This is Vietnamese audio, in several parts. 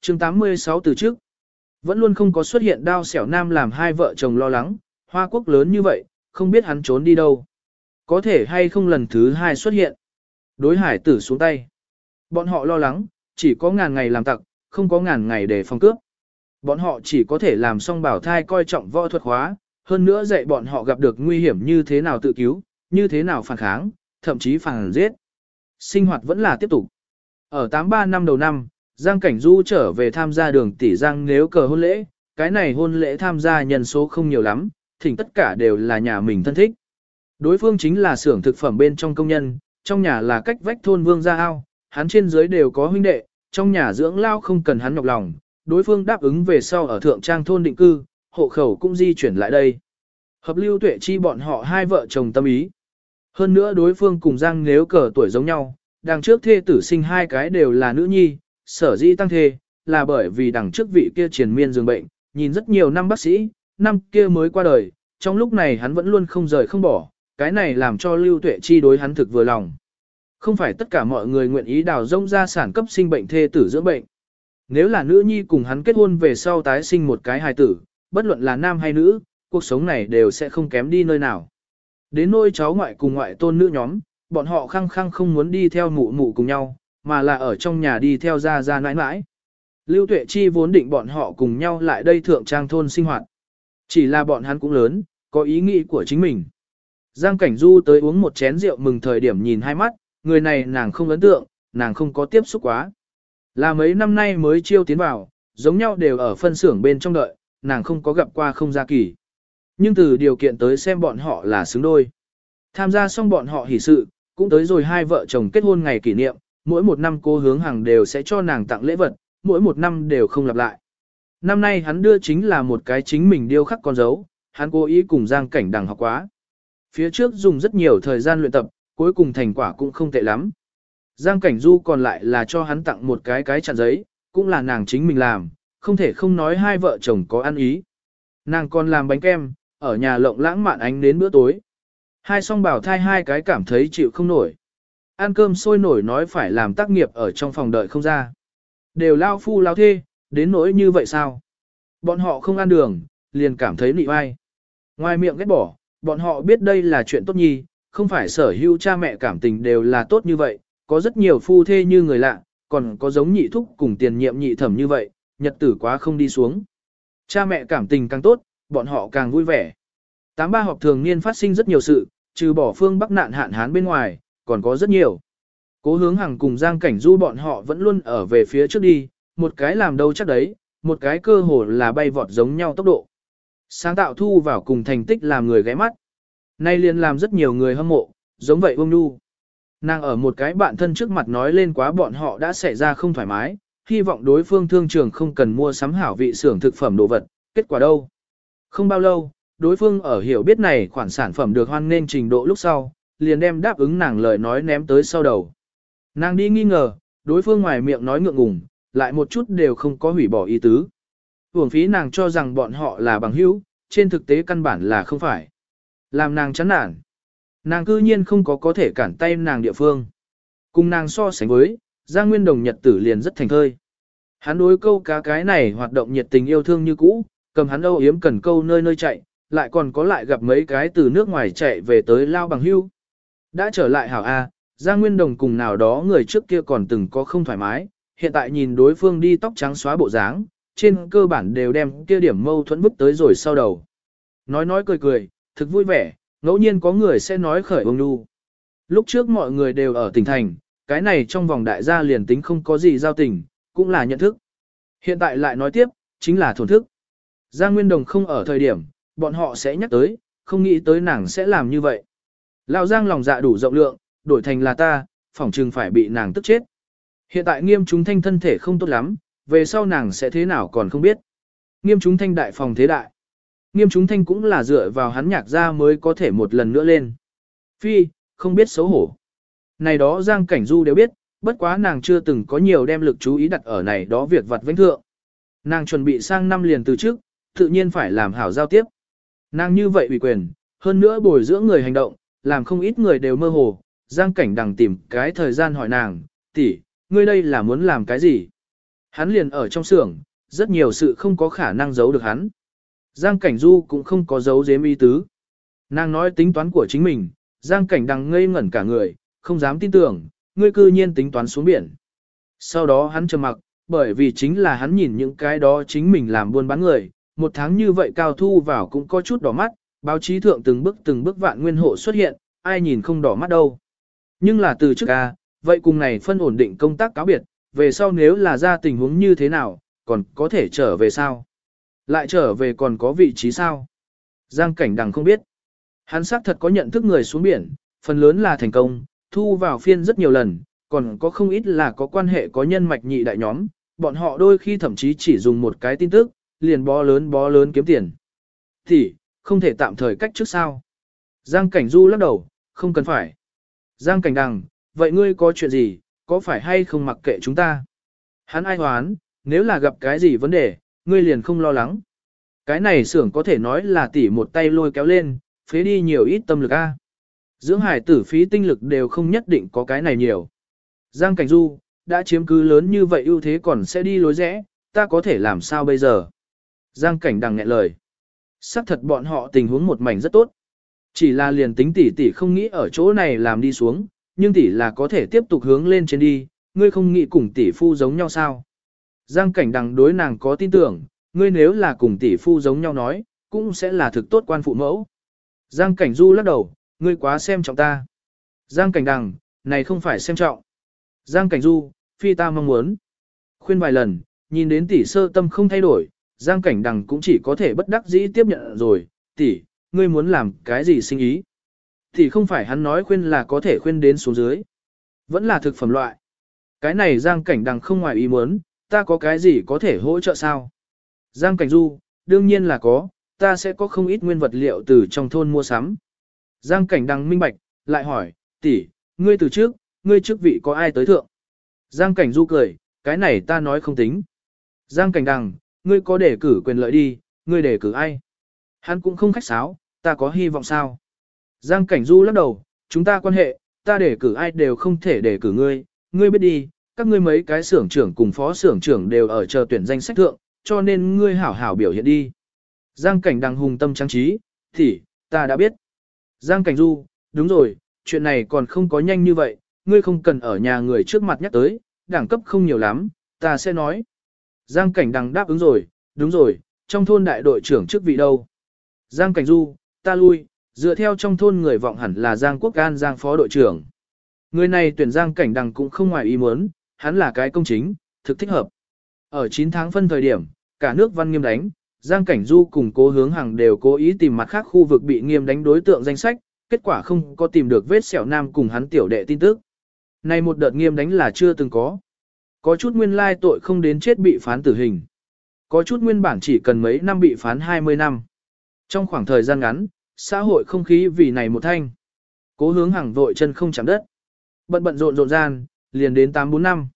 chương 86 từ trước, vẫn luôn không có xuất hiện đao xẻo nam làm hai vợ chồng lo lắng, hoa quốc lớn như vậy, không biết hắn trốn đi đâu. Có thể hay không lần thứ hai xuất hiện. Đối hải tử xuống tay. Bọn họ lo lắng, chỉ có ngàn ngày làm tặc, không có ngàn ngày để phòng cướp. Bọn họ chỉ có thể làm xong bảo thai coi trọng võ thuật hóa, hơn nữa dạy bọn họ gặp được nguy hiểm như thế nào tự cứu, như thế nào phản kháng, thậm chí phản giết. Sinh hoạt vẫn là tiếp tục. Ở 83 năm đầu năm, Giang Cảnh Du trở về tham gia đường tỷ Giang nếu cờ hôn lễ, cái này hôn lễ tham gia nhân số không nhiều lắm, thỉnh tất cả đều là nhà mình thân thích. Đối phương chính là xưởng thực phẩm bên trong công nhân, trong nhà là cách vách thôn vương gia ao, hắn trên dưới đều có huynh đệ, trong nhà dưỡng lao không cần hắn nhọc lòng, đối phương đáp ứng về sau ở thượng trang thôn định cư, hộ khẩu cũng di chuyển lại đây. Hợp lưu tuệ chi bọn họ hai vợ chồng tâm ý. Hơn nữa đối phương cùng Giang nếu cờ tuổi giống nhau, đằng trước thê tử sinh hai cái đều là nữ nhi, sở dĩ tăng thê, là bởi vì đằng trước vị kia triền miên dường bệnh, nhìn rất nhiều năm bác sĩ, năm kia mới qua đời, trong lúc này hắn vẫn luôn không rời không bỏ, cái này làm cho lưu tuệ chi đối hắn thực vừa lòng. Không phải tất cả mọi người nguyện ý đào rông ra sản cấp sinh bệnh thê tử dưỡng bệnh. Nếu là nữ nhi cùng hắn kết hôn về sau tái sinh một cái hài tử, bất luận là nam hay nữ, cuộc sống này đều sẽ không kém đi nơi nào. Đến nôi cháu ngoại cùng ngoại tôn nữ nhóm, bọn họ khăng khăng không muốn đi theo mụ mụ cùng nhau, mà là ở trong nhà đi theo ra ra nãi nãi. Lưu Tuệ Chi vốn định bọn họ cùng nhau lại đây thượng trang thôn sinh hoạt. Chỉ là bọn hắn cũng lớn, có ý nghĩ của chính mình. Giang Cảnh Du tới uống một chén rượu mừng thời điểm nhìn hai mắt, người này nàng không ấn tượng, nàng không có tiếp xúc quá. Là mấy năm nay mới chiêu tiến vào, giống nhau đều ở phân xưởng bên trong đợi, nàng không có gặp qua không gia kỳ. Nhưng từ điều kiện tới xem bọn họ là xứng đôi. Tham gia xong bọn họ hỷ sự, cũng tới rồi hai vợ chồng kết hôn ngày kỷ niệm, mỗi một năm cô hướng hàng đều sẽ cho nàng tặng lễ vật, mỗi một năm đều không lặp lại. Năm nay hắn đưa chính là một cái chính mình điêu khắc con dấu, hắn cố ý cùng Giang Cảnh Đằng học quá. Phía trước dùng rất nhiều thời gian luyện tập, cuối cùng thành quả cũng không tệ lắm. Giang Cảnh Du còn lại là cho hắn tặng một cái cái chặn giấy, cũng là nàng chính mình làm, không thể không nói hai vợ chồng có ăn ý. Nàng còn làm bánh kem, ở nhà lộng lãng mạn ánh đến bữa tối. Hai song bảo thai hai cái cảm thấy chịu không nổi. Ăn cơm sôi nổi nói phải làm tác nghiệp ở trong phòng đợi không ra. Đều lao phu lao thê, đến nỗi như vậy sao? Bọn họ không ăn đường, liền cảm thấy nị vai. Ngoài miệng ghét bỏ, bọn họ biết đây là chuyện tốt nhi, không phải sở hữu cha mẹ cảm tình đều là tốt như vậy, có rất nhiều phu thê như người lạ, còn có giống nhị thúc cùng tiền nhiệm nhị thẩm như vậy, nhật tử quá không đi xuống. Cha mẹ cảm tình càng tốt, bọn họ càng vui vẻ. Tám ba họp thường niên phát sinh rất nhiều sự, trừ bỏ phương bắc nạn hạn hán bên ngoài, còn có rất nhiều. Cố hướng hàng cùng Giang Cảnh Du bọn họ vẫn luôn ở về phía trước đi, một cái làm đâu chắc đấy, một cái cơ hồ là bay vọt giống nhau tốc độ. Sáng tạo thu vào cùng thành tích làm người ghé mắt. Nay liền làm rất nhiều người hâm mộ, giống vậy Vương Nhu. Nàng ở một cái bạn thân trước mặt nói lên quá bọn họ đã xảy ra không thoải mái, hy vọng đối phương thương trường không cần mua sắm hảo vị xưởng thực phẩm đồ vật, kết quả đâu. Không bao lâu, đối phương ở hiểu biết này khoản sản phẩm được hoan nên trình độ lúc sau, liền đem đáp ứng nàng lời nói ném tới sau đầu. Nàng đi nghi ngờ, đối phương ngoài miệng nói ngượng ngùng, lại một chút đều không có hủy bỏ ý tứ. Hưởng phí nàng cho rằng bọn họ là bằng hữu, trên thực tế căn bản là không phải. Làm nàng chán nản. Nàng cư nhiên không có có thể cản tay nàng địa phương. Cùng nàng so sánh với, Giang Nguyên Đồng nhật tử liền rất thành thơi. Hắn đối câu cá cái này hoạt động nhiệt tình yêu thương như cũ, cầm hắn âu yếm cần câu nơi nơi chạy, lại còn có lại gặp mấy cái từ nước ngoài chạy về tới lao bằng hưu. Đã trở lại hảo A, Giang Nguyên Đồng cùng nào đó người trước kia còn từng có không thoải mái, hiện tại nhìn đối phương đi tóc trắng xóa bộ dáng, trên cơ bản đều đem kia điểm mâu thuẫn bức tới rồi sau đầu. Nói nói cười cười, thực vui vẻ, ngẫu nhiên có người sẽ nói khởi ông đu. Lúc trước mọi người đều ở tỉnh thành, cái này trong vòng đại gia liền tính không có gì giao tình, cũng là nhận thức. Hiện tại lại nói tiếp, chính là thổn thức. Giang Nguyên Đồng không ở thời điểm, bọn họ sẽ nhắc tới, không nghĩ tới nàng sẽ làm như vậy. Lão Giang lòng dạ đủ rộng lượng, đổi thành là ta, phỏng chừng phải bị nàng tức chết. Hiện tại nghiêm chúng thanh thân thể không tốt lắm, về sau nàng sẽ thế nào còn không biết. Nghiêm chúng thanh đại phòng thế đại. Nghiêm chúng thanh cũng là dựa vào hắn nhạc ra mới có thể một lần nữa lên. Phi, không biết xấu hổ. Này đó Giang Cảnh Du đều biết, bất quá nàng chưa từng có nhiều đem lực chú ý đặt ở này đó việc vặt vãnh thượng. Nàng chuẩn bị sang năm liền từ trước, tự nhiên phải làm hảo giao tiếp. Nàng như vậy ủy quyền, hơn nữa bồi dưỡng người hành động, làm không ít người đều mơ hồ, Giang Cảnh đằng tìm cái thời gian hỏi nàng, tỷ, ngươi đây là muốn làm cái gì? Hắn liền ở trong xưởng, rất nhiều sự không có khả năng giấu được hắn. Giang Cảnh Du cũng không có giấu giếm ý tứ. Nàng nói tính toán của chính mình, Giang Cảnh đằng ngây ngẩn cả người, không dám tin tưởng, ngươi cư nhiên tính toán xuống biển. Sau đó hắn trầm mặc, bởi vì chính là hắn nhìn những cái đó chính mình làm buôn bán người, một tháng như vậy cao thu vào cũng có chút đỏ mắt, báo chí thượng từng bước từng bước vạn nguyên hộ xuất hiện, ai nhìn không đỏ mắt đâu. Nhưng là từ trước a, vậy cùng này phân ổn định công tác cáo biệt, về sau nếu là ra tình huống như thế nào, còn có thể trở về sao? Lại trở về còn có vị trí sao? Giang cảnh đằng không biết. Hắn xác thật có nhận thức người xuống biển, phần lớn là thành công, thu vào phiên rất nhiều lần, còn có không ít là có quan hệ có nhân mạch nhị đại nhóm, bọn họ đôi khi thậm chí chỉ dùng một cái tin tức, liền bó lớn bó lớn kiếm tiền. Thì, không thể tạm thời cách trước sao. Giang Cảnh Du lắc đầu, không cần phải. Giang Cảnh Đằng, vậy ngươi có chuyện gì, có phải hay không mặc kệ chúng ta? Hắn ai hoán, nếu là gặp cái gì vấn đề, ngươi liền không lo lắng. Cái này xưởng có thể nói là tỉ một tay lôi kéo lên, phế đi nhiều ít tâm lực a. Dưỡng hải tử phí tinh lực đều không nhất định có cái này nhiều. Giang Cảnh Du, đã chiếm cứ lớn như vậy ưu thế còn sẽ đi lối rẽ, ta có thể làm sao bây giờ? Giang Cảnh đằng nghẹn lời. Sắc thật bọn họ tình huống một mảnh rất tốt. Chỉ là liền tính tỷ tỷ không nghĩ ở chỗ này làm đi xuống, nhưng tỷ là có thể tiếp tục hướng lên trên đi, ngươi không nghĩ cùng tỷ phu giống nhau sao? Giang cảnh đằng đối nàng có tin tưởng, ngươi nếu là cùng tỷ phu giống nhau nói, cũng sẽ là thực tốt quan phụ mẫu. Giang cảnh du lắc đầu, ngươi quá xem trọng ta. Giang cảnh đằng, này không phải xem trọng. Giang cảnh du, phi ta mong muốn. Khuyên vài lần, nhìn đến tỷ sơ tâm không thay đổi, Giang cảnh đằng cũng chỉ có thể bất đắc dĩ tiếp nhận rồi, tỷ, ngươi muốn làm cái gì sinh ý. Thì không phải hắn nói khuyên là có thể khuyên đến xuống dưới. Vẫn là thực phẩm loại. Cái này Giang cảnh đằng không ngoài ý muốn, ta có cái gì có thể hỗ trợ sao? Giang cảnh du, đương nhiên là có, ta sẽ có không ít nguyên vật liệu từ trong thôn mua sắm. Giang cảnh đằng minh bạch, lại hỏi, tỷ, ngươi từ trước, ngươi trước vị có ai tới thượng? Giang cảnh du cười, cái này ta nói không tính. Giang cảnh đằng, ngươi có để cử quyền lợi đi, ngươi để cử ai? Hắn cũng không khách sáo, ta có hy vọng sao? Giang cảnh du lắc đầu, chúng ta quan hệ, ta để cử ai đều không thể để cử ngươi, ngươi biết đi, các ngươi mấy cái xưởng trưởng cùng phó xưởng trưởng đều ở chờ tuyển danh sách thượng, cho nên ngươi hảo hảo biểu hiện đi. Giang cảnh đằng hùng tâm trang trí, thì, ta đã biết. Giang cảnh du, đúng rồi, chuyện này còn không có nhanh như vậy, ngươi không cần ở nhà người trước mặt nhắc tới, đẳng cấp không nhiều lắm, ta sẽ nói. Giang cảnh đằng đáp ứng rồi, đúng rồi, trong thôn đại đội trưởng chức vị đâu. Giang cảnh du, ta lui, dựa theo trong thôn người vọng hẳn là Giang Quốc Can Giang phó đội trưởng. Người này tuyển Giang cảnh đằng cũng không ngoài ý muốn, hắn là cái công chính, thực thích hợp. Ở 9 tháng phân thời điểm, cả nước văn nghiêm đánh, Giang Cảnh Du cùng cố hướng hàng đều cố ý tìm mặt khác khu vực bị nghiêm đánh đối tượng danh sách, kết quả không có tìm được vết sẹo nam cùng hắn tiểu đệ tin tức. Này một đợt nghiêm đánh là chưa từng có. Có chút nguyên lai tội không đến chết bị phán tử hình. Có chút nguyên bản chỉ cần mấy năm bị phán 20 năm. Trong khoảng thời gian ngắn, xã hội không khí vì này một thanh. Cố hướng hàng vội chân không chạm đất. Bận bận rộn rộn gian, liền đến 8-4 năm.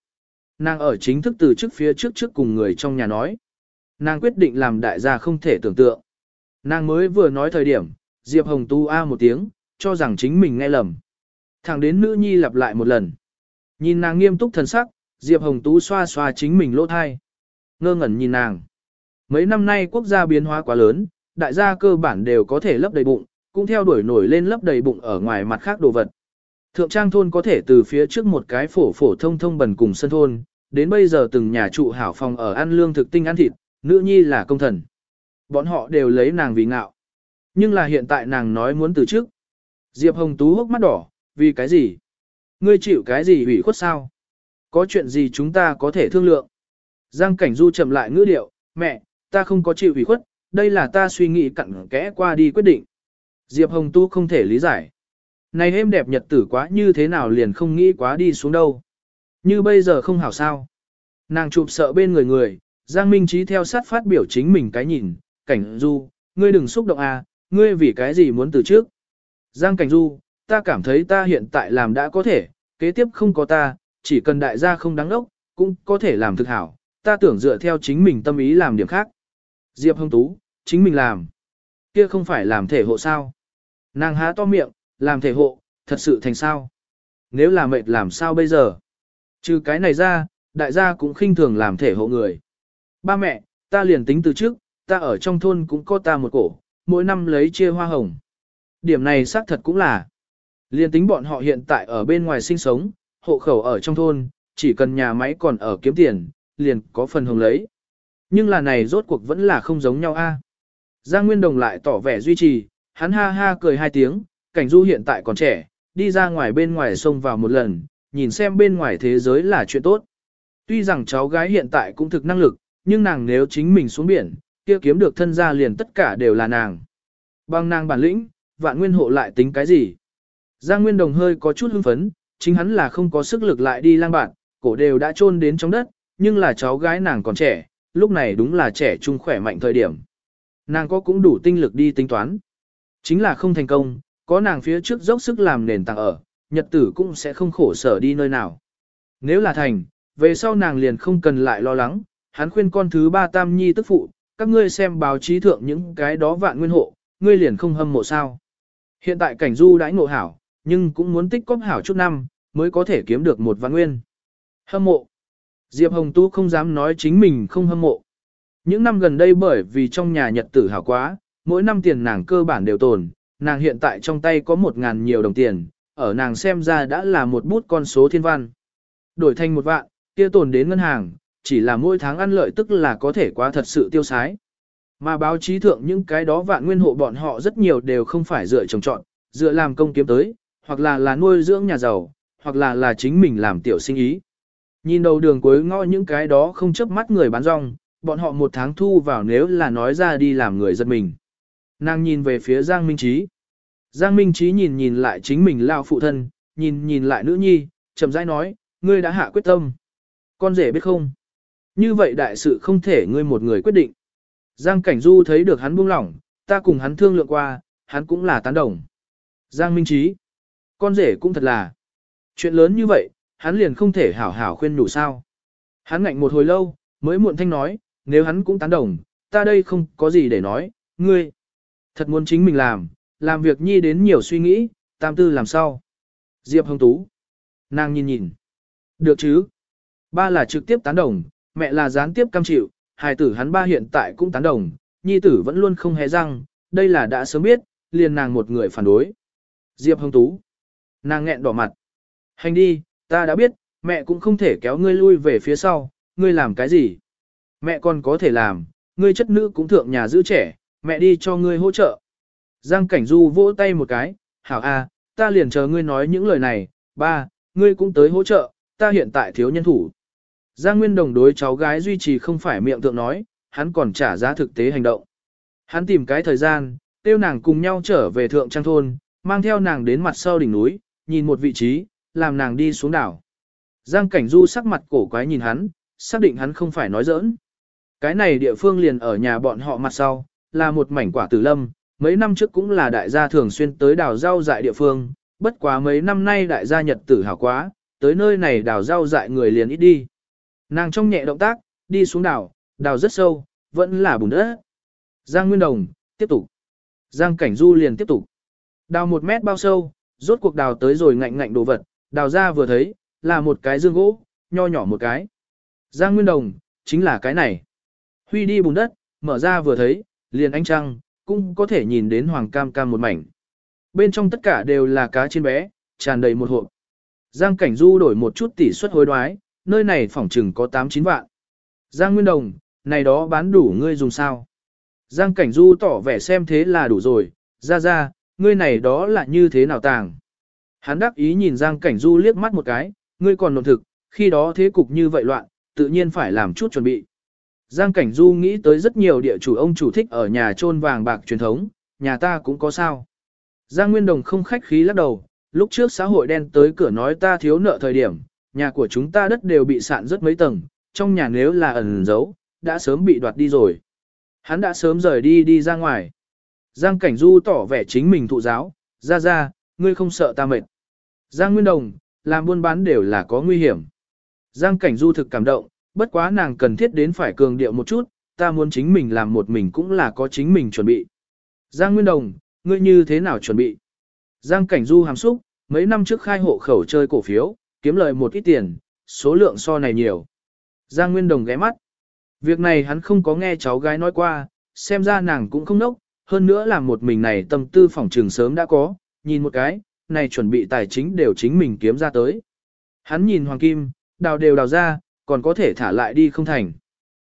Nàng ở chính thức từ trước phía trước trước cùng người trong nhà nói. Nàng quyết định làm đại gia không thể tưởng tượng. Nàng mới vừa nói thời điểm, Diệp Hồng tu a một tiếng, cho rằng chính mình nghe lầm. Thẳng đến nữ nhi lặp lại một lần. Nhìn nàng nghiêm túc thần sắc, Diệp Hồng Tú xoa xoa chính mình lỗ thai. Ngơ ngẩn nhìn nàng. Mấy năm nay quốc gia biến hóa quá lớn, đại gia cơ bản đều có thể lấp đầy bụng, cũng theo đuổi nổi lên lấp đầy bụng ở ngoài mặt khác đồ vật. Thượng trang thôn có thể từ phía trước một cái phổ phổ thông thông bần cùng sân thôn, đến bây giờ từng nhà trụ hảo phòng ở ăn lương thực tinh ăn thịt, nữ nhi là công thần. Bọn họ đều lấy nàng vì ngạo. Nhưng là hiện tại nàng nói muốn từ trước. Diệp Hồng Tú hốc mắt đỏ, vì cái gì? Ngươi chịu cái gì ủy khuất sao? Có chuyện gì chúng ta có thể thương lượng? Giang Cảnh Du chậm lại ngữ điệu, mẹ, ta không có chịu ủy khuất, đây là ta suy nghĩ cặn kẽ qua đi quyết định. Diệp Hồng Tu không thể lý giải. Này êm đẹp nhật tử quá như thế nào liền không nghĩ quá đi xuống đâu. Như bây giờ không hảo sao. Nàng chụp sợ bên người người, Giang Minh Trí theo sát phát biểu chính mình cái nhìn, Cảnh Du, ngươi đừng xúc động à, ngươi vì cái gì muốn từ trước. Giang Cảnh Du, ta cảm thấy ta hiện tại làm đã có thể, kế tiếp không có ta, chỉ cần đại gia không đáng ốc, cũng có thể làm thực hảo, ta tưởng dựa theo chính mình tâm ý làm điểm khác. Diệp Hồng Tú, chính mình làm. Kia không phải làm thể hộ sao. Nàng há to miệng, làm thể hộ, thật sự thành sao. Nếu là mệt làm sao bây giờ? Trừ cái này ra, đại gia cũng khinh thường làm thể hộ người. Ba mẹ, ta liền tính từ trước, ta ở trong thôn cũng có ta một cổ, mỗi năm lấy chia hoa hồng. Điểm này xác thật cũng là, liền tính bọn họ hiện tại ở bên ngoài sinh sống, hộ khẩu ở trong thôn, chỉ cần nhà máy còn ở kiếm tiền, liền có phần hồng lấy. Nhưng là này rốt cuộc vẫn là không giống nhau a. Giang Nguyên Đồng lại tỏ vẻ duy trì, hắn ha ha cười hai tiếng, cảnh du hiện tại còn trẻ, đi ra ngoài bên ngoài sông vào một lần, nhìn xem bên ngoài thế giới là chuyện tốt. Tuy rằng cháu gái hiện tại cũng thực năng lực, nhưng nàng nếu chính mình xuống biển, kia kiếm được thân gia liền tất cả đều là nàng. Bằng nàng bản lĩnh, vạn nguyên hộ lại tính cái gì? Giang Nguyên Đồng hơi có chút hưng phấn, chính hắn là không có sức lực lại đi lang bạn, cổ đều đã chôn đến trong đất, nhưng là cháu gái nàng còn trẻ, lúc này đúng là trẻ trung khỏe mạnh thời điểm. Nàng có cũng đủ tinh lực đi tính toán. Chính là không thành công, có nàng phía trước dốc sức làm nền tảng ở, nhật tử cũng sẽ không khổ sở đi nơi nào. Nếu là thành, về sau nàng liền không cần lại lo lắng, hắn khuyên con thứ ba tam nhi tức phụ, các ngươi xem báo chí thượng những cái đó vạn nguyên hộ, ngươi liền không hâm mộ sao. Hiện tại cảnh du đãi ngộ hảo, nhưng cũng muốn tích cóp hảo chút năm, mới có thể kiếm được một vạn nguyên. Hâm mộ. Diệp Hồng Tu không dám nói chính mình không hâm mộ. Những năm gần đây bởi vì trong nhà nhật tử hảo quá, mỗi năm tiền nàng cơ bản đều tồn, nàng hiện tại trong tay có một ngàn nhiều đồng tiền, ở nàng xem ra đã là một bút con số thiên văn. Đổi thành một vạn, kia tồn đến ngân hàng, chỉ là mỗi tháng ăn lợi tức là có thể quá thật sự tiêu sái. Mà báo chí thượng những cái đó vạn nguyên hộ bọn họ rất nhiều đều không phải dựa trồng trọn, dựa làm công kiếm tới, hoặc là là nuôi dưỡng nhà giàu, hoặc là là chính mình làm tiểu sinh ý. Nhìn đầu đường cuối ngõ những cái đó không chấp mắt người bán rong, bọn họ một tháng thu vào nếu là nói ra đi làm người giật mình. Nàng nhìn về phía Giang Minh Trí. Giang Minh Trí nhìn nhìn lại chính mình lao phụ thân, nhìn nhìn lại nữ nhi, chậm rãi nói, ngươi đã hạ quyết tâm. Con rể biết không? Như vậy đại sự không thể ngươi một người quyết định. Giang Cảnh Du thấy được hắn buông lỏng, ta cùng hắn thương lượng qua, hắn cũng là tán đồng. Giang Minh Trí. Con rể cũng thật là. Chuyện lớn như vậy, hắn liền không thể hảo hảo khuyên đủ sao. Hắn ngạnh một hồi lâu, mới muộn thanh nói, nếu hắn cũng tán đồng, ta đây không có gì để nói, ngươi. Thật muốn chính mình làm, làm việc nhi đến nhiều suy nghĩ, tam tư làm sao. Diệp Hồng Tú. Nàng nhìn nhìn. Được chứ. Ba là trực tiếp tán đồng, mẹ là gián tiếp cam chịu, hài tử hắn ba hiện tại cũng tán đồng, nhi tử vẫn luôn không hề răng, đây là đã sớm biết, liền nàng một người phản đối. Diệp Hồng Tú. Nàng nghẹn đỏ mặt. Hành đi, ta đã biết, mẹ cũng không thể kéo ngươi lui về phía sau, ngươi làm cái gì? Mẹ còn có thể làm, ngươi chất nữ cũng thượng nhà giữ trẻ, mẹ đi cho ngươi hỗ trợ. Giang Cảnh Du vỗ tay một cái, hảo a, ta liền chờ ngươi nói những lời này, ba, ngươi cũng tới hỗ trợ, ta hiện tại thiếu nhân thủ. Giang Nguyên Đồng đối cháu gái duy trì không phải miệng tượng nói, hắn còn trả giá thực tế hành động. Hắn tìm cái thời gian, tiêu nàng cùng nhau trở về thượng trang thôn, mang theo nàng đến mặt sau đỉnh núi, nhìn một vị trí, làm nàng đi xuống đảo. Giang Cảnh Du sắc mặt cổ quái nhìn hắn, xác định hắn không phải nói giỡn. Cái này địa phương liền ở nhà bọn họ mặt sau, là một mảnh quả tử lâm, mấy năm trước cũng là đại gia thường xuyên tới đào rau dại địa phương, bất quá mấy năm nay đại gia nhật tử hảo quá, tới nơi này đào rau dại người liền ít đi. Nàng trong nhẹ động tác, đi xuống đào, đào rất sâu, vẫn là bùn đất. Giang Nguyên Đồng, tiếp tục. Giang Cảnh Du liền tiếp tục. Đào một mét bao sâu, rốt cuộc đào tới rồi ngạnh ngạnh đồ vật, đào ra vừa thấy, là một cái dương gỗ, nho nhỏ một cái. Giang Nguyên Đồng, chính là cái này. Huy đi bùn đất, mở ra vừa thấy, liền ánh trăng, cũng có thể nhìn đến hoàng cam cam một mảnh. Bên trong tất cả đều là cá chiên bé, tràn đầy một hộp. Giang Cảnh Du đổi một chút tỷ suất hối đoái, nơi này phỏng chừng có 8-9 vạn. Giang Nguyên Đồng, này đó bán đủ ngươi dùng sao? Giang Cảnh Du tỏ vẻ xem thế là đủ rồi, ra ra, ngươi này đó là như thế nào tàng? Hắn đắc ý nhìn Giang Cảnh Du liếc mắt một cái, ngươi còn nộn thực, khi đó thế cục như vậy loạn, tự nhiên phải làm chút chuẩn bị. Giang Cảnh Du nghĩ tới rất nhiều địa chủ ông chủ thích ở nhà trôn vàng bạc truyền thống, nhà ta cũng có sao. Giang Nguyên Đồng không khách khí lắc đầu, lúc trước xã hội đen tới cửa nói ta thiếu nợ thời điểm, nhà của chúng ta đất đều bị sạn rất mấy tầng, trong nhà nếu là ẩn giấu, đã sớm bị đoạt đi rồi. Hắn đã sớm rời đi đi ra ngoài. Giang Cảnh Du tỏ vẻ chính mình thụ giáo, ra ra, ngươi không sợ ta mệt. Giang Nguyên Đồng, làm buôn bán đều là có nguy hiểm. Giang Cảnh Du thực cảm động, bất quá nàng cần thiết đến phải cường điệu một chút, ta muốn chính mình làm một mình cũng là có chính mình chuẩn bị. Giang Nguyên Đồng, ngươi như thế nào chuẩn bị? Giang Cảnh Du hàm xúc, mấy năm trước khai hộ khẩu chơi cổ phiếu, kiếm lời một ít tiền, số lượng so này nhiều. Giang Nguyên Đồng ghé mắt. Việc này hắn không có nghe cháu gái nói qua, xem ra nàng cũng không nốc, hơn nữa là một mình này tâm tư phòng trường sớm đã có, nhìn một cái, này chuẩn bị tài chính đều chính mình kiếm ra tới. Hắn nhìn Hoàng Kim, đào đều đào ra, còn có thể thả lại đi không thành.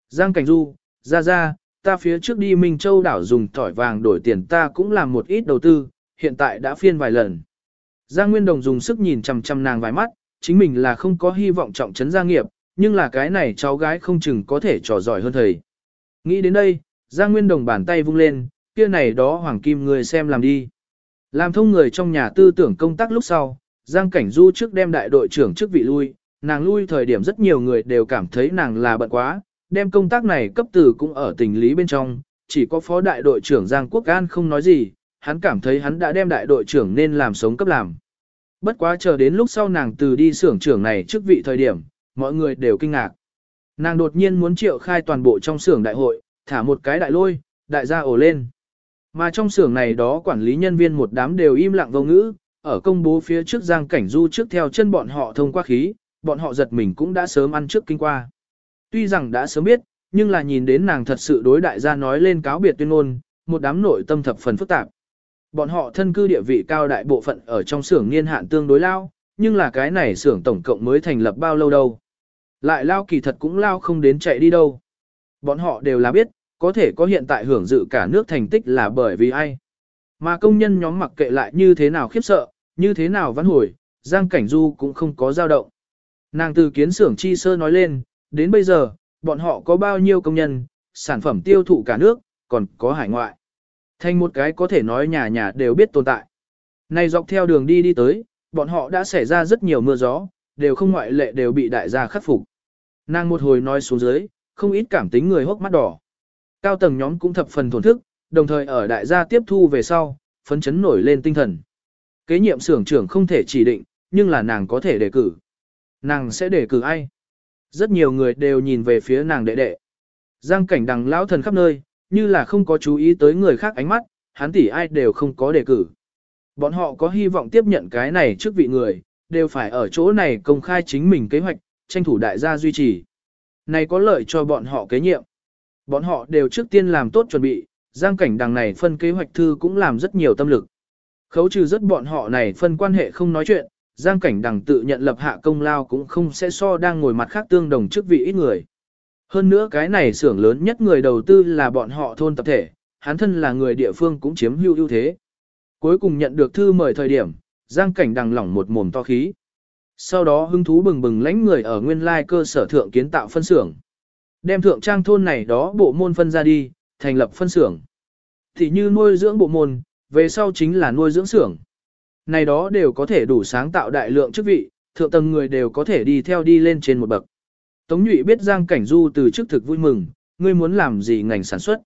Giang Cảnh Du, ra ra, ta phía trước đi Minh Châu đảo dùng tỏi vàng đổi tiền ta cũng làm một ít đầu tư, hiện tại đã phiên vài lần. Giang Nguyên Đồng dùng sức nhìn chằm chằm nàng vài mắt, chính mình là không có hy vọng trọng trấn gia nghiệp, nhưng là cái này cháu gái không chừng có thể trò giỏi hơn thầy. Nghĩ đến đây, Giang Nguyên Đồng bàn tay vung lên, kia này đó Hoàng Kim người xem làm đi. Làm thông người trong nhà tư tưởng công tác lúc sau, Giang Cảnh Du trước đem đại đội trưởng chức vị lui, nàng lui thời điểm rất nhiều người đều cảm thấy nàng là bận quá, đem công tác này cấp từ cũng ở tình lý bên trong, chỉ có phó đại đội trưởng Giang Quốc An không nói gì, hắn cảm thấy hắn đã đem đại đội trưởng nên làm sống cấp làm. Bất quá chờ đến lúc sau nàng từ đi xưởng trưởng này trước vị thời điểm, mọi người đều kinh ngạc. Nàng đột nhiên muốn triệu khai toàn bộ trong xưởng đại hội, thả một cái đại lôi, đại gia ổ lên. Mà trong xưởng này đó quản lý nhân viên một đám đều im lặng vô ngữ, ở công bố phía trước Giang Cảnh Du trước theo chân bọn họ thông qua khí, bọn họ giật mình cũng đã sớm ăn trước kinh qua. Tuy rằng đã sớm biết, nhưng là nhìn đến nàng thật sự đối đại gia nói lên cáo biệt tuyên ngôn, một đám nội tâm thập phần phức tạp. Bọn họ thân cư địa vị cao đại bộ phận ở trong xưởng niên hạn tương đối lao, nhưng là cái này xưởng tổng cộng mới thành lập bao lâu đâu. Lại lao kỳ thật cũng lao không đến chạy đi đâu. Bọn họ đều là biết, có thể có hiện tại hưởng dự cả nước thành tích là bởi vì ai. Mà công nhân nhóm mặc kệ lại như thế nào khiếp sợ, như thế nào văn hồi, Giang Cảnh Du cũng không có dao động. Nàng từ kiến xưởng chi sơ nói lên, đến bây giờ, bọn họ có bao nhiêu công nhân, sản phẩm tiêu thụ cả nước, còn có hải ngoại. Thành một cái có thể nói nhà nhà đều biết tồn tại. Này dọc theo đường đi đi tới, bọn họ đã xảy ra rất nhiều mưa gió, đều không ngoại lệ đều bị đại gia khắc phục. Nàng một hồi nói xuống dưới, không ít cảm tính người hốc mắt đỏ. Cao tầng nhóm cũng thập phần thổn thức, đồng thời ở đại gia tiếp thu về sau, phấn chấn nổi lên tinh thần. Kế nhiệm xưởng trưởng không thể chỉ định, nhưng là nàng có thể đề cử. Nàng sẽ đề cử ai? Rất nhiều người đều nhìn về phía nàng đệ đệ. Giang cảnh đằng lão thần khắp nơi, như là không có chú ý tới người khác ánh mắt, hắn tỷ ai đều không có đề cử. Bọn họ có hy vọng tiếp nhận cái này trước vị người, đều phải ở chỗ này công khai chính mình kế hoạch, tranh thủ đại gia duy trì. Này có lợi cho bọn họ kế nhiệm. Bọn họ đều trước tiên làm tốt chuẩn bị, giang cảnh đằng này phân kế hoạch thư cũng làm rất nhiều tâm lực. Khấu trừ rất bọn họ này phân quan hệ không nói chuyện, giang cảnh đằng tự nhận lập hạ công lao cũng không sẽ so đang ngồi mặt khác tương đồng chức vị ít người. Hơn nữa cái này xưởng lớn nhất người đầu tư là bọn họ thôn tập thể, hắn thân là người địa phương cũng chiếm hữu ưu thế. Cuối cùng nhận được thư mời thời điểm, giang cảnh đằng lỏng một mồm to khí. Sau đó hứng thú bừng bừng lãnh người ở nguyên lai cơ sở thượng kiến tạo phân xưởng. Đem thượng trang thôn này đó bộ môn phân ra đi, thành lập phân xưởng. Thì như nuôi dưỡng bộ môn, về sau chính là nuôi dưỡng xưởng. Này đó đều có thể đủ sáng tạo đại lượng chức vị, thượng tầng người đều có thể đi theo đi lên trên một bậc. Tống Nhụy biết Giang Cảnh Du từ chức thực vui mừng, ngươi muốn làm gì ngành sản xuất.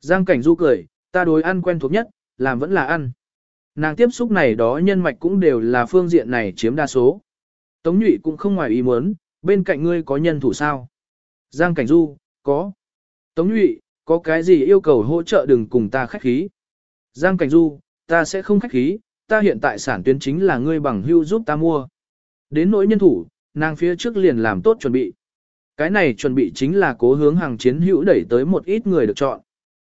Giang Cảnh Du cười, ta đối ăn quen thuộc nhất, làm vẫn là ăn. Nàng tiếp xúc này đó nhân mạch cũng đều là phương diện này chiếm đa số. Tống Nhụy cũng không ngoài ý muốn, bên cạnh ngươi có nhân thủ sao. Giang Cảnh Du, có. Tống Nhụy, có cái gì yêu cầu hỗ trợ đừng cùng ta khách khí. Giang Cảnh Du, ta sẽ không khách khí, ta hiện tại sản tuyến chính là ngươi bằng hưu giúp ta mua. Đến nỗi nhân thủ, nàng phía trước liền làm tốt chuẩn bị. Cái này chuẩn bị chính là cố hướng hàng chiến hữu đẩy tới một ít người được chọn.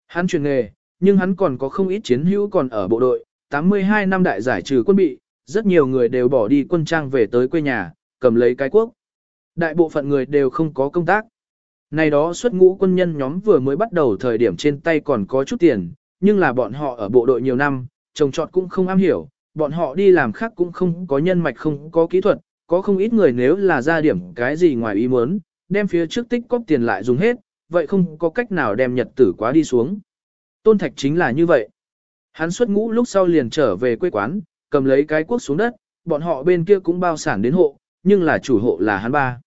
Hắn chuyển nghề, nhưng hắn còn có không ít chiến hữu còn ở bộ đội, 82 năm đại giải trừ quân bị, rất nhiều người đều bỏ đi quân trang về tới quê nhà, cầm lấy cái quốc. Đại bộ phận người đều không có công tác. Này đó xuất ngũ quân nhân nhóm vừa mới bắt đầu thời điểm trên tay còn có chút tiền, nhưng là bọn họ ở bộ đội nhiều năm, trồng trọt cũng không am hiểu, bọn họ đi làm khác cũng không có nhân mạch không có kỹ thuật, có không ít người nếu là ra điểm cái gì ngoài ý muốn, đem phía trước tích cóp tiền lại dùng hết, vậy không có cách nào đem nhật tử quá đi xuống. Tôn Thạch chính là như vậy. Hắn xuất ngũ lúc sau liền trở về quê quán, cầm lấy cái quốc xuống đất, bọn họ bên kia cũng bao sản đến hộ, nhưng là chủ hộ là hắn ba.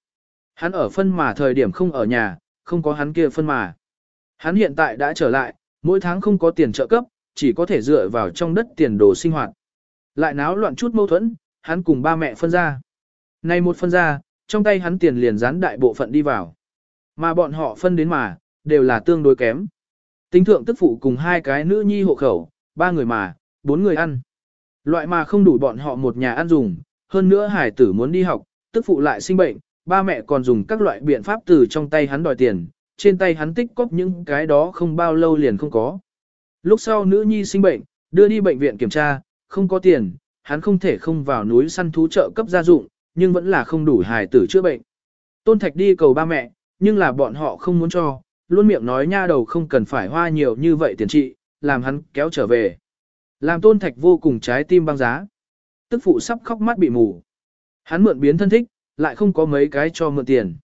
Hắn ở phân mà thời điểm không ở nhà, không có hắn kia phân mà. Hắn hiện tại đã trở lại, mỗi tháng không có tiền trợ cấp, chỉ có thể dựa vào trong đất tiền đồ sinh hoạt. Lại náo loạn chút mâu thuẫn, hắn cùng ba mẹ phân ra. Này một phân ra, trong tay hắn tiền liền dán đại bộ phận đi vào. Mà bọn họ phân đến mà, đều là tương đối kém. Tính thượng tức phụ cùng hai cái nữ nhi hộ khẩu, ba người mà, bốn người ăn. Loại mà không đủ bọn họ một nhà ăn dùng, hơn nữa hải tử muốn đi học, tức phụ lại sinh bệnh, ba mẹ còn dùng các loại biện pháp từ trong tay hắn đòi tiền, trên tay hắn tích cóp những cái đó không bao lâu liền không có. Lúc sau nữ nhi sinh bệnh, đưa đi bệnh viện kiểm tra, không có tiền, hắn không thể không vào núi săn thú trợ cấp gia dụng, nhưng vẫn là không đủ hài tử chữa bệnh. Tôn Thạch đi cầu ba mẹ, nhưng là bọn họ không muốn cho, luôn miệng nói nha đầu không cần phải hoa nhiều như vậy tiền trị, làm hắn kéo trở về. Làm Tôn Thạch vô cùng trái tim băng giá. Tức phụ sắp khóc mắt bị mù. Hắn mượn biến thân thích, lại không có mấy cái cho mượn tiền.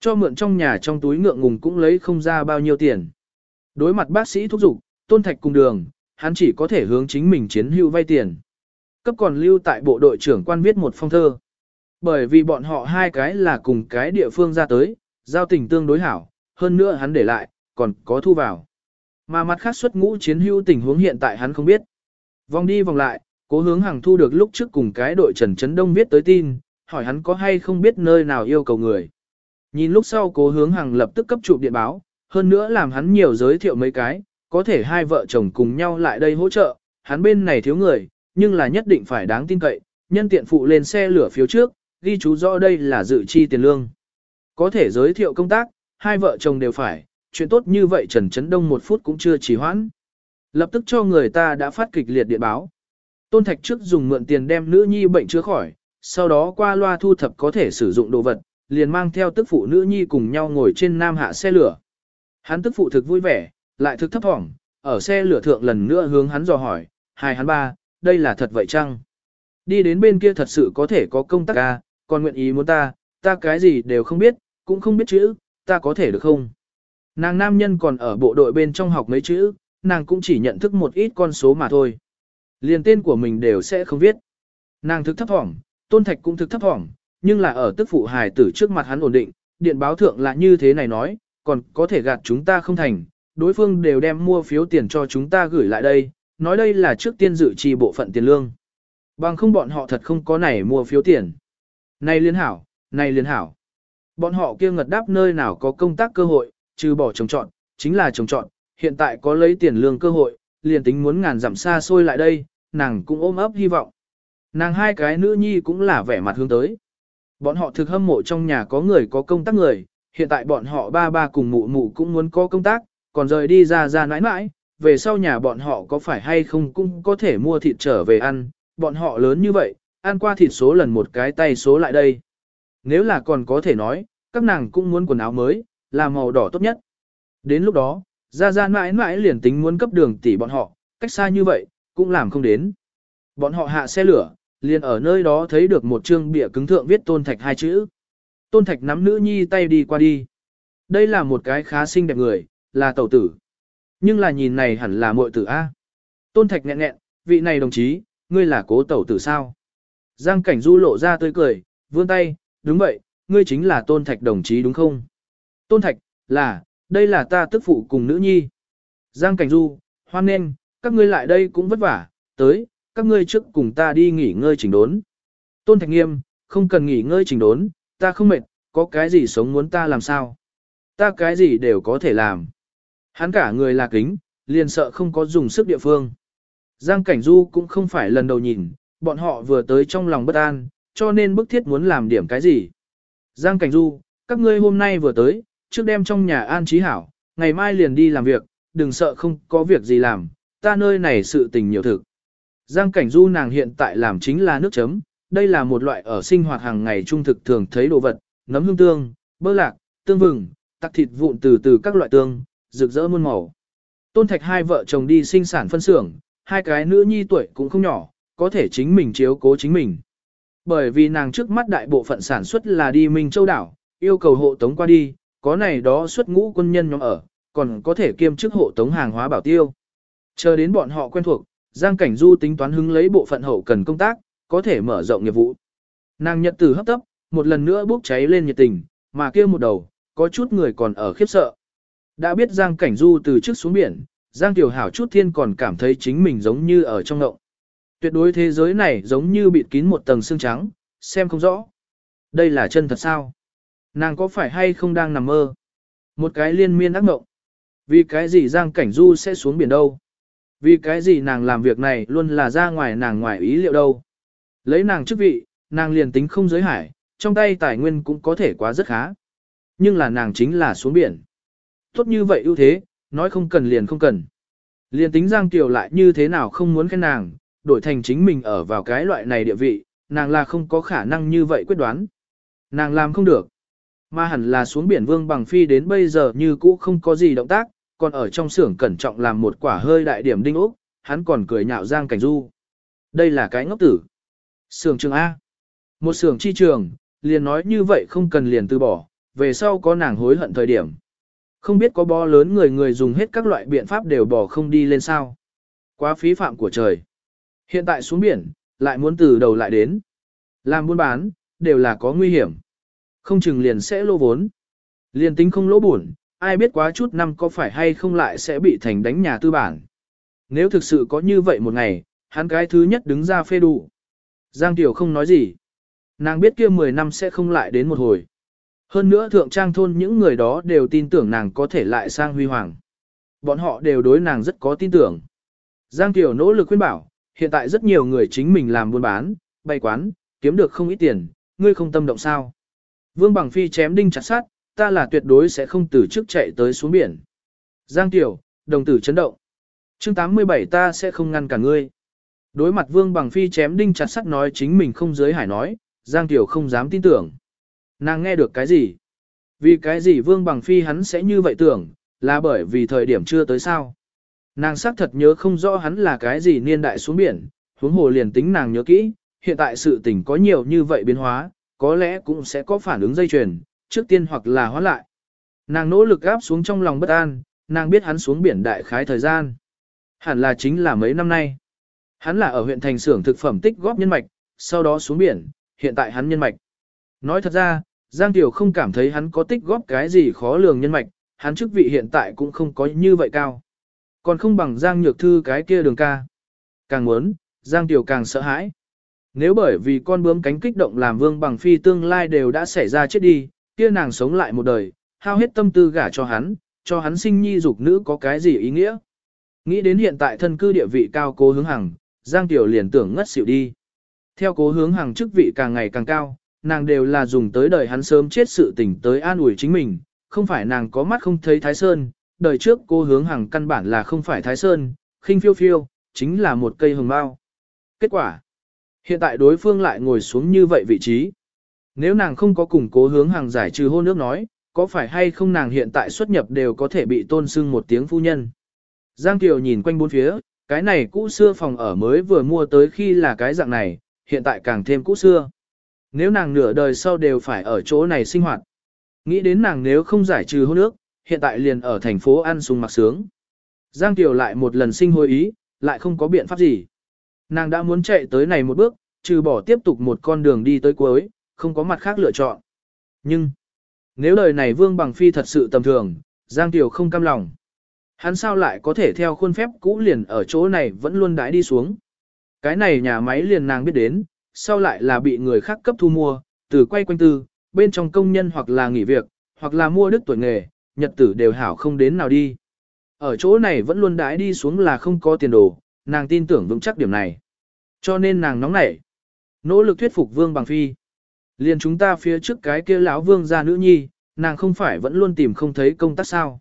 Cho mượn trong nhà trong túi ngượng ngùng cũng lấy không ra bao nhiêu tiền. Đối mặt bác sĩ thúc giục, Tôn Thạch cùng đường, hắn chỉ có thể hướng chính mình chiến hưu vay tiền. Cấp còn lưu tại bộ đội trưởng quan viết một phong thơ. Bởi vì bọn họ hai cái là cùng cái địa phương ra tới, giao tình tương đối hảo, hơn nữa hắn để lại, còn có thu vào. Mà mặt khác xuất ngũ chiến hưu tình huống hiện tại hắn không biết. Vòng đi vòng lại, cố hướng hàng thu được lúc trước cùng cái đội Trần Trấn Đông viết tới tin, hỏi hắn có hay không biết nơi nào yêu cầu người. Nhìn lúc sau cố hướng hàng lập tức cấp chụp điện báo, hơn nữa làm hắn nhiều giới thiệu mấy cái, có thể hai vợ chồng cùng nhau lại đây hỗ trợ, hắn bên này thiếu người, nhưng là nhất định phải đáng tin cậy, nhân tiện phụ lên xe lửa phiếu trước, ghi chú rõ đây là dự chi tiền lương. Có thể giới thiệu công tác, hai vợ chồng đều phải, chuyện tốt như vậy Trần Trấn Đông một phút cũng chưa trì hoãn. Lập tức cho người ta đã phát kịch liệt điện báo. Tôn Thạch trước dùng mượn tiền đem nữ nhi bệnh chữa khỏi, sau đó qua loa thu thập có thể sử dụng đồ vật, liền mang theo tức phụ nữ nhi cùng nhau ngồi trên nam hạ xe lửa. Hắn tức phụ thực vui vẻ, lại thực thấp thỏm, ở xe lửa thượng lần nữa hướng hắn dò hỏi, hai hắn ba, đây là thật vậy chăng? Đi đến bên kia thật sự có thể có công tác ca, à, còn nguyện ý muốn ta, ta cái gì đều không biết, cũng không biết chữ, ta có thể được không? Nàng nam nhân còn ở bộ đội bên trong học mấy chữ, nàng cũng chỉ nhận thức một ít con số mà thôi. Liền tên của mình đều sẽ không viết. Nàng thực thấp thỏm, tôn thạch cũng thực thấp thỏm, nhưng là ở tức phụ hài tử trước mặt hắn ổn định, điện báo thượng là như thế này nói, còn có thể gạt chúng ta không thành, đối phương đều đem mua phiếu tiền cho chúng ta gửi lại đây, nói đây là trước tiên dự trì bộ phận tiền lương. Bằng không bọn họ thật không có này mua phiếu tiền. Này liên hảo, này liên hảo. Bọn họ kia ngật đáp nơi nào có công tác cơ hội, trừ bỏ trồng trọn, chính là trồng trọn, hiện tại có lấy tiền lương cơ hội, liền tính muốn ngàn dặm xa xôi lại đây, nàng cũng ôm ấp hy vọng. Nàng hai cái nữ nhi cũng là vẻ mặt hướng tới. Bọn họ thực hâm mộ trong nhà có người có công tác người, hiện tại bọn họ ba ba cùng mụ mụ cũng muốn có công tác, còn rời đi ra ra nãi nãi, về sau nhà bọn họ có phải hay không cũng có thể mua thịt trở về ăn, bọn họ lớn như vậy, ăn qua thịt số lần một cái tay số lại đây. Nếu là còn có thể nói, các nàng cũng muốn quần áo mới, là màu đỏ tốt nhất. Đến lúc đó, ra ra mãi mãi liền tính muốn cấp đường tỷ bọn họ, cách xa như vậy, cũng làm không đến. Bọn họ hạ xe lửa, liền ở nơi đó thấy được một chương bìa cứng thượng viết tôn thạch hai chữ. Tôn thạch nắm nữ nhi tay đi qua đi. Đây là một cái khá xinh đẹp người, là tẩu tử. Nhưng là nhìn này hẳn là muội tử A. Tôn thạch nghẹn nghẹn, vị này đồng chí, ngươi là cố tẩu tử sao? Giang cảnh du lộ ra tươi cười, vươn tay, đúng vậy, ngươi chính là tôn thạch đồng chí đúng không? Tôn thạch, là, đây là ta tức phụ cùng nữ nhi. Giang cảnh du, hoan nên, các ngươi lại đây cũng vất vả, tới, các ngươi trước cùng ta đi nghỉ ngơi chỉnh đốn. Tôn thạch nghiêm, không cần nghỉ ngơi chỉnh đốn, ta không mệt, có cái gì sống muốn ta làm sao? Ta cái gì đều có thể làm. Hắn cả người là kính, liền sợ không có dùng sức địa phương. Giang Cảnh Du cũng không phải lần đầu nhìn, bọn họ vừa tới trong lòng bất an, cho nên bức thiết muốn làm điểm cái gì. Giang Cảnh Du, các ngươi hôm nay vừa tới, trước đêm trong nhà an trí hảo, ngày mai liền đi làm việc, đừng sợ không có việc gì làm, ta nơi này sự tình nhiều thực. Giang Cảnh Du nàng hiện tại làm chính là nước chấm, đây là một loại ở sinh hoạt hàng ngày trung thực thường thấy đồ vật, nấm hương tương, bơ lạc, tương vừng, tắc thịt vụn từ từ các loại tương, rực rỡ muôn màu. Tôn Thạch hai vợ chồng đi sinh sản phân xưởng, hai cái nữ nhi tuổi cũng không nhỏ, có thể chính mình chiếu cố chính mình. Bởi vì nàng trước mắt đại bộ phận sản xuất là đi Minh Châu đảo, yêu cầu hộ tống qua đi, có này đó xuất ngũ quân nhân nhóm ở, còn có thể kiêm chức hộ tống hàng hóa bảo tiêu. Chờ đến bọn họ quen thuộc, Giang Cảnh Du tính toán hứng lấy bộ phận hậu cần công tác, có thể mở rộng nghiệp vụ. Nàng nhật từ hấp tấp, một lần nữa bốc cháy lên nhiệt tình, mà kia một đầu, có chút người còn ở khiếp sợ. Đã biết Giang Cảnh Du từ trước xuống biển, Giang Tiểu Hảo chút thiên còn cảm thấy chính mình giống như ở trong ngộng. Tuyệt đối thế giới này giống như bịt kín một tầng xương trắng, xem không rõ. Đây là chân thật sao? Nàng có phải hay không đang nằm mơ? Một cái liên miên ác ngộng. Vì cái gì Giang Cảnh Du sẽ xuống biển đâu? Vì cái gì nàng làm việc này luôn là ra ngoài nàng ngoài ý liệu đâu? Lấy nàng chức vị, nàng liền tính không giới hải, trong tay tài nguyên cũng có thể quá rất khá. Nhưng là nàng chính là xuống biển. Tốt như vậy ưu thế, nói không cần liền không cần. Liền tính Giang Kiều lại như thế nào không muốn khen nàng, đổi thành chính mình ở vào cái loại này địa vị, nàng là không có khả năng như vậy quyết đoán. Nàng làm không được. Mà hẳn là xuống biển vương bằng phi đến bây giờ như cũ không có gì động tác, còn ở trong xưởng cẩn trọng làm một quả hơi đại điểm đinh ốc, hắn còn cười nhạo Giang Cảnh Du. Đây là cái ngốc tử. Xưởng trường A. Một xưởng chi trường, liền nói như vậy không cần liền từ bỏ, về sau có nàng hối hận thời điểm. Không biết có bó lớn người người dùng hết các loại biện pháp đều bỏ không đi lên sao. Quá phí phạm của trời. Hiện tại xuống biển, lại muốn từ đầu lại đến. Làm buôn bán, đều là có nguy hiểm. Không chừng liền sẽ lô vốn. Liền tính không lỗ buồn, ai biết quá chút năm có phải hay không lại sẽ bị thành đánh nhà tư bản. Nếu thực sự có như vậy một ngày, hắn cái thứ nhất đứng ra phê đủ. Giang Tiểu không nói gì. Nàng biết kia 10 năm sẽ không lại đến một hồi. Hơn nữa thượng trang thôn những người đó đều tin tưởng nàng có thể lại sang huy hoàng. Bọn họ đều đối nàng rất có tin tưởng. Giang Tiểu nỗ lực khuyên bảo, hiện tại rất nhiều người chính mình làm buôn bán, bày quán, kiếm được không ít tiền, ngươi không tâm động sao. Vương Bằng Phi chém đinh chặt sát, ta là tuyệt đối sẽ không từ trước chạy tới xuống biển. Giang Tiểu, đồng tử chấn động. chương 87 ta sẽ không ngăn cả ngươi. Đối mặt Vương Bằng Phi chém đinh chặt sắt nói chính mình không giới hải nói, Giang Tiểu không dám tin tưởng. Nàng nghe được cái gì? Vì cái gì Vương Bằng Phi hắn sẽ như vậy tưởng, là bởi vì thời điểm chưa tới sao. Nàng xác thật nhớ không rõ hắn là cái gì niên đại xuống biển, huống hồ liền tính nàng nhớ kỹ, hiện tại sự tình có nhiều như vậy biến hóa, có lẽ cũng sẽ có phản ứng dây chuyền, trước tiên hoặc là hóa lại. Nàng nỗ lực áp xuống trong lòng bất an, nàng biết hắn xuống biển đại khái thời gian. Hẳn là chính là mấy năm nay. Hắn là ở huyện thành xưởng thực phẩm tích góp nhân mạch, sau đó xuống biển, hiện tại hắn nhân mạch. Nói thật ra, Giang Tiểu không cảm thấy hắn có tích góp cái gì khó lường nhân mạch, hắn chức vị hiện tại cũng không có như vậy cao. Còn không bằng Giang Nhược Thư cái kia đường ca. Càng muốn, Giang Tiểu càng sợ hãi. Nếu bởi vì con bướm cánh kích động làm vương bằng phi tương lai đều đã xảy ra chết đi, kia nàng sống lại một đời, hao hết tâm tư gả cho hắn, cho hắn sinh nhi dục nữ có cái gì ý nghĩa. Nghĩ đến hiện tại thân cư địa vị cao cố hướng hằng, Giang Tiểu liền tưởng ngất xỉu đi. Theo cố hướng hằng chức vị càng ngày càng cao, nàng đều là dùng tới đời hắn sớm chết sự tình tới an ủi chính mình, không phải nàng có mắt không thấy Thái Sơn, đời trước cô hướng hằng căn bản là không phải Thái Sơn, khinh phiêu phiêu, chính là một cây hồng bao. Kết quả, hiện tại đối phương lại ngồi xuống như vậy vị trí. Nếu nàng không có củng cố hướng hàng giải trừ hôn nước nói, có phải hay không nàng hiện tại xuất nhập đều có thể bị tôn sưng một tiếng phu nhân. Giang Kiều nhìn quanh bốn phía, cái này cũ xưa phòng ở mới vừa mua tới khi là cái dạng này, hiện tại càng thêm cũ xưa. Nếu nàng nửa đời sau đều phải ở chỗ này sinh hoạt. Nghĩ đến nàng nếu không giải trừ hôn nước, hiện tại liền ở thành phố ăn sung mặc sướng. Giang Kiều lại một lần sinh hối ý, lại không có biện pháp gì. Nàng đã muốn chạy tới này một bước, trừ bỏ tiếp tục một con đường đi tới cuối, không có mặt khác lựa chọn. Nhưng, nếu lời này Vương Bằng Phi thật sự tầm thường, Giang Tiểu không cam lòng. Hắn sao lại có thể theo khuôn phép cũ liền ở chỗ này vẫn luôn đãi đi xuống. Cái này nhà máy liền nàng biết đến, sau lại là bị người khác cấp thu mua, từ quay quanh tư, bên trong công nhân hoặc là nghỉ việc, hoặc là mua đức tuổi nghề, nhật tử đều hảo không đến nào đi. Ở chỗ này vẫn luôn đãi đi xuống là không có tiền đồ, nàng tin tưởng vững chắc điểm này. Cho nên nàng nóng nảy, nỗ lực thuyết phục Vương Bằng Phi. Liền chúng ta phía trước cái kia lão Vương gia nữ nhi, nàng không phải vẫn luôn tìm không thấy công tác sao.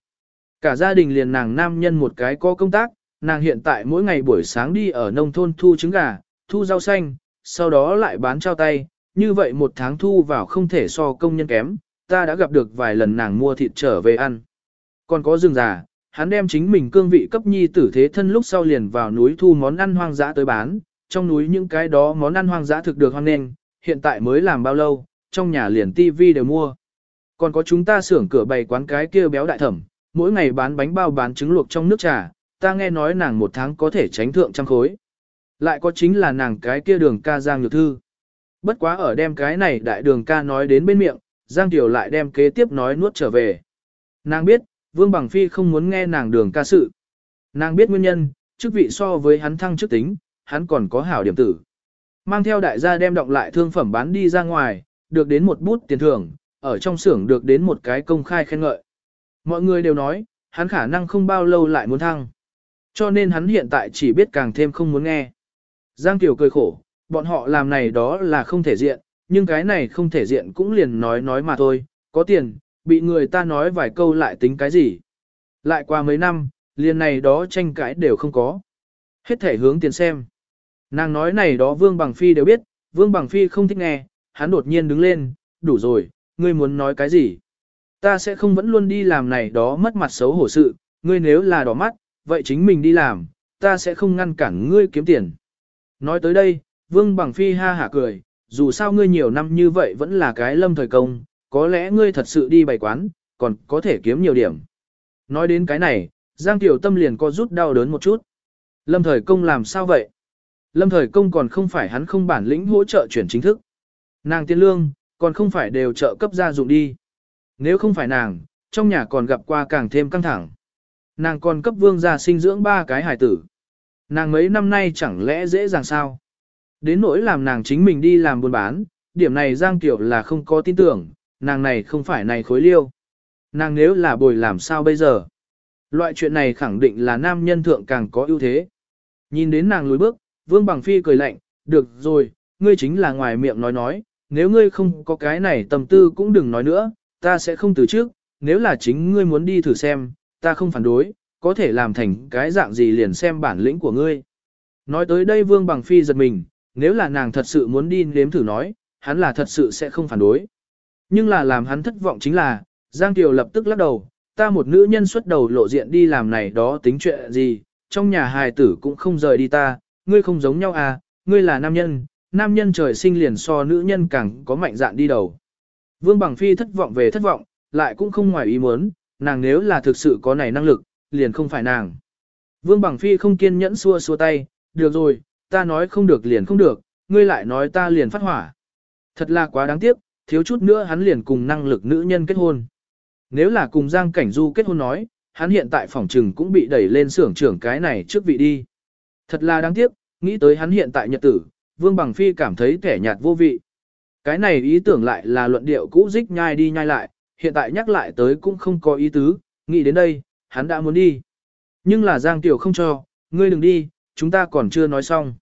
Cả gia đình liền nàng nam nhân một cái có công tác, nàng hiện tại mỗi ngày buổi sáng đi ở nông thôn thu trứng gà, thu rau xanh, sau đó lại bán trao tay, như vậy một tháng thu vào không thể so công nhân kém, ta đã gặp được vài lần nàng mua thịt trở về ăn. Còn có rừng già, hắn đem chính mình cương vị cấp nhi tử thế thân lúc sau liền vào núi thu món ăn hoang dã tới bán, trong núi những cái đó món ăn hoang dã thực được hoang nên, hiện tại mới làm bao lâu, trong nhà liền tivi đều mua. Còn có chúng ta xưởng cửa bày quán cái kia béo đại thẩm, mỗi ngày bán bánh bao bán trứng luộc trong nước trà, ta nghe nói nàng một tháng có thể tránh thượng trăm khối. Lại có chính là nàng cái kia đường ca Giang Nhược Thư. Bất quá ở đem cái này đại đường ca nói đến bên miệng, Giang Tiểu lại đem kế tiếp nói nuốt trở về. Nàng biết, Vương Bằng Phi không muốn nghe nàng đường ca sự. Nàng biết nguyên nhân, chức vị so với hắn thăng chức tính, hắn còn có hảo điểm tử. Mang theo đại gia đem động lại thương phẩm bán đi ra ngoài, được đến một bút tiền thưởng, ở trong xưởng được đến một cái công khai khen ngợi. Mọi người đều nói, hắn khả năng không bao lâu lại muốn thăng. Cho nên hắn hiện tại chỉ biết càng thêm không muốn nghe. Giang Tiểu cười khổ, bọn họ làm này đó là không thể diện, nhưng cái này không thể diện cũng liền nói nói mà thôi, có tiền, bị người ta nói vài câu lại tính cái gì. Lại qua mấy năm, liền này đó tranh cãi đều không có. Hết thể hướng tiền xem. Nàng nói này đó Vương Bằng Phi đều biết, Vương Bằng Phi không thích nghe, hắn đột nhiên đứng lên, đủ rồi, ngươi muốn nói cái gì? Ta sẽ không vẫn luôn đi làm này đó mất mặt xấu hổ sự, ngươi nếu là đỏ mắt, vậy chính mình đi làm, ta sẽ không ngăn cản ngươi kiếm tiền. Nói tới đây, Vương Bằng Phi ha hả cười, dù sao ngươi nhiều năm như vậy vẫn là cái lâm thời công, có lẽ ngươi thật sự đi bày quán, còn có thể kiếm nhiều điểm. Nói đến cái này, Giang Tiểu Tâm liền co rút đau đớn một chút. Lâm thời công làm sao vậy? Lâm thời công còn không phải hắn không bản lĩnh hỗ trợ chuyển chính thức. Nàng tiên lương, còn không phải đều trợ cấp gia dụng đi. Nếu không phải nàng, trong nhà còn gặp qua càng thêm căng thẳng. Nàng còn cấp vương gia sinh dưỡng ba cái hài tử. Nàng mấy năm nay chẳng lẽ dễ dàng sao? Đến nỗi làm nàng chính mình đi làm buôn bán, điểm này Giang Tiểu là không có tin tưởng, nàng này không phải này khối liêu. Nàng nếu là bồi làm sao bây giờ? Loại chuyện này khẳng định là nam nhân thượng càng có ưu thế. Nhìn đến nàng lùi bước, Vương Bằng Phi cười lạnh, được rồi, ngươi chính là ngoài miệng nói nói, nếu ngươi không có cái này tâm tư cũng đừng nói nữa, ta sẽ không từ trước, nếu là chính ngươi muốn đi thử xem, ta không phản đối, có thể làm thành cái dạng gì liền xem bản lĩnh của ngươi. Nói tới đây Vương Bằng Phi giật mình, nếu là nàng thật sự muốn đi nếm thử nói, hắn là thật sự sẽ không phản đối. Nhưng là làm hắn thất vọng chính là, Giang Kiều lập tức lắc đầu, ta một nữ nhân xuất đầu lộ diện đi làm này đó tính chuyện gì, trong nhà hài tử cũng không rời đi ta, ngươi không giống nhau à, ngươi là nam nhân, nam nhân trời sinh liền so nữ nhân càng có mạnh dạn đi đầu. Vương Bằng Phi thất vọng về thất vọng, lại cũng không ngoài ý muốn, nàng nếu là thực sự có này năng lực, liền không phải nàng. Vương Bằng Phi không kiên nhẫn xua xua tay, được rồi, ta nói không được liền không được, ngươi lại nói ta liền phát hỏa. Thật là quá đáng tiếc, thiếu chút nữa hắn liền cùng năng lực nữ nhân kết hôn. Nếu là cùng Giang Cảnh Du kết hôn nói, hắn hiện tại phòng trừng cũng bị đẩy lên xưởng trưởng cái này trước vị đi. Thật là đáng tiếc, nghĩ tới hắn hiện tại nhật tử, Vương Bằng Phi cảm thấy kẻ nhạt vô vị. Cái này ý tưởng lại là luận điệu cũ dích nhai đi nhai lại, hiện tại nhắc lại tới cũng không có ý tứ, nghĩ đến đây, hắn đã muốn đi. Nhưng là Giang Tiểu không cho, ngươi đừng đi, chúng ta còn chưa nói xong.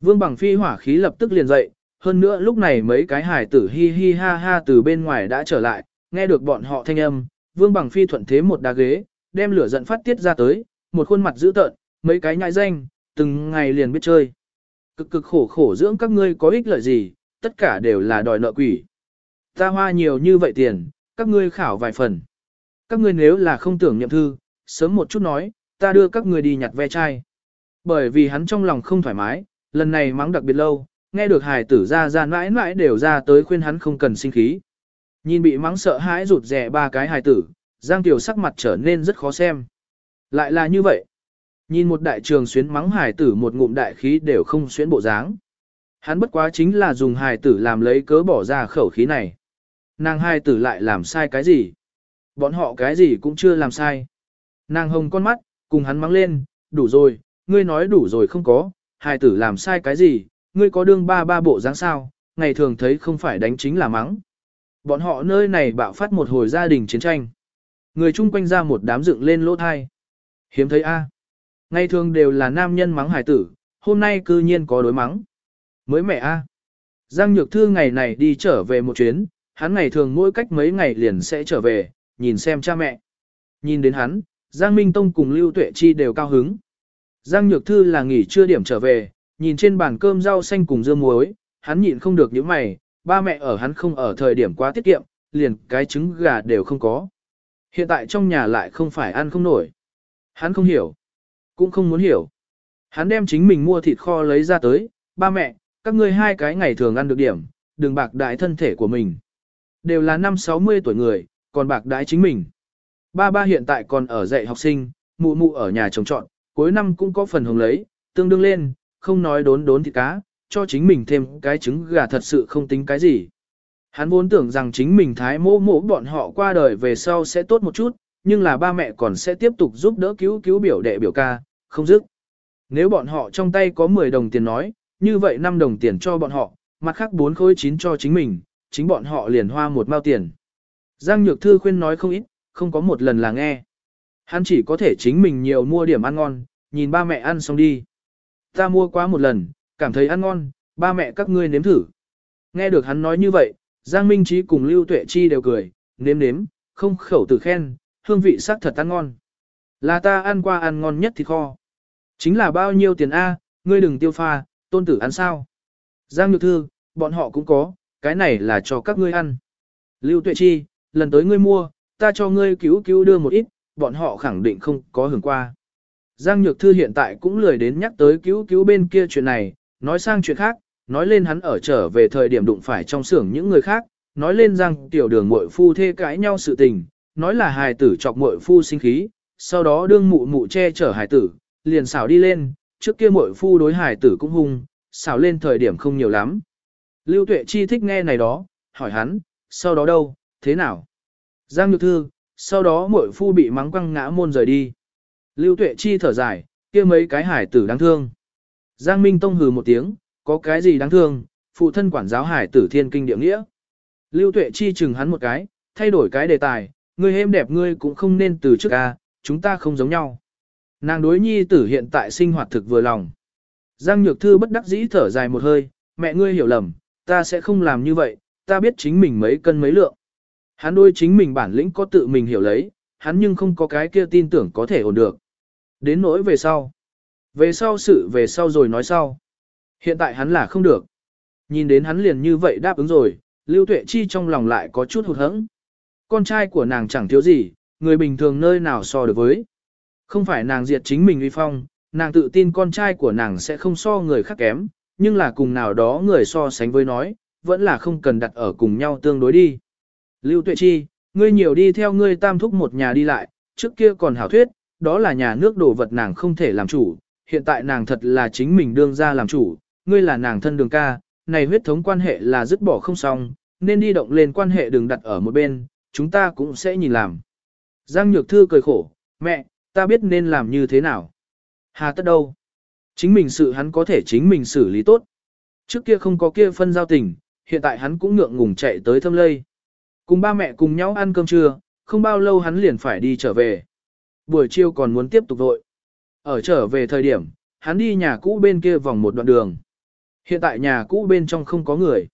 Vương Bằng Phi hỏa khí lập tức liền dậy, hơn nữa lúc này mấy cái hải tử hi hi ha ha từ bên ngoài đã trở lại, nghe được bọn họ thanh âm, Vương Bằng Phi thuận thế một đá ghế, đem lửa giận phát tiết ra tới, một khuôn mặt dữ tợn, mấy cái nhại danh, từng ngày liền biết chơi. Cực cực khổ khổ dưỡng các ngươi có ích lợi gì, tất cả đều là đòi nợ quỷ. Ta hoa nhiều như vậy tiền, các ngươi khảo vài phần. Các ngươi nếu là không tưởng nhậm thư, sớm một chút nói, ta đưa các ngươi đi nhặt ve chai. Bởi vì hắn trong lòng không thoải mái, lần này mắng đặc biệt lâu, nghe được hài tử ra ra mãi mãi đều ra tới khuyên hắn không cần sinh khí. Nhìn bị mắng sợ hãi rụt rè ba cái hài tử, Giang Tiểu sắc mặt trở nên rất khó xem. Lại là như vậy. Nhìn một đại trường xuyến mắng hài tử một ngụm đại khí đều không xuyến bộ dáng. Hắn bất quá chính là dùng hài tử làm lấy cớ bỏ ra khẩu khí này. Nàng hài tử lại làm sai cái gì? Bọn họ cái gì cũng chưa làm sai. Nàng hồng con mắt, cùng hắn mắng lên, đủ rồi, ngươi nói đủ rồi không có, hài tử làm sai cái gì, ngươi có đương ba ba bộ dáng sao, ngày thường thấy không phải đánh chính là mắng. Bọn họ nơi này bạo phát một hồi gia đình chiến tranh. Người chung quanh ra một đám dựng lên lỗ thai. Hiếm thấy a. Ngày thường đều là nam nhân mắng hải tử, hôm nay cư nhiên có đối mắng. Mới mẹ a. Giang Nhược Thư ngày này đi trở về một chuyến, hắn ngày thường mỗi cách mấy ngày liền sẽ trở về, nhìn xem cha mẹ. Nhìn đến hắn, Giang Minh Tông cùng Lưu Tuệ Chi đều cao hứng. Giang Nhược Thư là nghỉ trưa điểm trở về, nhìn trên bàn cơm rau xanh cùng dưa muối, hắn nhịn không được những mày, ba mẹ ở hắn không ở thời điểm quá tiết kiệm, liền cái trứng gà đều không có. Hiện tại trong nhà lại không phải ăn không nổi. Hắn không hiểu, cũng không muốn hiểu. Hắn đem chính mình mua thịt kho lấy ra tới, ba mẹ, các ngươi hai cái ngày thường ăn được điểm, đừng bạc đại thân thể của mình. Đều là năm 60 tuổi người, còn bạc đái chính mình. Ba ba hiện tại còn ở dạy học sinh, mụ mụ ở nhà trồng trọn, cuối năm cũng có phần hồng lấy, tương đương lên, không nói đốn đốn thịt cá, cho chính mình thêm cái trứng gà thật sự không tính cái gì. Hắn vốn tưởng rằng chính mình thái mỗ mỗ bọn họ qua đời về sau sẽ tốt một chút, nhưng là ba mẹ còn sẽ tiếp tục giúp đỡ cứu cứu biểu đệ biểu ca, không dứt. Nếu bọn họ trong tay có 10 đồng tiền nói, như vậy 5 đồng tiền cho bọn họ, mặt khác 4 khối 9 cho chính mình, chính bọn họ liền hoa một mao tiền. Giang Nhược Thư khuyên nói không ít, không có một lần là nghe. Hắn chỉ có thể chính mình nhiều mua điểm ăn ngon, nhìn ba mẹ ăn xong đi. Ta mua quá một lần, cảm thấy ăn ngon, ba mẹ các ngươi nếm thử. Nghe được hắn nói như vậy, Giang Minh Trí cùng Lưu Tuệ Chi đều cười, nếm nếm, không khẩu từ khen, hương vị sắc thật ăn ngon. Là ta ăn qua ăn ngon nhất thì kho. Chính là bao nhiêu tiền A, ngươi đừng tiêu pha, tôn tử ăn sao. Giang Nhược Thư, bọn họ cũng có, cái này là cho các ngươi ăn. Lưu Tuệ Chi, lần tới ngươi mua, ta cho ngươi cứu cứu đưa một ít, bọn họ khẳng định không có hưởng qua. Giang Nhược Thư hiện tại cũng lười đến nhắc tới cứu cứu bên kia chuyện này, nói sang chuyện khác, nói lên hắn ở trở về thời điểm đụng phải trong xưởng những người khác, nói lên rằng tiểu đường muội phu thê cãi nhau sự tình, nói là hài tử chọc muội phu sinh khí, sau đó đương mụ mụ che chở hải tử, liền xảo đi lên, trước kia muội phu đối hải tử cũng hung, xảo lên thời điểm không nhiều lắm. Lưu Tuệ Chi thích nghe này đó, hỏi hắn, sau đó đâu, thế nào? Giang Nhược Thư, sau đó muội phu bị mắng quăng ngã môn rời đi. Lưu Tuệ Chi thở dài, kia mấy cái hải tử đáng thương. Giang Minh Tông hừ một tiếng, có cái gì đáng thương, phụ thân quản giáo hải tử thiên kinh địa nghĩa. Lưu Tuệ Chi chừng hắn một cái, thay đổi cái đề tài, ngươi êm đẹp ngươi cũng không nên từ trước ca, chúng ta không giống nhau. Nàng đối nhi tử hiện tại sinh hoạt thực vừa lòng. Giang Nhược Thư bất đắc dĩ thở dài một hơi, mẹ ngươi hiểu lầm, ta sẽ không làm như vậy, ta biết chính mình mấy cân mấy lượng. Hắn đôi chính mình bản lĩnh có tự mình hiểu lấy, hắn nhưng không có cái kia tin tưởng có thể ổn được. Đến nỗi về sau. Về sau sự về sau rồi nói sau. Hiện tại hắn là không được. Nhìn đến hắn liền như vậy đáp ứng rồi, Lưu Tuệ Chi trong lòng lại có chút hụt hẫng. Con trai của nàng chẳng thiếu gì, người bình thường nơi nào so được với. Không phải nàng diệt chính mình uy phong, nàng tự tin con trai của nàng sẽ không so người khác kém, nhưng là cùng nào đó người so sánh với nói, vẫn là không cần đặt ở cùng nhau tương đối đi. Lưu Tuệ Chi, ngươi nhiều đi theo ngươi tam thúc một nhà đi lại, trước kia còn hảo thuyết, đó là nhà nước đồ vật nàng không thể làm chủ, hiện tại nàng thật là chính mình đương ra làm chủ, ngươi là nàng thân đường ca, này huyết thống quan hệ là dứt bỏ không xong, nên đi động lên quan hệ đừng đặt ở một bên, chúng ta cũng sẽ nhìn làm. Giang Nhược Thư cười khổ, mẹ, ta biết nên làm như thế nào. Hà tất đâu? Chính mình sự hắn có thể chính mình xử lý tốt. Trước kia không có kia phân giao tình, hiện tại hắn cũng ngượng ngùng chạy tới thâm lây. Cùng ba mẹ cùng nhau ăn cơm trưa, không bao lâu hắn liền phải đi trở về. Buổi chiều còn muốn tiếp tục vội. Ở trở về thời điểm, hắn đi nhà cũ bên kia vòng một đoạn đường. Hiện tại nhà cũ bên trong không có người.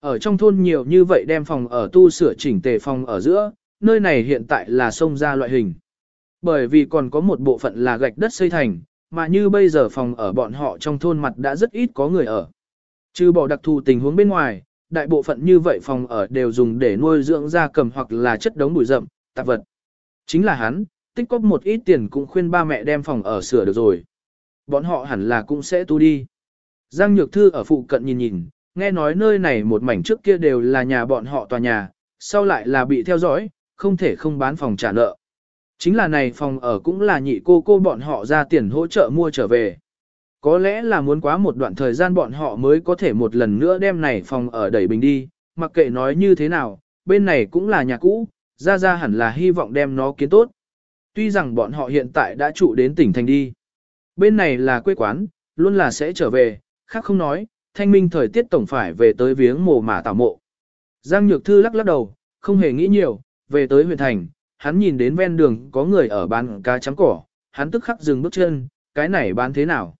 Ở trong thôn nhiều như vậy đem phòng ở tu sửa chỉnh tề phòng ở giữa, nơi này hiện tại là sông ra loại hình. Bởi vì còn có một bộ phận là gạch đất xây thành, mà như bây giờ phòng ở bọn họ trong thôn mặt đã rất ít có người ở. Trừ bỏ đặc thù tình huống bên ngoài, đại bộ phận như vậy phòng ở đều dùng để nuôi dưỡng gia cầm hoặc là chất đống bụi rậm, tạp vật. Chính là hắn, tích cóp một ít tiền cũng khuyên ba mẹ đem phòng ở sửa được rồi. Bọn họ hẳn là cũng sẽ tu đi. Giang Nhược Thư ở phụ cận nhìn nhìn, nghe nói nơi này một mảnh trước kia đều là nhà bọn họ tòa nhà, sau lại là bị theo dõi, không thể không bán phòng trả nợ. Chính là này phòng ở cũng là nhị cô cô bọn họ ra tiền hỗ trợ mua trở về. Có lẽ là muốn quá một đoạn thời gian bọn họ mới có thể một lần nữa đem này phòng ở đẩy bình đi, mặc kệ nói như thế nào, bên này cũng là nhà cũ, ra ra hẳn là hy vọng đem nó kiến tốt. Tuy rằng bọn họ hiện tại đã trụ đến tỉnh thành đi. Bên này là quê quán, luôn là sẽ trở về, khác không nói, thanh minh thời tiết tổng phải về tới viếng mồ mả tảo mộ. Giang Nhược Thư lắc lắc đầu, không hề nghĩ nhiều, về tới huyện thành, hắn nhìn đến ven đường có người ở bán cá chấm cỏ, hắn tức khắc dừng bước chân, cái này bán thế nào?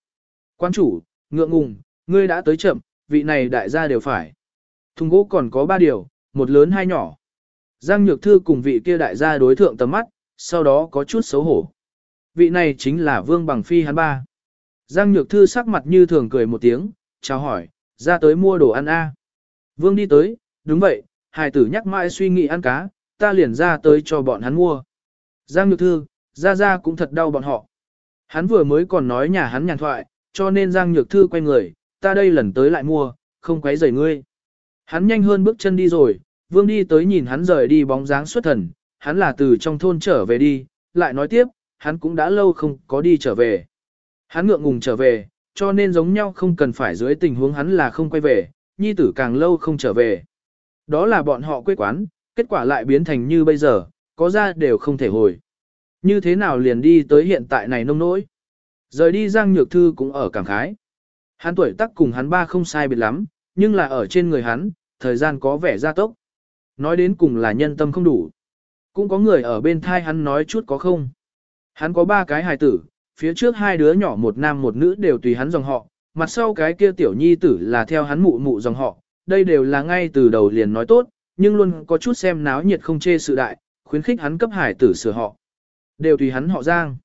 Quan chủ, ngượng ngùng, ngươi đã tới chậm, vị này đại gia đều phải. Thùng gỗ còn có ba điều, một lớn hai nhỏ. Giang Nhược Thư cùng vị kia đại gia đối thượng tầm mắt, sau đó có chút xấu hổ. Vị này chính là Vương Bằng Phi hắn ba. Giang Nhược Thư sắc mặt như thường cười một tiếng, chào hỏi, ra tới mua đồ ăn a. Vương đi tới, đúng vậy, hài tử nhắc mãi suy nghĩ ăn cá, ta liền ra tới cho bọn hắn mua. Giang Nhược Thư, ra ra cũng thật đau bọn họ. Hắn vừa mới còn nói nhà hắn nhàn thoại, cho nên Giang Nhược Thư quay người, ta đây lần tới lại mua, không quấy rầy ngươi. Hắn nhanh hơn bước chân đi rồi, Vương đi tới nhìn hắn rời đi bóng dáng xuất thần, hắn là từ trong thôn trở về đi, lại nói tiếp, hắn cũng đã lâu không có đi trở về. Hắn ngượng ngùng trở về, cho nên giống nhau không cần phải dưới tình huống hắn là không quay về, nhi tử càng lâu không trở về. Đó là bọn họ quê quán, kết quả lại biến thành như bây giờ, có ra đều không thể hồi. Như thế nào liền đi tới hiện tại này nông nỗi. Rời đi Giang Nhược Thư cũng ở cảm khái. Hắn tuổi tác cùng hắn ba không sai biệt lắm, nhưng là ở trên người hắn, thời gian có vẻ gia tốc. Nói đến cùng là nhân tâm không đủ. Cũng có người ở bên thai hắn nói chút có không. Hắn có ba cái hài tử, phía trước hai đứa nhỏ một nam một nữ đều tùy hắn dòng họ, mặt sau cái kia tiểu nhi tử là theo hắn mụ mụ dòng họ, đây đều là ngay từ đầu liền nói tốt, nhưng luôn có chút xem náo nhiệt không chê sự đại, khuyến khích hắn cấp hải tử sửa họ. Đều tùy hắn họ Giang.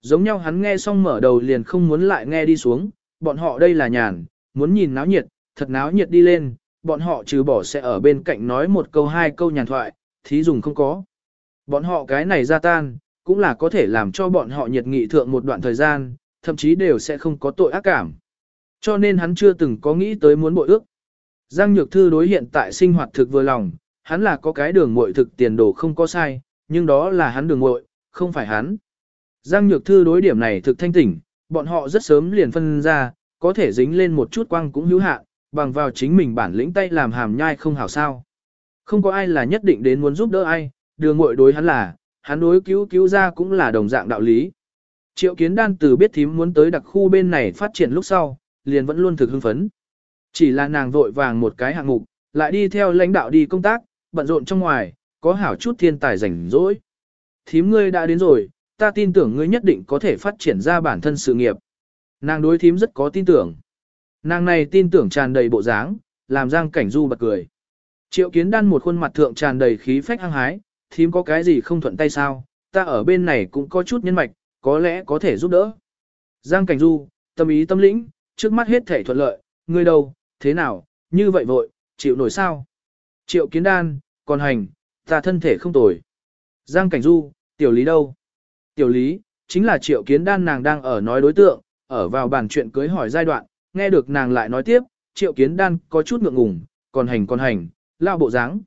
Giống nhau hắn nghe xong mở đầu liền không muốn lại nghe đi xuống, bọn họ đây là nhàn, muốn nhìn náo nhiệt, thật náo nhiệt đi lên, bọn họ trừ bỏ sẽ ở bên cạnh nói một câu hai câu nhàn thoại, thí dùng không có. Bọn họ cái này ra tan, cũng là có thể làm cho bọn họ nhiệt nghị thượng một đoạn thời gian, thậm chí đều sẽ không có tội ác cảm. Cho nên hắn chưa từng có nghĩ tới muốn bội ước. Giang Nhược Thư đối hiện tại sinh hoạt thực vừa lòng, hắn là có cái đường muội thực tiền đồ không có sai, nhưng đó là hắn đường muội, không phải hắn. Giang Nhược Thư đối điểm này thực thanh tỉnh, bọn họ rất sớm liền phân ra, có thể dính lên một chút quang cũng hữu hạn, bằng vào chính mình bản lĩnh tay làm hàm nhai không hảo sao. Không có ai là nhất định đến muốn giúp đỡ ai, đường muội đối hắn là, hắn đối cứu cứu ra cũng là đồng dạng đạo lý. Triệu kiến đan từ biết thím muốn tới đặc khu bên này phát triển lúc sau, liền vẫn luôn thực hưng phấn. Chỉ là nàng vội vàng một cái hạng mục, lại đi theo lãnh đạo đi công tác, bận rộn trong ngoài, có hảo chút thiên tài rảnh rỗi. Thím ngươi đã đến rồi, ta tin tưởng ngươi nhất định có thể phát triển ra bản thân sự nghiệp. Nàng đối thím rất có tin tưởng. Nàng này tin tưởng tràn đầy bộ dáng, làm Giang Cảnh Du bật cười. Triệu kiến đan một khuôn mặt thượng tràn đầy khí phách hăng hái, thím có cái gì không thuận tay sao, ta ở bên này cũng có chút nhân mạch, có lẽ có thể giúp đỡ. Giang Cảnh Du, tâm ý tâm lĩnh, trước mắt hết thể thuận lợi, ngươi đâu, thế nào, như vậy vội, chịu nổi sao? Triệu kiến đan, còn hành, ta thân thể không tồi. Giang Cảnh Du, tiểu lý đâu? Tiểu lý, chính là triệu kiến đan nàng đang ở nói đối tượng, ở vào bàn chuyện cưới hỏi giai đoạn, nghe được nàng lại nói tiếp, triệu kiến đan có chút ngượng ngùng, còn hành còn hành, lao bộ dáng.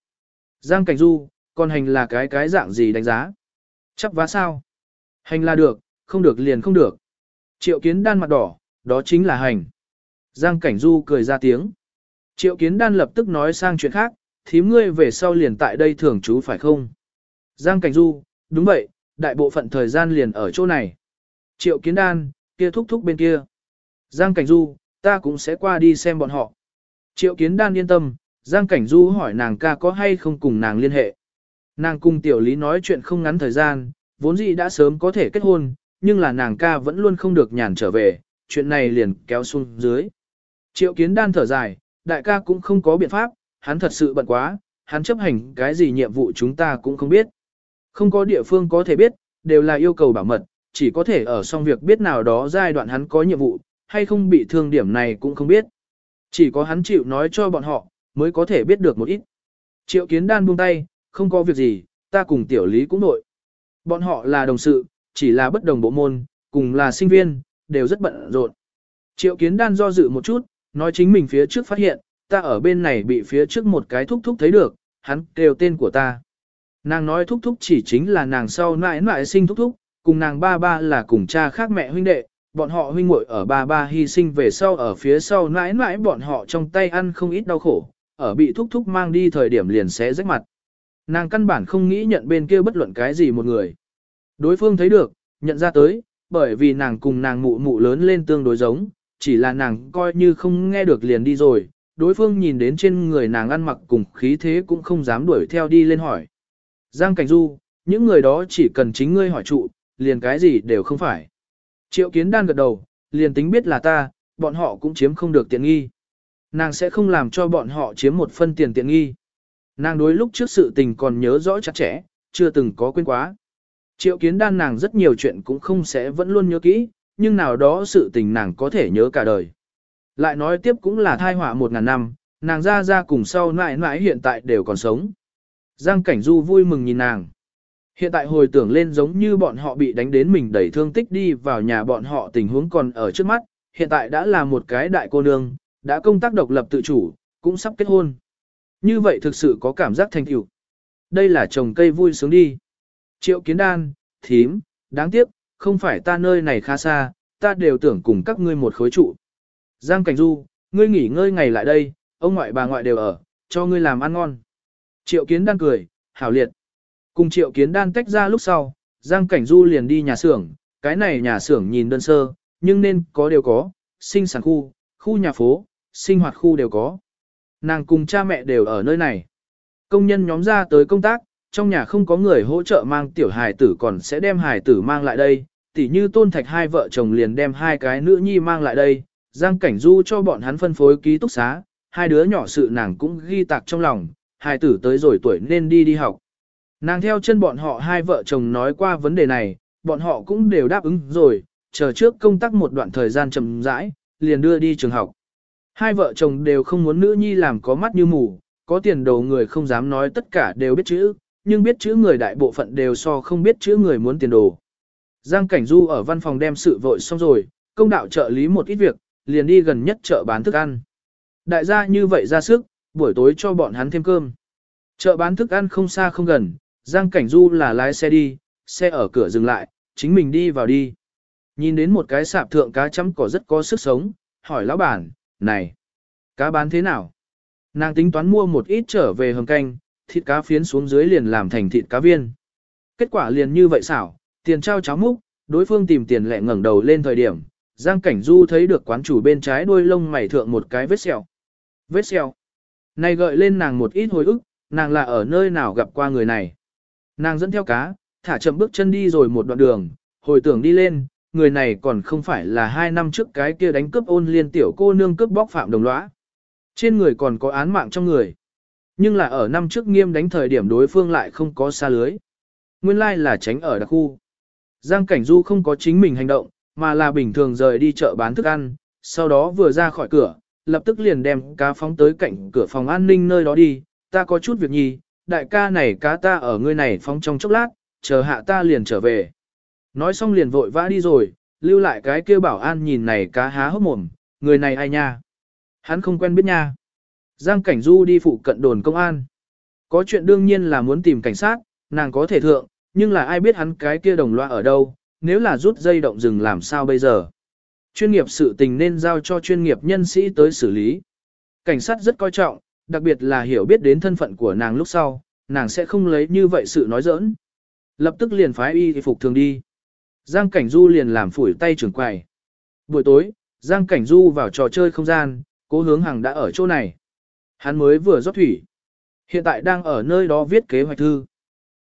Giang Cảnh Du, còn hành là cái cái dạng gì đánh giá? Chấp vá sao? Hành là được, không được liền không được. Triệu kiến đan mặt đỏ, đó chính là hành. Giang Cảnh Du cười ra tiếng. Triệu kiến đan lập tức nói sang chuyện khác, thím ngươi về sau liền tại đây thường trú phải không? Giang Cảnh Du, đúng vậy, đại bộ phận thời gian liền ở chỗ này. Triệu kiến đan, kia thúc thúc bên kia. Giang Cảnh Du, ta cũng sẽ qua đi xem bọn họ. Triệu kiến đan yên tâm, Giang Cảnh Du hỏi nàng ca có hay không cùng nàng liên hệ. Nàng cùng tiểu lý nói chuyện không ngắn thời gian, vốn dĩ đã sớm có thể kết hôn, nhưng là nàng ca vẫn luôn không được nhàn trở về, chuyện này liền kéo xuống dưới. Triệu kiến đan thở dài, đại ca cũng không có biện pháp, hắn thật sự bận quá, hắn chấp hành cái gì nhiệm vụ chúng ta cũng không biết. Không có địa phương có thể biết, đều là yêu cầu bảo mật, chỉ có thể ở xong việc biết nào đó giai đoạn hắn có nhiệm vụ, hay không bị thương điểm này cũng không biết. Chỉ có hắn chịu nói cho bọn họ, mới có thể biết được một ít. Triệu kiến đan buông tay, không có việc gì, ta cùng tiểu lý cũng nội. Bọn họ là đồng sự, chỉ là bất đồng bộ môn, cùng là sinh viên, đều rất bận rộn. Triệu kiến đan do dự một chút, nói chính mình phía trước phát hiện, ta ở bên này bị phía trước một cái thúc thúc thấy được, hắn kêu tên của ta. Nàng nói thúc thúc chỉ chính là nàng sau nãi nãi sinh thúc thúc, cùng nàng ba ba là cùng cha khác mẹ huynh đệ, bọn họ huynh muội ở ba ba hy sinh về sau ở phía sau nãi nãi bọn họ trong tay ăn không ít đau khổ, ở bị thúc thúc mang đi thời điểm liền sẽ rách mặt. Nàng căn bản không nghĩ nhận bên kia bất luận cái gì một người. Đối phương thấy được, nhận ra tới, bởi vì nàng cùng nàng mụ mụ lớn lên tương đối giống, chỉ là nàng coi như không nghe được liền đi rồi, đối phương nhìn đến trên người nàng ăn mặc cùng khí thế cũng không dám đuổi theo đi lên hỏi. Giang Cảnh Du, những người đó chỉ cần chính ngươi hỏi trụ, liền cái gì đều không phải. Triệu kiến đan gật đầu, liền tính biết là ta, bọn họ cũng chiếm không được tiện nghi. Nàng sẽ không làm cho bọn họ chiếm một phân tiền tiện nghi. Nàng đối lúc trước sự tình còn nhớ rõ chặt chẽ, chưa từng có quên quá. Triệu kiến đan nàng rất nhiều chuyện cũng không sẽ vẫn luôn nhớ kỹ, nhưng nào đó sự tình nàng có thể nhớ cả đời. Lại nói tiếp cũng là thai họa một ngàn năm, nàng ra ra cùng sau mãi mãi hiện tại đều còn sống. Giang Cảnh Du vui mừng nhìn nàng. Hiện tại hồi tưởng lên giống như bọn họ bị đánh đến mình đẩy thương tích đi vào nhà bọn họ tình huống còn ở trước mắt, hiện tại đã là một cái đại cô nương, đã công tác độc lập tự chủ, cũng sắp kết hôn. Như vậy thực sự có cảm giác thành tựu. Đây là trồng cây vui sướng đi. Triệu kiến đan, thím, đáng tiếc, không phải ta nơi này khá xa, ta đều tưởng cùng các ngươi một khối trụ. Giang Cảnh Du, ngươi nghỉ ngơi ngày lại đây, ông ngoại bà ngoại đều ở, cho ngươi làm ăn ngon. Triệu kiến đan cười, hảo liệt. Cùng triệu kiến đan tách ra lúc sau, Giang Cảnh Du liền đi nhà xưởng, cái này nhà xưởng nhìn đơn sơ, nhưng nên có đều có, sinh sản khu, khu nhà phố, sinh hoạt khu đều có. Nàng cùng cha mẹ đều ở nơi này. Công nhân nhóm ra tới công tác, trong nhà không có người hỗ trợ mang tiểu hài tử còn sẽ đem hài tử mang lại đây, tỉ như tôn thạch hai vợ chồng liền đem hai cái nữ nhi mang lại đây, Giang Cảnh Du cho bọn hắn phân phối ký túc xá, hai đứa nhỏ sự nàng cũng ghi tạc trong lòng, hai tử tới rồi tuổi nên đi đi học. Nàng theo chân bọn họ hai vợ chồng nói qua vấn đề này, bọn họ cũng đều đáp ứng rồi, chờ trước công tác một đoạn thời gian chậm rãi, liền đưa đi trường học. Hai vợ chồng đều không muốn nữ nhi làm có mắt như mù, có tiền đồ người không dám nói tất cả đều biết chữ, nhưng biết chữ người đại bộ phận đều so không biết chữ người muốn tiền đồ. Giang Cảnh Du ở văn phòng đem sự vội xong rồi, công đạo trợ lý một ít việc, liền đi gần nhất chợ bán thức ăn. Đại gia như vậy ra sức, buổi tối cho bọn hắn thêm cơm. Chợ bán thức ăn không xa không gần, Giang Cảnh Du là lái xe đi, xe ở cửa dừng lại, chính mình đi vào đi. Nhìn đến một cái sạp thượng cá chấm cỏ rất có sức sống, hỏi lão bản, này, cá bán thế nào? Nàng tính toán mua một ít trở về hầm canh, thịt cá phiến xuống dưới liền làm thành thịt cá viên. Kết quả liền như vậy xảo, tiền trao cháo múc, đối phương tìm tiền lẹ ngẩng đầu lên thời điểm, Giang Cảnh Du thấy được quán chủ bên trái đuôi lông mày thượng một cái vết sẹo. Vết sẹo. Này gợi lên nàng một ít hồi ức, nàng là ở nơi nào gặp qua người này. Nàng dẫn theo cá, thả chậm bước chân đi rồi một đoạn đường, hồi tưởng đi lên, người này còn không phải là hai năm trước cái kia đánh cướp ôn liên tiểu cô nương cướp bóc phạm đồng lõa. Trên người còn có án mạng trong người. Nhưng là ở năm trước nghiêm đánh thời điểm đối phương lại không có xa lưới. Nguyên lai là tránh ở đặc khu. Giang Cảnh Du không có chính mình hành động, mà là bình thường rời đi chợ bán thức ăn, sau đó vừa ra khỏi cửa, lập tức liền đem cá phóng tới cạnh cửa phòng an ninh nơi đó đi, ta có chút việc nhì, đại ca này cá ta ở ngươi này phóng trong chốc lát, chờ hạ ta liền trở về. Nói xong liền vội vã đi rồi, lưu lại cái kêu bảo an nhìn này cá há hốc mồm, người này ai nha? Hắn không quen biết nha. Giang Cảnh Du đi phụ cận đồn công an. Có chuyện đương nhiên là muốn tìm cảnh sát, nàng có thể thượng, nhưng là ai biết hắn cái kia đồng loa ở đâu, nếu là rút dây động rừng làm sao bây giờ. Chuyên nghiệp sự tình nên giao cho chuyên nghiệp nhân sĩ tới xử lý. Cảnh sát rất coi trọng, đặc biệt là hiểu biết đến thân phận của nàng lúc sau, nàng sẽ không lấy như vậy sự nói giỡn. Lập tức liền phái y phục thường đi. Giang Cảnh Du liền làm phủi tay trưởng quầy. Buổi tối, Giang Cảnh Du vào trò chơi không gian, cố hướng hàng đã ở chỗ này. Hắn mới vừa rót thủy. Hiện tại đang ở nơi đó viết kế hoạch thư.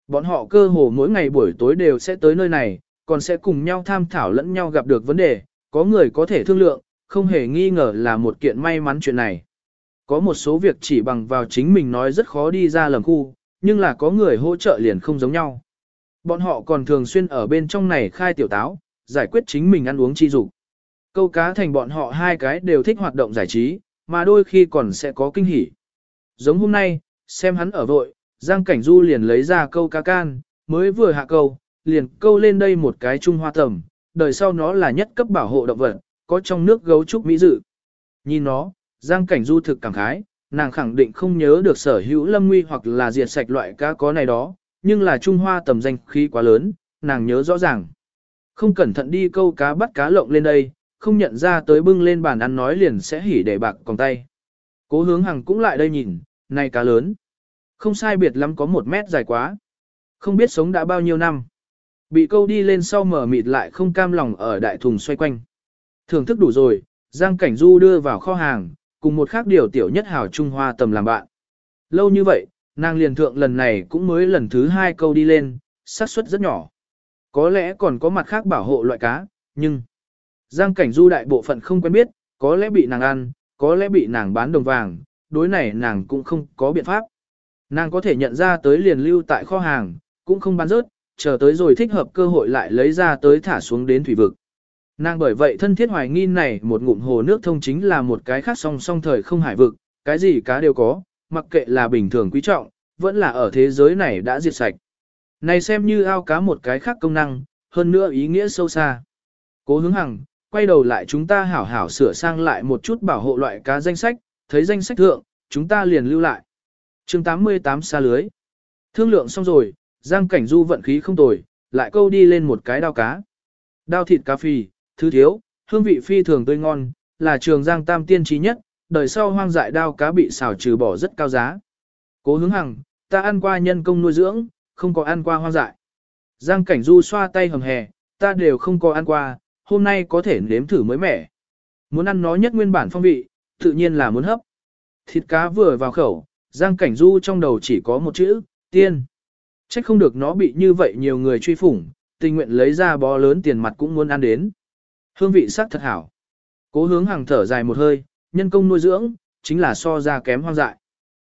Bọn họ cơ hồ mỗi ngày buổi tối đều sẽ tới nơi này, còn sẽ cùng nhau tham thảo lẫn nhau gặp được vấn đề, có người có thể thương lượng, không hề nghi ngờ là một kiện may mắn chuyện này. Có một số việc chỉ bằng vào chính mình nói rất khó đi ra lầm khu, nhưng là có người hỗ trợ liền không giống nhau. Bọn họ còn thường xuyên ở bên trong này khai tiểu táo, giải quyết chính mình ăn uống chi dục. Câu cá thành bọn họ hai cái đều thích hoạt động giải trí, mà đôi khi còn sẽ có kinh hỉ. Giống hôm nay, xem hắn ở vội, Giang Cảnh Du liền lấy ra câu cá can, mới vừa hạ câu, liền câu lên đây một cái trung hoa tầm, đời sau nó là nhất cấp bảo hộ động vật, có trong nước gấu trúc mỹ dự. Nhìn nó, Giang Cảnh Du thực cảm khái, nàng khẳng định không nhớ được sở hữu lâm nguy hoặc là diệt sạch loại cá có này đó, nhưng là Trung Hoa tầm danh khí quá lớn, nàng nhớ rõ ràng. Không cẩn thận đi câu cá bắt cá lộng lên đây, không nhận ra tới bưng lên bàn ăn nói liền sẽ hỉ để bạc còn tay. Cố hướng hằng cũng lại đây nhìn, này cá lớn. Không sai biệt lắm có một mét dài quá. Không biết sống đã bao nhiêu năm. Bị câu đi lên sau mở mịt lại không cam lòng ở đại thùng xoay quanh. Thưởng thức đủ rồi, Giang Cảnh Du đưa vào kho hàng, cùng một khác điều tiểu nhất hảo Trung Hoa tầm làm bạn. Lâu như vậy, nàng liền thượng lần này cũng mới lần thứ hai câu đi lên, xác suất rất nhỏ. Có lẽ còn có mặt khác bảo hộ loại cá, nhưng Giang Cảnh Du đại bộ phận không quen biết, có lẽ bị nàng ăn, có lẽ bị nàng bán đồng vàng, đối này nàng cũng không có biện pháp. Nàng có thể nhận ra tới liền lưu tại kho hàng, cũng không bán rớt, chờ tới rồi thích hợp cơ hội lại lấy ra tới thả xuống đến thủy vực. Nàng bởi vậy thân thiết hoài nghi này một ngụm hồ nước thông chính là một cái khác song song thời không hải vực, cái gì cá đều có, mặc kệ là bình thường quý trọng, vẫn là ở thế giới này đã diệt sạch. Này xem như ao cá một cái khác công năng, hơn nữa ý nghĩa sâu xa. Cố hướng hằng, quay đầu lại chúng ta hảo hảo sửa sang lại một chút bảo hộ loại cá danh sách, thấy danh sách thượng, chúng ta liền lưu lại chương 88 xa lưới. Thương lượng xong rồi, Giang Cảnh Du vận khí không tồi, lại câu đi lên một cái đao cá. Đao thịt cá phì, thứ thiếu, hương vị phi thường tươi ngon, là trường Giang Tam tiên trí nhất, đời sau hoang dại đao cá bị xào trừ bỏ rất cao giá. Cố hướng hằng, ta ăn qua nhân công nuôi dưỡng, không có ăn qua hoang dại. Giang Cảnh Du xoa tay hầm hè, ta đều không có ăn qua, hôm nay có thể nếm thử mới mẻ. Muốn ăn nó nhất nguyên bản phong vị, tự nhiên là muốn hấp. Thịt cá vừa vào khẩu, Giang Cảnh Du trong đầu chỉ có một chữ, tiên. Trách không được nó bị như vậy nhiều người truy phủng, tình nguyện lấy ra bó lớn tiền mặt cũng muốn ăn đến. Hương vị sắc thật hảo. Cố hướng hàng thở dài một hơi, nhân công nuôi dưỡng, chính là so ra kém hoang dại.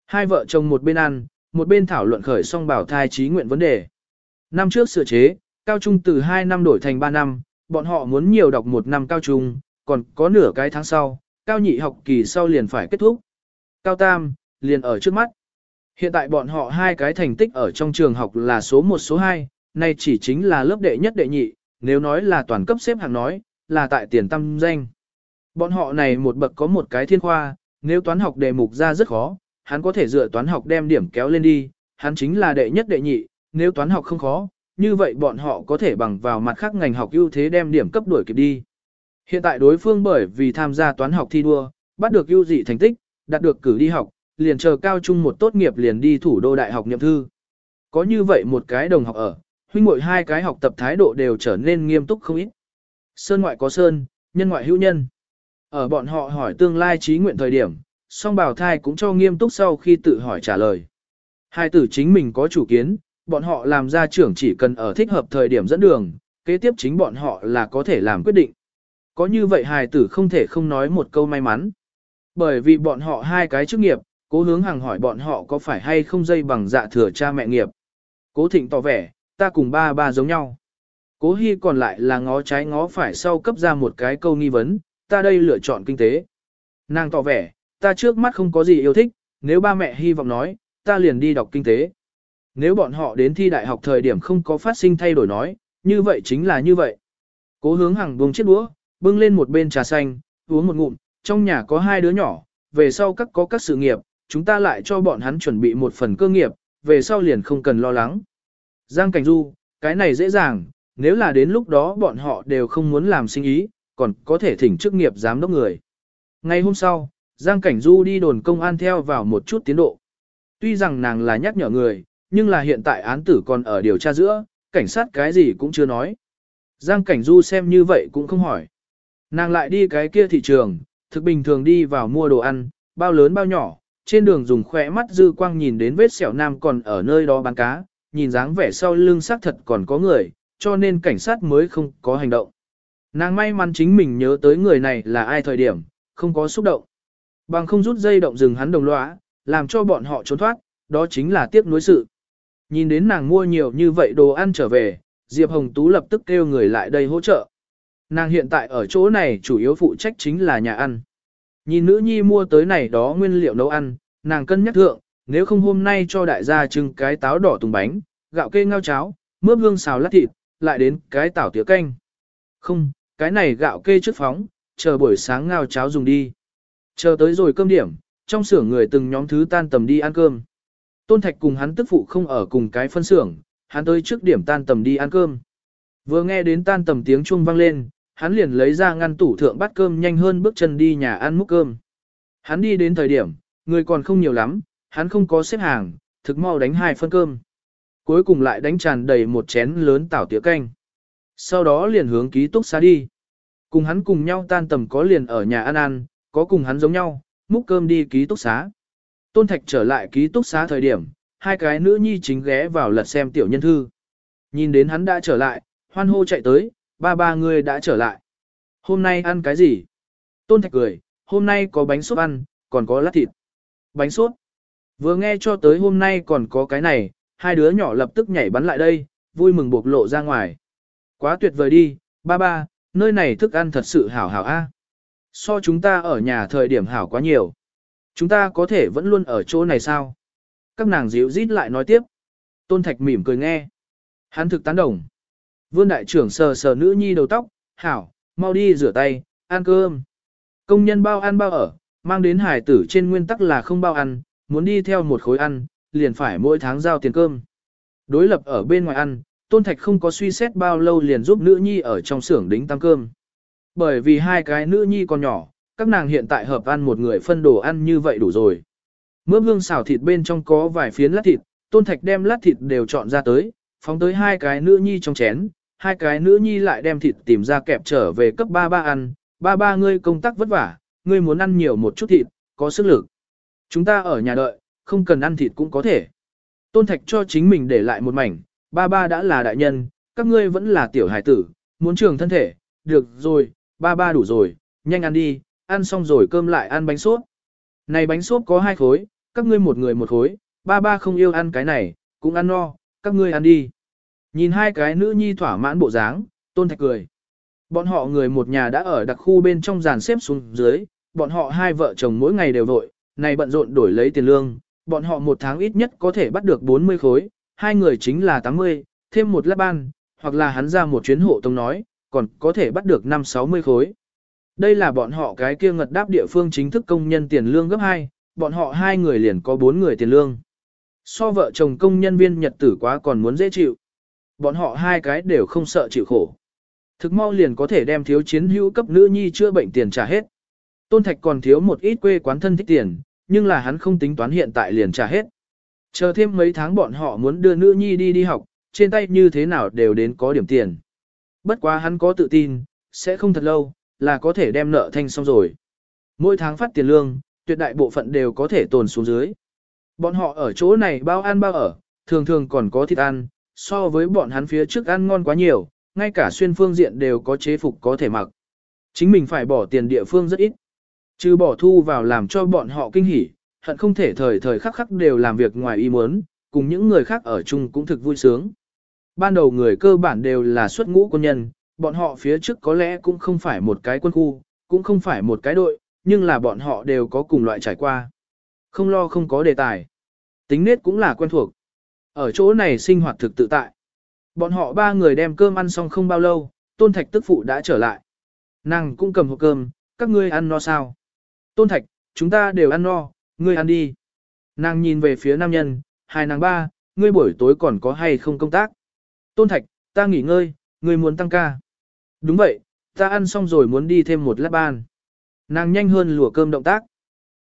Hai vợ chồng một bên ăn, một bên thảo luận khởi song bảo thai trí nguyện vấn đề. Năm trước sửa chế, cao trung từ 2 năm đổi thành 3 năm, bọn họ muốn nhiều đọc một năm cao trung, còn có nửa cái tháng sau, cao nhị học kỳ sau liền phải kết thúc. Cao tam, liền ở trước mắt. Hiện tại bọn họ hai cái thành tích ở trong trường học là số 1 số 2, nay chỉ chính là lớp đệ nhất đệ nhị, nếu nói là toàn cấp xếp hạng nói, là tại tiền tâm danh. Bọn họ này một bậc có một cái thiên khoa, nếu toán học đề mục ra rất khó, hắn có thể dựa toán học đem điểm kéo lên đi, hắn chính là đệ nhất đệ nhị, nếu toán học không khó, như vậy bọn họ có thể bằng vào mặt khác ngành học ưu thế đem điểm cấp đuổi kịp đi. Hiện tại đối phương bởi vì tham gia toán học thi đua, bắt được ưu dị thành tích, đạt được cử đi học, liền chờ cao trung một tốt nghiệp liền đi thủ đô đại học nhậm thư. Có như vậy một cái đồng học ở, huynh muội hai cái học tập thái độ đều trở nên nghiêm túc không ít. Sơn ngoại có sơn, nhân ngoại hữu nhân. Ở bọn họ hỏi tương lai trí nguyện thời điểm, song bào thai cũng cho nghiêm túc sau khi tự hỏi trả lời. Hai tử chính mình có chủ kiến, bọn họ làm ra trưởng chỉ cần ở thích hợp thời điểm dẫn đường, kế tiếp chính bọn họ là có thể làm quyết định. Có như vậy hài tử không thể không nói một câu may mắn. Bởi vì bọn họ hai cái chức nghiệp, cố hướng hàng hỏi bọn họ có phải hay không dây bằng dạ thừa cha mẹ nghiệp. Cố thịnh tỏ vẻ, ta cùng ba ba giống nhau. Cố hy còn lại là ngó trái ngó phải sau cấp ra một cái câu nghi vấn, ta đây lựa chọn kinh tế. Nàng tỏ vẻ, ta trước mắt không có gì yêu thích, nếu ba mẹ hy vọng nói, ta liền đi đọc kinh tế. Nếu bọn họ đến thi đại học thời điểm không có phát sinh thay đổi nói, như vậy chính là như vậy. Cố hướng hàng buông chiếc đũa, bưng lên một bên trà xanh, uống một ngụm, trong nhà có hai đứa nhỏ, về sau các có các sự nghiệp, chúng ta lại cho bọn hắn chuẩn bị một phần cơ nghiệp, về sau liền không cần lo lắng. Giang Cảnh Du, cái này dễ dàng, nếu là đến lúc đó bọn họ đều không muốn làm sinh ý, còn có thể thỉnh chức nghiệp giám đốc người. Ngày hôm sau, Giang Cảnh Du đi đồn công an theo vào một chút tiến độ. Tuy rằng nàng là nhắc nhở người, nhưng là hiện tại án tử còn ở điều tra giữa, cảnh sát cái gì cũng chưa nói. Giang Cảnh Du xem như vậy cũng không hỏi. Nàng lại đi cái kia thị trường, thực bình thường đi vào mua đồ ăn, bao lớn bao nhỏ, trên đường dùng khỏe mắt dư quang nhìn đến vết sẹo nam còn ở nơi đó bán cá, nhìn dáng vẻ sau lưng xác thật còn có người, cho nên cảnh sát mới không có hành động. Nàng may mắn chính mình nhớ tới người này là ai thời điểm, không có xúc động. Bằng không rút dây động rừng hắn đồng lõa, làm cho bọn họ trốn thoát, đó chính là tiếc nuối sự. Nhìn đến nàng mua nhiều như vậy đồ ăn trở về, Diệp Hồng Tú lập tức kêu người lại đây hỗ trợ. Nàng hiện tại ở chỗ này chủ yếu phụ trách chính là nhà ăn. Nhìn nữ nhi mua tới này đó nguyên liệu nấu ăn, nàng cân nhắc thượng, nếu không hôm nay cho đại gia trưng cái táo đỏ tùng bánh, gạo kê ngao cháo, mướp hương xào lát thịt, lại đến cái tảo tía canh. Không, cái này gạo kê trước phóng, chờ buổi sáng ngao cháo dùng đi. Chờ tới rồi cơm điểm, trong xưởng người từng nhóm thứ tan tầm đi ăn cơm. Tôn Thạch cùng hắn tức phụ không ở cùng cái phân xưởng, hắn tới trước điểm tan tầm đi ăn cơm. Vừa nghe đến tan tầm tiếng chuông vang lên, hắn liền lấy ra ngăn tủ thượng bắt cơm nhanh hơn bước chân đi nhà ăn múc cơm. Hắn đi đến thời điểm, người còn không nhiều lắm, hắn không có xếp hàng, thực mau đánh hai phân cơm. Cuối cùng lại đánh tràn đầy một chén lớn tảo tía canh. Sau đó liền hướng ký túc xá đi. Cùng hắn cùng nhau tan tầm có liền ở nhà ăn ăn, có cùng hắn giống nhau, múc cơm đi ký túc xá. Tôn Thạch trở lại ký túc xá thời điểm, hai cái nữ nhi chính ghé vào lật xem tiểu nhân thư. Nhìn đến hắn đã trở lại, hoan hô chạy tới, ba ba người đã trở lại. Hôm nay ăn cái gì? Tôn Thạch cười, hôm nay có bánh sốt ăn, còn có lát thịt. Bánh sốt. Vừa nghe cho tới hôm nay còn có cái này, hai đứa nhỏ lập tức nhảy bắn lại đây, vui mừng bộc lộ ra ngoài. Quá tuyệt vời đi, ba ba, nơi này thức ăn thật sự hảo hảo a. À? So chúng ta ở nhà thời điểm hảo quá nhiều. Chúng ta có thể vẫn luôn ở chỗ này sao? Các nàng dịu rít lại nói tiếp. Tôn Thạch mỉm cười nghe. Hắn thực tán đồng. Vương đại trưởng sờ sờ nữ nhi đầu tóc, hảo, mau đi rửa tay, ăn cơm. Công nhân bao ăn bao ở, mang đến hải tử trên nguyên tắc là không bao ăn, muốn đi theo một khối ăn, liền phải mỗi tháng giao tiền cơm. Đối lập ở bên ngoài ăn, Tôn Thạch không có suy xét bao lâu liền giúp nữ nhi ở trong xưởng đính tăng cơm. Bởi vì hai cái nữ nhi còn nhỏ, các nàng hiện tại hợp ăn một người phân đồ ăn như vậy đủ rồi. Mướp hương xào thịt bên trong có vài phiến lát thịt, Tôn Thạch đem lát thịt đều chọn ra tới, phóng tới hai cái nữ nhi trong chén, hai cái nữ nhi lại đem thịt tìm ra kẹp trở về cấp ba ba ăn, ba ba ngươi công tác vất vả, ngươi muốn ăn nhiều một chút thịt, có sức lực. Chúng ta ở nhà đợi, không cần ăn thịt cũng có thể. Tôn Thạch cho chính mình để lại một mảnh, ba ba đã là đại nhân, các ngươi vẫn là tiểu hải tử, muốn trường thân thể, được rồi, ba ba đủ rồi, nhanh ăn đi, ăn xong rồi cơm lại ăn bánh sốt. Này bánh xốp có hai khối, các ngươi một người một khối, ba ba không yêu ăn cái này, cũng ăn no, các ngươi ăn đi. Nhìn hai cái nữ nhi thỏa mãn bộ dáng, tôn thạch cười. Bọn họ người một nhà đã ở đặc khu bên trong dàn xếp xuống dưới, bọn họ hai vợ chồng mỗi ngày đều vội, này bận rộn đổi lấy tiền lương, bọn họ một tháng ít nhất có thể bắt được 40 khối, hai người chính là 80, thêm một lát ban, hoặc là hắn ra một chuyến hộ tông nói, còn có thể bắt được 5-60 khối. Đây là bọn họ cái kia ngật đáp địa phương chính thức công nhân tiền lương gấp 2, bọn họ hai người liền có 4 người tiền lương. So vợ chồng công nhân viên nhật tử quá còn muốn dễ chịu. Bọn họ hai cái đều không sợ chịu khổ. Thực mau liền có thể đem thiếu chiến hữu cấp nữ nhi chữa bệnh tiền trả hết. Tôn Thạch còn thiếu một ít quê quán thân thích tiền, nhưng là hắn không tính toán hiện tại liền trả hết. Chờ thêm mấy tháng bọn họ muốn đưa nữ nhi đi đi học, trên tay như thế nào đều đến có điểm tiền. Bất quá hắn có tự tin, sẽ không thật lâu, là có thể đem nợ thanh xong rồi. Mỗi tháng phát tiền lương, tuyệt đại bộ phận đều có thể tồn xuống dưới. Bọn họ ở chỗ này bao ăn bao ở, thường thường còn có thịt ăn, so với bọn hắn phía trước ăn ngon quá nhiều, ngay cả xuyên phương diện đều có chế phục có thể mặc. Chính mình phải bỏ tiền địa phương rất ít. Trừ bỏ thu vào làm cho bọn họ kinh hỉ, hận không thể thời thời khắc khắc đều làm việc ngoài ý muốn, cùng những người khác ở chung cũng thực vui sướng. Ban đầu người cơ bản đều là xuất ngũ quân nhân, bọn họ phía trước có lẽ cũng không phải một cái quân khu, cũng không phải một cái đội, nhưng là bọn họ đều có cùng loại trải qua. Không lo không có đề tài. Tính nết cũng là quen thuộc. Ở chỗ này sinh hoạt thực tự tại. Bọn họ ba người đem cơm ăn xong không bao lâu, Tôn Thạch tức phụ đã trở lại. Nàng cũng cầm hộp cơm, các ngươi ăn no sao? Tôn Thạch, chúng ta đều ăn no, ngươi ăn đi. Nàng nhìn về phía nam nhân, hai nàng ba, ngươi buổi tối còn có hay không công tác? Tôn Thạch, ta nghỉ ngơi, ngươi muốn tăng ca. Đúng vậy, ta ăn xong rồi muốn đi thêm một lát ban. Nàng nhanh hơn lùa cơm động tác.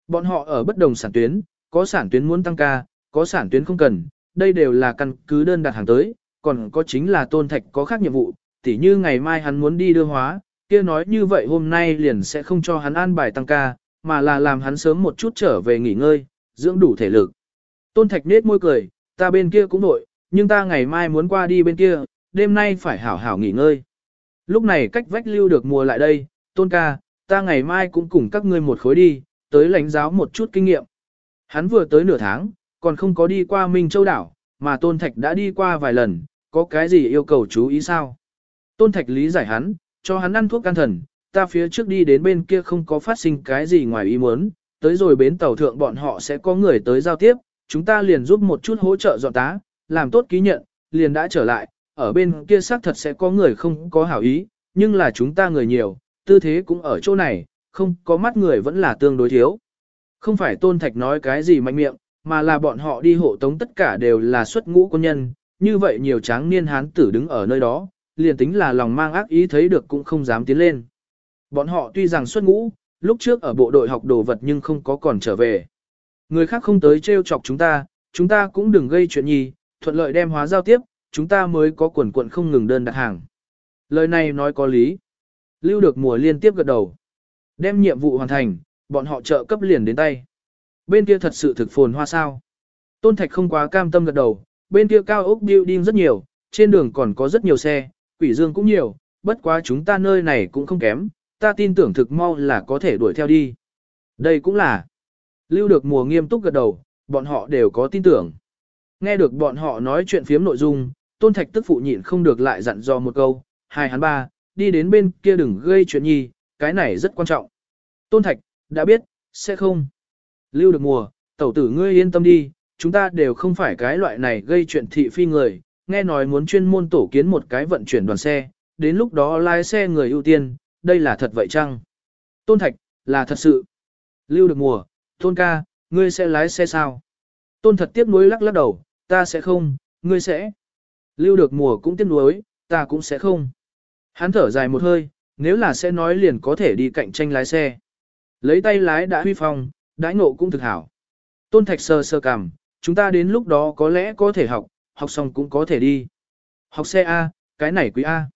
Bọn họ ở bất đồng sản tuyến, có sản tuyến muốn tăng ca, có sản tuyến không cần, đây đều là căn cứ đơn đặt hàng tới, còn có chính là tôn thạch có khác nhiệm vụ, tỉ như ngày mai hắn muốn đi đưa hóa, kia nói như vậy hôm nay liền sẽ không cho hắn an bài tăng ca, mà là làm hắn sớm một chút trở về nghỉ ngơi, dưỡng đủ thể lực. Tôn thạch nết môi cười, ta bên kia cũng nội, nhưng ta ngày mai muốn qua đi bên kia, đêm nay phải hảo hảo nghỉ ngơi. Lúc này cách vách lưu được mùa lại đây, tôn ca, ta ngày mai cũng cùng các ngươi một khối đi, tới lãnh giáo một chút kinh nghiệm. Hắn vừa tới nửa tháng, còn không có đi qua Minh Châu đảo, mà Tôn Thạch đã đi qua vài lần, có cái gì yêu cầu chú ý sao? Tôn Thạch lý giải hắn, cho hắn ăn thuốc can thần, ta phía trước đi đến bên kia không có phát sinh cái gì ngoài ý muốn, tới rồi bến tàu thượng bọn họ sẽ có người tới giao tiếp, chúng ta liền giúp một chút hỗ trợ dọn tá, làm tốt ký nhận, liền đã trở lại, ở bên kia xác thật sẽ có người không có hảo ý, nhưng là chúng ta người nhiều, tư thế cũng ở chỗ này, không có mắt người vẫn là tương đối thiếu. Không phải Tôn Thạch nói cái gì mạnh miệng, mà là bọn họ đi hộ tống tất cả đều là xuất ngũ quân nhân, như vậy nhiều tráng niên hán tử đứng ở nơi đó, liền tính là lòng mang ác ý thấy được cũng không dám tiến lên. Bọn họ tuy rằng xuất ngũ, lúc trước ở bộ đội học đồ vật nhưng không có còn trở về. Người khác không tới trêu chọc chúng ta, chúng ta cũng đừng gây chuyện nhì, thuận lợi đem hóa giao tiếp, chúng ta mới có quần quận không ngừng đơn đặt hàng. Lời này nói có lý. Lưu được mùa liên tiếp gật đầu. Đem nhiệm vụ hoàn thành, bọn họ trợ cấp liền đến tay. Bên kia thật sự thực phồn hoa sao. Tôn Thạch không quá cam tâm gật đầu, bên kia cao ốc building rất nhiều, trên đường còn có rất nhiều xe, quỷ dương cũng nhiều, bất quá chúng ta nơi này cũng không kém, ta tin tưởng thực mau là có thể đuổi theo đi. Đây cũng là. Lưu được mùa nghiêm túc gật đầu, bọn họ đều có tin tưởng. Nghe được bọn họ nói chuyện phiếm nội dung, Tôn Thạch tức phụ nhịn không được lại dặn dò một câu, hai hắn ba, đi đến bên kia đừng gây chuyện nhi, cái này rất quan trọng. Tôn Thạch, đã biết, sẽ không. Lưu được mùa, tẩu tử ngươi yên tâm đi, chúng ta đều không phải cái loại này gây chuyện thị phi người, nghe nói muốn chuyên môn tổ kiến một cái vận chuyển đoàn xe, đến lúc đó lái xe người ưu tiên, đây là thật vậy chăng? Tôn Thạch, là thật sự. Lưu được mùa, Tôn ca, ngươi sẽ lái xe sao? Tôn thật tiếc nuối lắc lắc đầu, ta sẽ không, ngươi sẽ. Lưu được mùa cũng tiếc nuối, ta cũng sẽ không. Hắn thở dài một hơi, nếu là sẽ nói liền có thể đi cạnh tranh lái xe. Lấy tay lái đã huy phong, đãi ngộ cũng thực hảo. Tôn Thạch sơ sơ cằm, chúng ta đến lúc đó có lẽ có thể học, học xong cũng có thể đi. Học xe A, cái này quý A.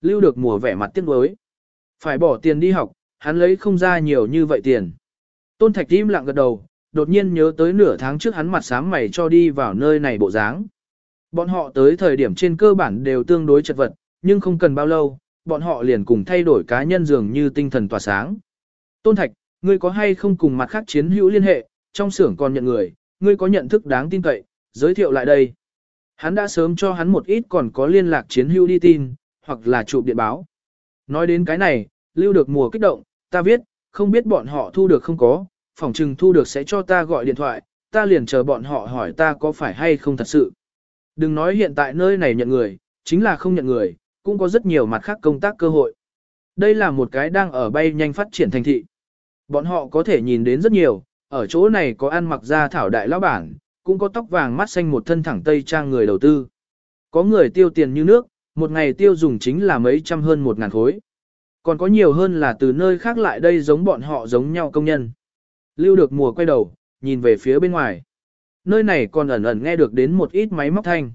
Lưu được mùa vẻ mặt tiếc nuối. Phải bỏ tiền đi học, hắn lấy không ra nhiều như vậy tiền. Tôn Thạch im lặng gật đầu, đột nhiên nhớ tới nửa tháng trước hắn mặt sáng mày cho đi vào nơi này bộ dáng. Bọn họ tới thời điểm trên cơ bản đều tương đối chật vật, nhưng không cần bao lâu, bọn họ liền cùng thay đổi cá nhân dường như tinh thần tỏa sáng. Tôn Thạch, ngươi có hay không cùng mặt khác chiến hữu liên hệ, trong xưởng còn nhận người, ngươi có nhận thức đáng tin cậy, giới thiệu lại đây. Hắn đã sớm cho hắn một ít còn có liên lạc chiến hữu đi tin, hoặc là chụp điện báo. Nói đến cái này, lưu được mùa kích động, ta viết, không biết bọn họ thu được không có, phòng trừng thu được sẽ cho ta gọi điện thoại, ta liền chờ bọn họ hỏi ta có phải hay không thật sự. Đừng nói hiện tại nơi này nhận người, chính là không nhận người, cũng có rất nhiều mặt khác công tác cơ hội. Đây là một cái đang ở bay nhanh phát triển thành thị. Bọn họ có thể nhìn đến rất nhiều, ở chỗ này có ăn mặc ra thảo đại lão bản, cũng có tóc vàng mắt xanh một thân thẳng tây trang người đầu tư. Có người tiêu tiền như nước, một ngày tiêu dùng chính là mấy trăm hơn một ngàn khối. Còn có nhiều hơn là từ nơi khác lại đây giống bọn họ giống nhau công nhân. Lưu được mùa quay đầu, nhìn về phía bên ngoài. Nơi này còn ẩn ẩn nghe được đến một ít máy móc thanh.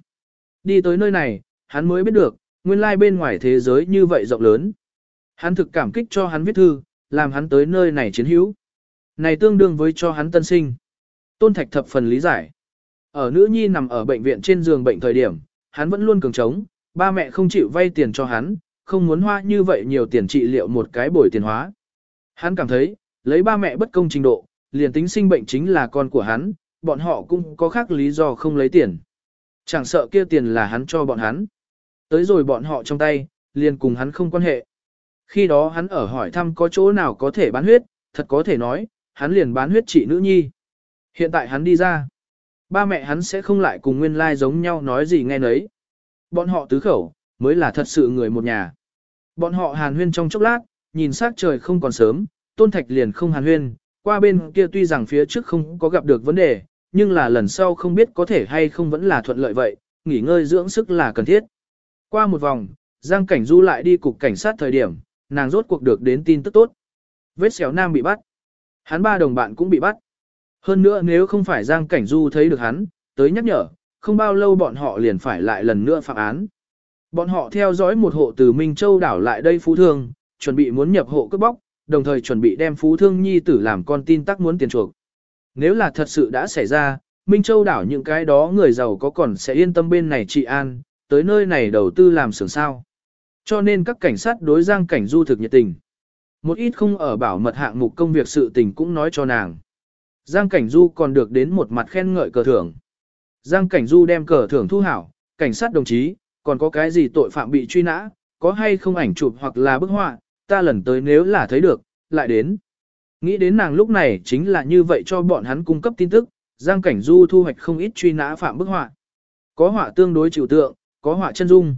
Đi tới nơi này, hắn mới biết được, nguyên lai bên ngoài thế giới như vậy rộng lớn. Hắn thực cảm kích cho hắn viết thư, làm hắn tới nơi này chiến hữu. Này tương đương với cho hắn tân sinh. Tôn Thạch thập phần lý giải. Ở nữ nhi nằm ở bệnh viện trên giường bệnh thời điểm, hắn vẫn luôn cường trống, ba mẹ không chịu vay tiền cho hắn, không muốn hoa như vậy nhiều tiền trị liệu một cái bồi tiền hóa. Hắn cảm thấy, lấy ba mẹ bất công trình độ, liền tính sinh bệnh chính là con của hắn, bọn họ cũng có khác lý do không lấy tiền. Chẳng sợ kia tiền là hắn cho bọn hắn. Tới rồi bọn họ trong tay, liền cùng hắn không quan hệ. Khi đó hắn ở hỏi thăm có chỗ nào có thể bán huyết, thật có thể nói, hắn liền bán huyết trị nữ nhi. Hiện tại hắn đi ra. Ba mẹ hắn sẽ không lại cùng nguyên lai giống nhau nói gì nghe nấy. Bọn họ tứ khẩu, mới là thật sự người một nhà. Bọn họ hàn huyên trong chốc lát, nhìn sát trời không còn sớm, tôn thạch liền không hàn huyên, qua bên kia tuy rằng phía trước không có gặp được vấn đề, nhưng là lần sau không biết có thể hay không vẫn là thuận lợi vậy, nghỉ ngơi dưỡng sức là cần thiết. Qua một vòng, Giang Cảnh Du lại đi cục cảnh sát thời điểm, nàng rốt cuộc được đến tin tức tốt. Vết xéo nam bị bắt. Hắn ba đồng bạn cũng bị bắt. Hơn nữa nếu không phải Giang Cảnh Du thấy được hắn, tới nhắc nhở, không bao lâu bọn họ liền phải lại lần nữa phạm án. Bọn họ theo dõi một hộ từ Minh Châu đảo lại đây Phú Thương, chuẩn bị muốn nhập hộ cướp bóc, đồng thời chuẩn bị đem Phú Thương Nhi tử làm con tin tắc muốn tiền chuộc. Nếu là thật sự đã xảy ra, Minh Châu đảo những cái đó người giàu có còn sẽ yên tâm bên này trị an, tới nơi này đầu tư làm sưởng sao. Cho nên các cảnh sát đối Giang Cảnh Du thực nhiệt tình. Một ít không ở bảo mật hạng mục công việc sự tình cũng nói cho nàng. Giang Cảnh Du còn được đến một mặt khen ngợi cờ thưởng. Giang Cảnh Du đem cờ thưởng thu hảo, cảnh sát đồng chí, còn có cái gì tội phạm bị truy nã, có hay không ảnh chụp hoặc là bức họa, ta lần tới nếu là thấy được, lại đến. Nghĩ đến nàng lúc này chính là như vậy cho bọn hắn cung cấp tin tức, Giang Cảnh Du thu hoạch không ít truy nã phạm bức họa. Có họa tương đối trừu tượng, có họa chân dung.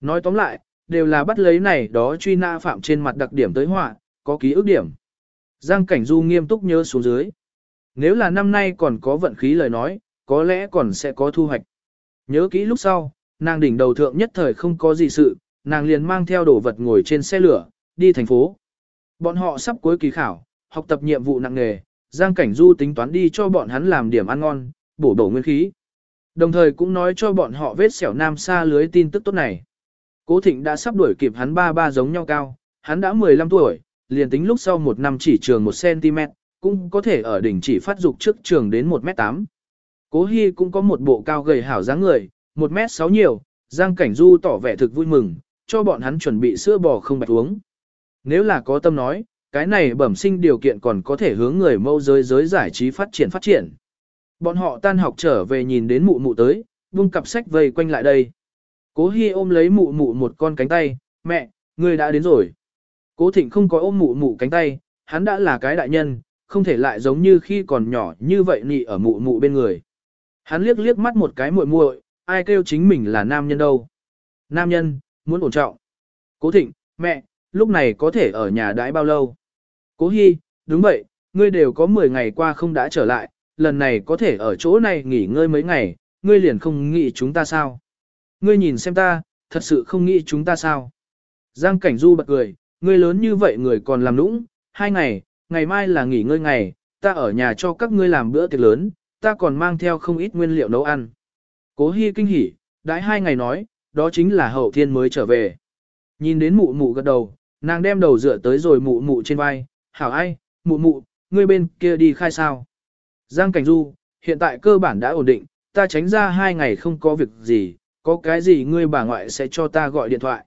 Nói tóm lại, đều là bắt lấy này đó truy nã phạm trên mặt đặc điểm tới họa, có ký ức điểm. Giang Cảnh Du nghiêm túc nhớ xuống dưới. Nếu là năm nay còn có vận khí lời nói, có lẽ còn sẽ có thu hoạch. Nhớ kỹ lúc sau, nàng đỉnh đầu thượng nhất thời không có gì sự, nàng liền mang theo đồ vật ngồi trên xe lửa, đi thành phố. Bọn họ sắp cuối kỳ khảo, học tập nhiệm vụ nặng nghề, Giang Cảnh Du tính toán đi cho bọn hắn làm điểm ăn ngon, bổ bổ nguyên khí. Đồng thời cũng nói cho bọn họ vết xẻo nam xa lưới tin tức tốt này. Cố Thịnh đã sắp đuổi kịp hắn ba ba giống nhau cao, hắn đã 15 tuổi, liền tính lúc sau một năm chỉ trường 1cm, cũng có thể ở đỉnh chỉ phát dục trước trường đến 1m8. Cố Hi cũng có một bộ cao gầy hảo dáng người, 1m6 nhiều, Giang Cảnh Du tỏ vẻ thực vui mừng, cho bọn hắn chuẩn bị sữa bò không bạch uống. Nếu là có tâm nói, cái này bẩm sinh điều kiện còn có thể hướng người mâu giới giới giải trí phát triển phát triển. Bọn họ tan học trở về nhìn đến mụ mụ tới, vung cặp sách vây quanh lại đây. Cố Hi ôm lấy mụ mụ một con cánh tay, mẹ, người đã đến rồi. Cố Thịnh không có ôm mụ mụ cánh tay, hắn đã là cái đại nhân, không thể lại giống như khi còn nhỏ như vậy nị ở mụ mụ bên người. Hắn liếc liếc mắt một cái muội muội, ai kêu chính mình là nam nhân đâu. Nam nhân, muốn ổn trọng. Cố Thịnh, mẹ, lúc này có thể ở nhà đãi bao lâu? Cố Hi, đúng vậy, ngươi đều có 10 ngày qua không đã trở lại, lần này có thể ở chỗ này nghỉ ngơi mấy ngày, ngươi liền không nghĩ chúng ta sao? Ngươi nhìn xem ta, thật sự không nghĩ chúng ta sao? Giang Cảnh Du bật cười, ngươi lớn như vậy người còn làm nũng, hai ngày, ngày mai là nghỉ ngơi ngày, ta ở nhà cho các ngươi làm bữa tiệc lớn, ta còn mang theo không ít nguyên liệu nấu ăn. Cố Hi kinh hỉ, đãi hai ngày nói, đó chính là hậu thiên mới trở về. Nhìn đến mụ mụ gật đầu, nàng đem đầu dựa tới rồi mụ mụ trên vai, hảo ai, mụ mụ, ngươi bên kia đi khai sao. Giang Cảnh Du, hiện tại cơ bản đã ổn định, ta tránh ra hai ngày không có việc gì, có cái gì ngươi bà ngoại sẽ cho ta gọi điện thoại.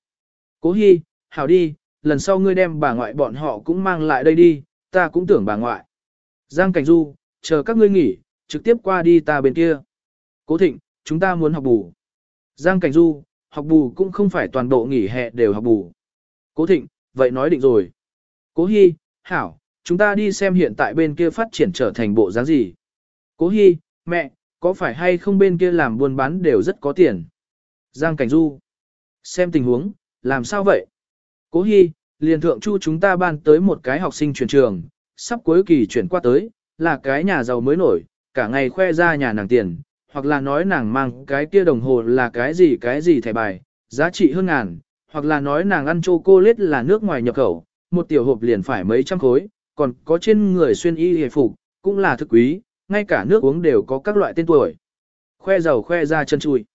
Cố Hi, hảo đi, lần sau ngươi đem bà ngoại bọn họ cũng mang lại đây đi, ta cũng tưởng bà ngoại. Giang Cảnh Du, chờ các ngươi nghỉ, trực tiếp qua đi ta bên kia. Cố Thịnh, chúng ta muốn học bù. Giang Cảnh Du, học bù cũng không phải toàn bộ nghỉ hè đều học bù. Cố Thịnh, vậy nói định rồi. Cố Hi, Hảo, chúng ta đi xem hiện tại bên kia phát triển trở thành bộ dáng gì. Cố Hi, mẹ, có phải hay không bên kia làm buôn bán đều rất có tiền. Giang Cảnh Du, xem tình huống, làm sao vậy? Cố Hi, liền thượng chu chúng ta ban tới một cái học sinh chuyển trường, sắp cuối kỳ chuyển qua tới, là cái nhà giàu mới nổi, cả ngày khoe ra nhà nàng tiền, hoặc là nói nàng mang cái kia đồng hồ là cái gì cái gì thẻ bài, giá trị hơn ngàn, hoặc là nói nàng ăn chocolate là nước ngoài nhập khẩu, một tiểu hộp liền phải mấy trăm khối, còn có trên người xuyên y hề phục, cũng là thực quý, ngay cả nước uống đều có các loại tên tuổi. Khoe giàu khoe ra chân chui.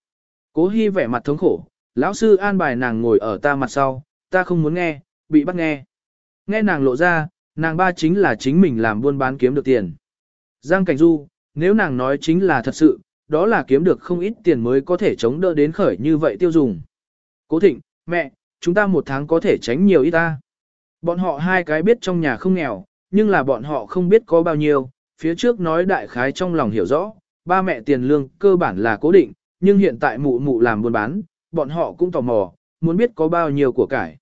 Cố Hi vẻ mặt thống khổ, lão sư an bài nàng ngồi ở ta mặt sau, ta không muốn nghe, bị bắt nghe. Nghe nàng lộ ra, nàng ba chính là chính mình làm buôn bán kiếm được tiền. Giang Cảnh Du, nếu nàng nói chính là thật sự, đó là kiếm được không ít tiền mới có thể chống đỡ đến khởi như vậy tiêu dùng. Cố Thịnh, mẹ, chúng ta một tháng có thể tránh nhiều ít ta. Bọn họ hai cái biết trong nhà không nghèo, nhưng là bọn họ không biết có bao nhiêu, phía trước nói đại khái trong lòng hiểu rõ, ba mẹ tiền lương cơ bản là cố định, nhưng hiện tại mụ mụ làm buôn bán, bọn họ cũng tò mò, muốn biết có bao nhiêu của cải.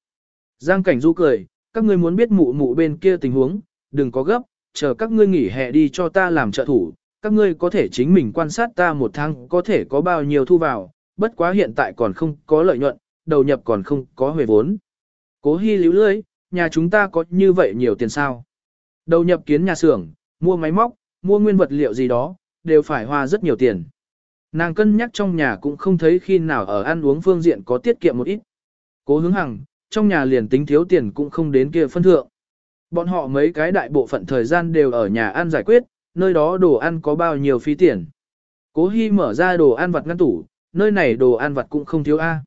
Giang Cảnh Du cười, các ngươi muốn biết mụ mụ bên kia tình huống, đừng có gấp, chờ các ngươi nghỉ hè đi cho ta làm trợ thủ, các ngươi có thể chính mình quan sát ta một tháng có thể có bao nhiêu thu vào, bất quá hiện tại còn không có lợi nhuận, đầu nhập còn không có hồi vốn. Cố Hi líu lưới, nhà chúng ta có như vậy nhiều tiền sao? Đầu nhập kiến nhà xưởng, mua máy móc, mua nguyên vật liệu gì đó, đều phải hoa rất nhiều tiền. Nàng cân nhắc trong nhà cũng không thấy khi nào ở ăn uống phương diện có tiết kiệm một ít. Cố hướng hằng, trong nhà liền tính thiếu tiền cũng không đến kia phân thượng. Bọn họ mấy cái đại bộ phận thời gian đều ở nhà ăn giải quyết, nơi đó đồ ăn có bao nhiêu phí tiền. Cố Hi mở ra đồ ăn vặt ngăn tủ, nơi này đồ ăn vặt cũng không thiếu a.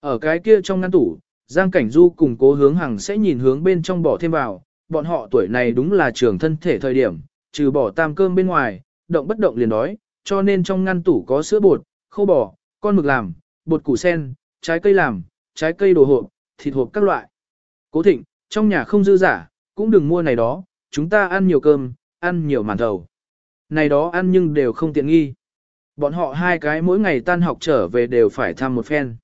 Ở cái kia trong ngăn tủ, Giang Cảnh Du cùng cố hướng hằng sẽ nhìn hướng bên trong bỏ thêm vào, bọn họ tuổi này đúng là trường thân thể thời điểm, trừ bỏ tam cơm bên ngoài, động bất động liền đói, cho nên trong ngăn tủ có sữa bột, khô bò, con mực làm, bột củ sen, trái cây làm, trái cây đồ hộp, thịt hộp các loại. Cố thịnh, trong nhà không dư giả, cũng đừng mua này đó, chúng ta ăn nhiều cơm, ăn nhiều màn thầu. Này đó ăn nhưng đều không tiện nghi. Bọn họ hai cái mỗi ngày tan học trở về đều phải thăm một phen.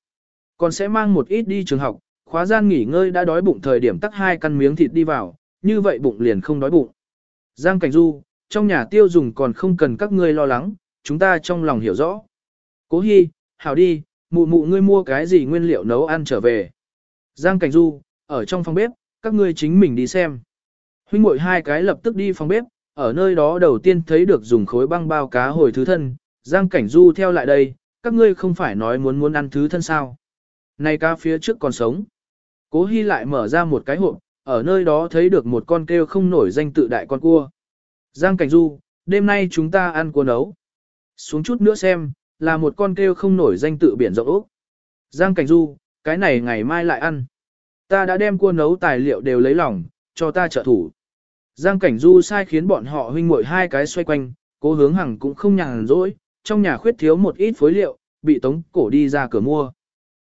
Còn sẽ mang một ít đi trường học, khóa gian nghỉ ngơi đã đói bụng thời điểm tắt hai căn miếng thịt đi vào, như vậy bụng liền không đói bụng. Giang Cảnh Du, trong nhà tiêu dùng còn không cần các ngươi lo lắng, chúng ta trong lòng hiểu rõ. Cố Hi, hảo đi, mụ mụ ngươi mua cái gì nguyên liệu nấu ăn trở về. Giang Cảnh Du, ở trong phòng bếp, các ngươi chính mình đi xem. Huynh muội hai cái lập tức đi phòng bếp, ở nơi đó đầu tiên thấy được dùng khối băng bao cá hồi thứ thân, Giang Cảnh Du theo lại đây, các ngươi không phải nói muốn muốn ăn thứ thân sao. Này cá phía trước còn sống. Cố Hi lại mở ra một cái hộp, ở nơi đó thấy được một con kêu không nổi danh tự đại con cua. Giang Cảnh Du, đêm nay chúng ta ăn cua nấu. Xuống chút nữa xem, là một con kêu không nổi danh tự biển rộng ốc. Giang Cảnh Du, cái này ngày mai lại ăn. Ta đã đem cua nấu tài liệu đều lấy lòng, cho ta trợ thủ. Giang Cảnh Du sai khiến bọn họ huynh muội hai cái xoay quanh, cố hướng hằng cũng không nhàn rỗi, trong nhà khuyết thiếu một ít phối liệu, bị tống cổ đi ra cửa mua.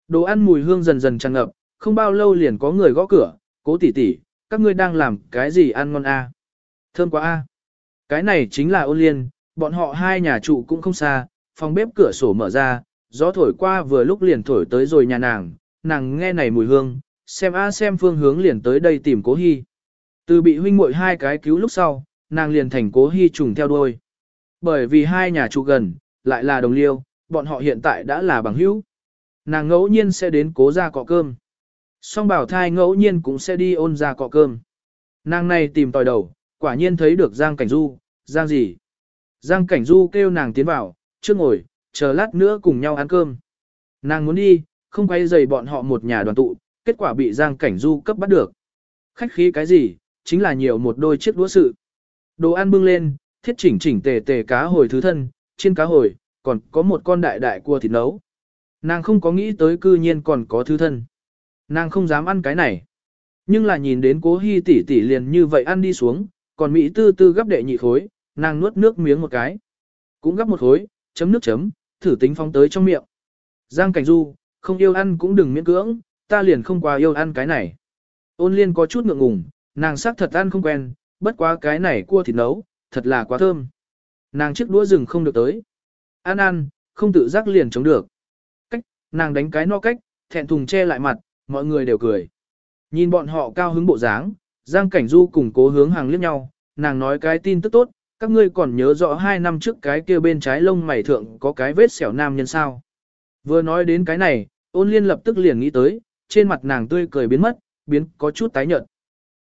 Đồ ăn mùi hương dần dần tràn ngập, không bao lâu liền có người gõ cửa, cố tỷ tỷ, các ngươi đang làm cái gì ăn ngon a? Thơm quá a. Cái này chính là ôn liên, bọn họ hai nhà trụ cũng không xa, phòng bếp cửa sổ mở ra, gió thổi qua vừa lúc liền thổi tới rồi nhà nàng, nàng nghe này mùi hương, xem a xem phương hướng liền tới đây tìm cố hy. Từ bị huynh muội hai cái cứu lúc sau, nàng liền thành cố hy trùng theo đuôi. Bởi vì hai nhà trụ gần, lại là đồng liêu, bọn họ hiện tại đã là bằng hữu. Nàng ngẫu nhiên sẽ đến cố ra cọ cơm. Song bảo thai ngẫu nhiên cũng sẽ đi ôn ra cọ cơm. Nàng này tìm tòi đầu, quả nhiên thấy được Giang Cảnh Du, Giang gì? Giang Cảnh Du kêu nàng tiến vào, trước ngồi, chờ lát nữa cùng nhau ăn cơm. Nàng muốn đi, không quay dày bọn họ một nhà đoàn tụ, kết quả bị Giang Cảnh Du cấp bắt được. Khách khí cái gì, chính là nhiều một đôi chiếc đũa sự. Đồ ăn bưng lên, thiết chỉnh chỉnh tề tề cá hồi thứ thân, trên cá hồi, còn có một con đại đại cua thịt nấu. Nàng không có nghĩ tới cư nhiên còn có thứ thân. Nàng không dám ăn cái này. Nhưng là nhìn đến cố hy tỷ tỷ liền như vậy ăn đi xuống, còn Mỹ tư tư gấp đệ nhị khối, nàng nuốt nước miếng một cái. Cũng gấp một khối, chấm nước chấm, thử tính phóng tới trong miệng. Giang Cảnh Du, không yêu ăn cũng đừng miễn cưỡng, ta liền không qua yêu ăn cái này. Ôn liên có chút ngượng ngùng, nàng sắc thật ăn không quen, bất quá cái này cua thịt nấu, thật là quá thơm. Nàng chiếc đũa rừng không được tới. Ăn ăn, không tự giác liền chống được. Cách, nàng đánh cái no cách, thẹn thùng che lại mặt, mọi người đều cười. Nhìn bọn họ cao hứng bộ dáng, Giang Cảnh Du cùng cố hướng hàng liếc nhau, nàng nói cái tin tức tốt, các ngươi còn nhớ rõ hai năm trước cái kia bên trái lông mày thượng có cái vết sẹo nam nhân sao. Vừa nói đến cái này, ôn liên lập tức liền nghĩ tới, trên mặt nàng tươi cười biến mất, biến có chút tái nhợt.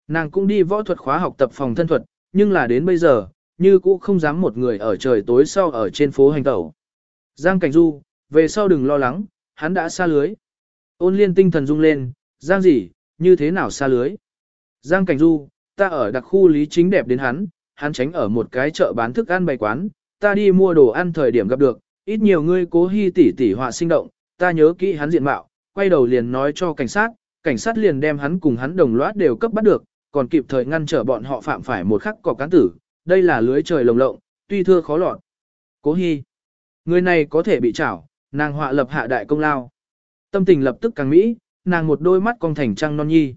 Nàng cũng đi võ thuật khóa học tập phòng thân thuật, nhưng là đến bây giờ, như cũ không dám một người ở trời tối sau ở trên phố hành tẩu. Giang Cảnh Du, về sau đừng lo lắng, hắn đã xa lưới. Ôn liên tinh thần rung lên, Giang gì, như thế nào xa lưới? Giang Cảnh Du, ta ở đặc khu lý chính đẹp đến hắn, hắn tránh ở một cái chợ bán thức ăn bày quán, ta đi mua đồ ăn thời điểm gặp được, ít nhiều ngươi cố hy tỉ tỉ họa sinh động, ta nhớ kỹ hắn diện mạo, quay đầu liền nói cho cảnh sát, cảnh sát liền đem hắn cùng hắn đồng loạt đều cấp bắt được, còn kịp thời ngăn trở bọn họ phạm phải một khắc cọc cán tử, đây là lưới trời lồng lộng, tuy thưa khó lọt. Cố hy, người này có thể bị trảo, nàng họa lập hạ đại công lao. Tâm tình lập tức càng mỹ, nàng một đôi mắt cong thành trăng non nhi.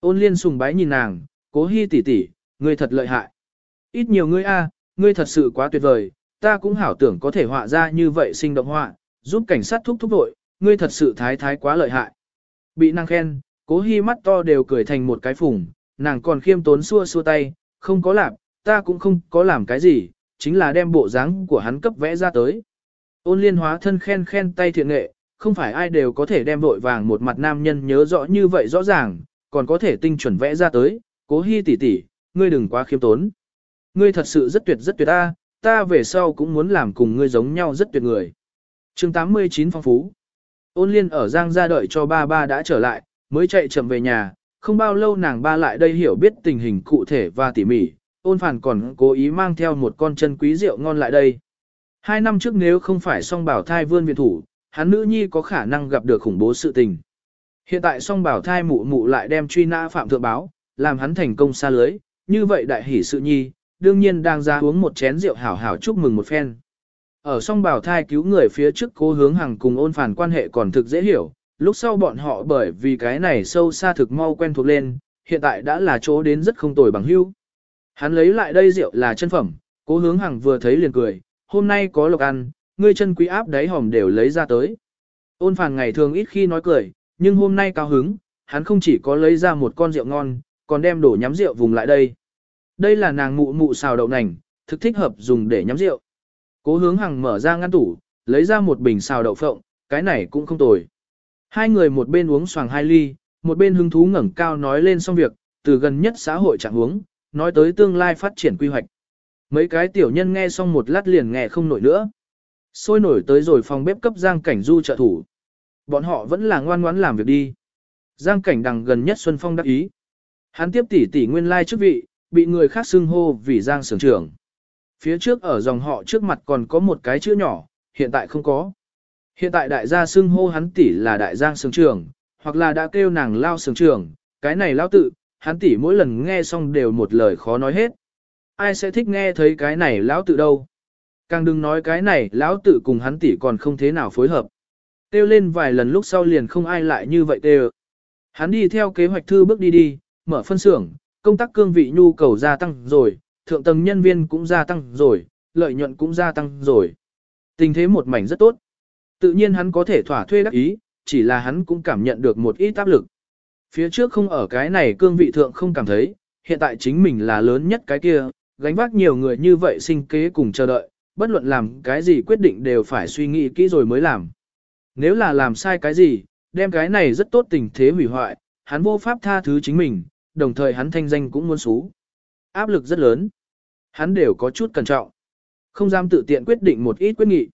Ôn liên sùng bái nhìn nàng, cố hy tỷ tỷ, ngươi thật lợi hại. Ít nhiều ngươi a, ngươi thật sự quá tuyệt vời, ta cũng hảo tưởng có thể họa ra như vậy sinh động họa, giúp cảnh sát thúc thúc đội, ngươi thật sự thái thái quá lợi hại. Bị nàng khen, cố hy mắt to đều cười thành một cái phùng, nàng còn khiêm tốn xua xua tay, không có làm, ta cũng không có làm cái gì, chính là đem bộ dáng của hắn cấp vẽ ra tới. Ôn liên hóa thân khen khen tay thiện nghệ, không phải ai đều có thể đem vội vàng một mặt nam nhân nhớ rõ như vậy rõ ràng, còn có thể tinh chuẩn vẽ ra tới, cố hy tỷ tỷ, ngươi đừng quá khiêm tốn. Ngươi thật sự rất tuyệt rất tuyệt ta, ta về sau cũng muốn làm cùng ngươi giống nhau rất tuyệt người. chương 89 phong phú. Ôn liên ở Giang ra đợi cho ba ba đã trở lại, mới chạy chậm về nhà, không bao lâu nàng ba lại đây hiểu biết tình hình cụ thể và tỉ mỉ, ôn phản còn cố ý mang theo một con chân quý rượu ngon lại đây. Hai năm trước nếu không phải song bảo thai vươn viện thủ, hắn nữ nhi có khả năng gặp được khủng bố sự tình. Hiện tại song bảo thai mụ mụ lại đem truy nã phạm thượng báo, làm hắn thành công xa lưới, như vậy đại hỷ sự nhi, đương nhiên đang ra uống một chén rượu hảo hảo chúc mừng một phen. Ở song bảo thai cứu người phía trước cố hướng hàng cùng ôn phản quan hệ còn thực dễ hiểu, lúc sau bọn họ bởi vì cái này sâu xa thực mau quen thuộc lên, hiện tại đã là chỗ đến rất không tồi bằng hưu. Hắn lấy lại đây rượu là chân phẩm, cố hướng hàng vừa thấy liền cười, hôm nay có lộc ăn, ngươi chân quý áp đáy hòm đều lấy ra tới. Ôn phản ngày thường ít khi nói cười, nhưng hôm nay cao hứng, hắn không chỉ có lấy ra một con rượu ngon, còn đem đổ nhắm rượu vùng lại đây. Đây là nàng mụ mụ xào đậu nành, thực thích hợp dùng để nhắm rượu. Cố hướng hàng mở ra ngăn tủ, lấy ra một bình xào đậu phộng, cái này cũng không tồi. Hai người một bên uống xoàng hai ly, một bên hứng thú ngẩng cao nói lên xong việc, từ gần nhất xã hội trạng huống, nói tới tương lai phát triển quy hoạch. Mấy cái tiểu nhân nghe xong một lát liền nghe không nổi nữa. Sôi nổi tới rồi phòng bếp cấp Giang Cảnh Du trợ thủ. Bọn họ vẫn là ngoan ngoãn làm việc đi. Giang Cảnh đằng gần nhất Xuân Phong đắc ý. Hắn tiếp tỷ tỷ nguyên lai chức vị, bị người khác xưng hô vì Giang Sưởng trưởng. Phía trước ở dòng họ trước mặt còn có một cái chữ nhỏ, hiện tại không có. Hiện tại đại gia xưng hô hắn tỷ là đại giang sưởng trưởng, hoặc là đã kêu nàng lao sưởng trưởng, cái này lao tự, hắn tỷ mỗi lần nghe xong đều một lời khó nói hết. Ai sẽ thích nghe thấy cái này lão tự đâu? Càng đừng nói cái này lão tự cùng hắn tỷ còn không thế nào phối hợp. Têu lên vài lần lúc sau liền không ai lại như vậy têu. Hắn đi theo kế hoạch thư bước đi đi, mở phân xưởng, công tác cương vị nhu cầu gia tăng rồi, thượng tầng nhân viên cũng gia tăng rồi, lợi nhuận cũng gia tăng rồi. Tình thế một mảnh rất tốt. Tự nhiên hắn có thể thỏa thuê đắc ý, chỉ là hắn cũng cảm nhận được một ít áp lực. Phía trước không ở cái này cương vị thượng không cảm thấy, hiện tại chính mình là lớn nhất cái kia, gánh vác nhiều người như vậy sinh kế cùng chờ đợi, bất luận làm cái gì quyết định đều phải suy nghĩ kỹ rồi mới làm. Nếu là làm sai cái gì, đem cái này rất tốt tình thế hủy hoại, hắn vô pháp tha thứ chính mình, đồng thời hắn thanh danh cũng muốn xú. Áp lực rất lớn. Hắn đều có chút cẩn trọng. Không dám tự tiện quyết định một ít quyết nghị.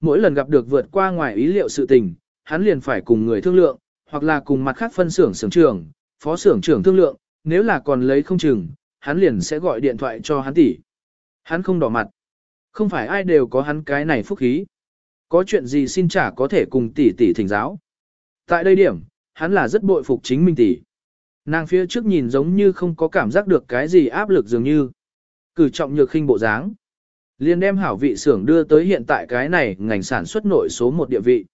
Mỗi lần gặp được vượt qua ngoài ý liệu sự tình, hắn liền phải cùng người thương lượng, hoặc là cùng mặt khác phân xưởng xưởng trưởng, phó xưởng trưởng thương lượng, nếu là còn lấy không chừng, hắn liền sẽ gọi điện thoại cho hắn tỷ. Hắn không đỏ mặt. Không phải ai đều có hắn cái này phúc khí. Có chuyện gì xin trả có thể cùng tỷ tỷ thỉnh giáo. Tại đây điểm, hắn là rất bội phục chính mình tỷ. Nàng phía trước nhìn giống như không có cảm giác được cái gì áp lực dường như. Cử trọng nhược khinh bộ dáng. Liên đem hảo vị xưởng đưa tới hiện tại cái này ngành sản xuất nội số một địa vị.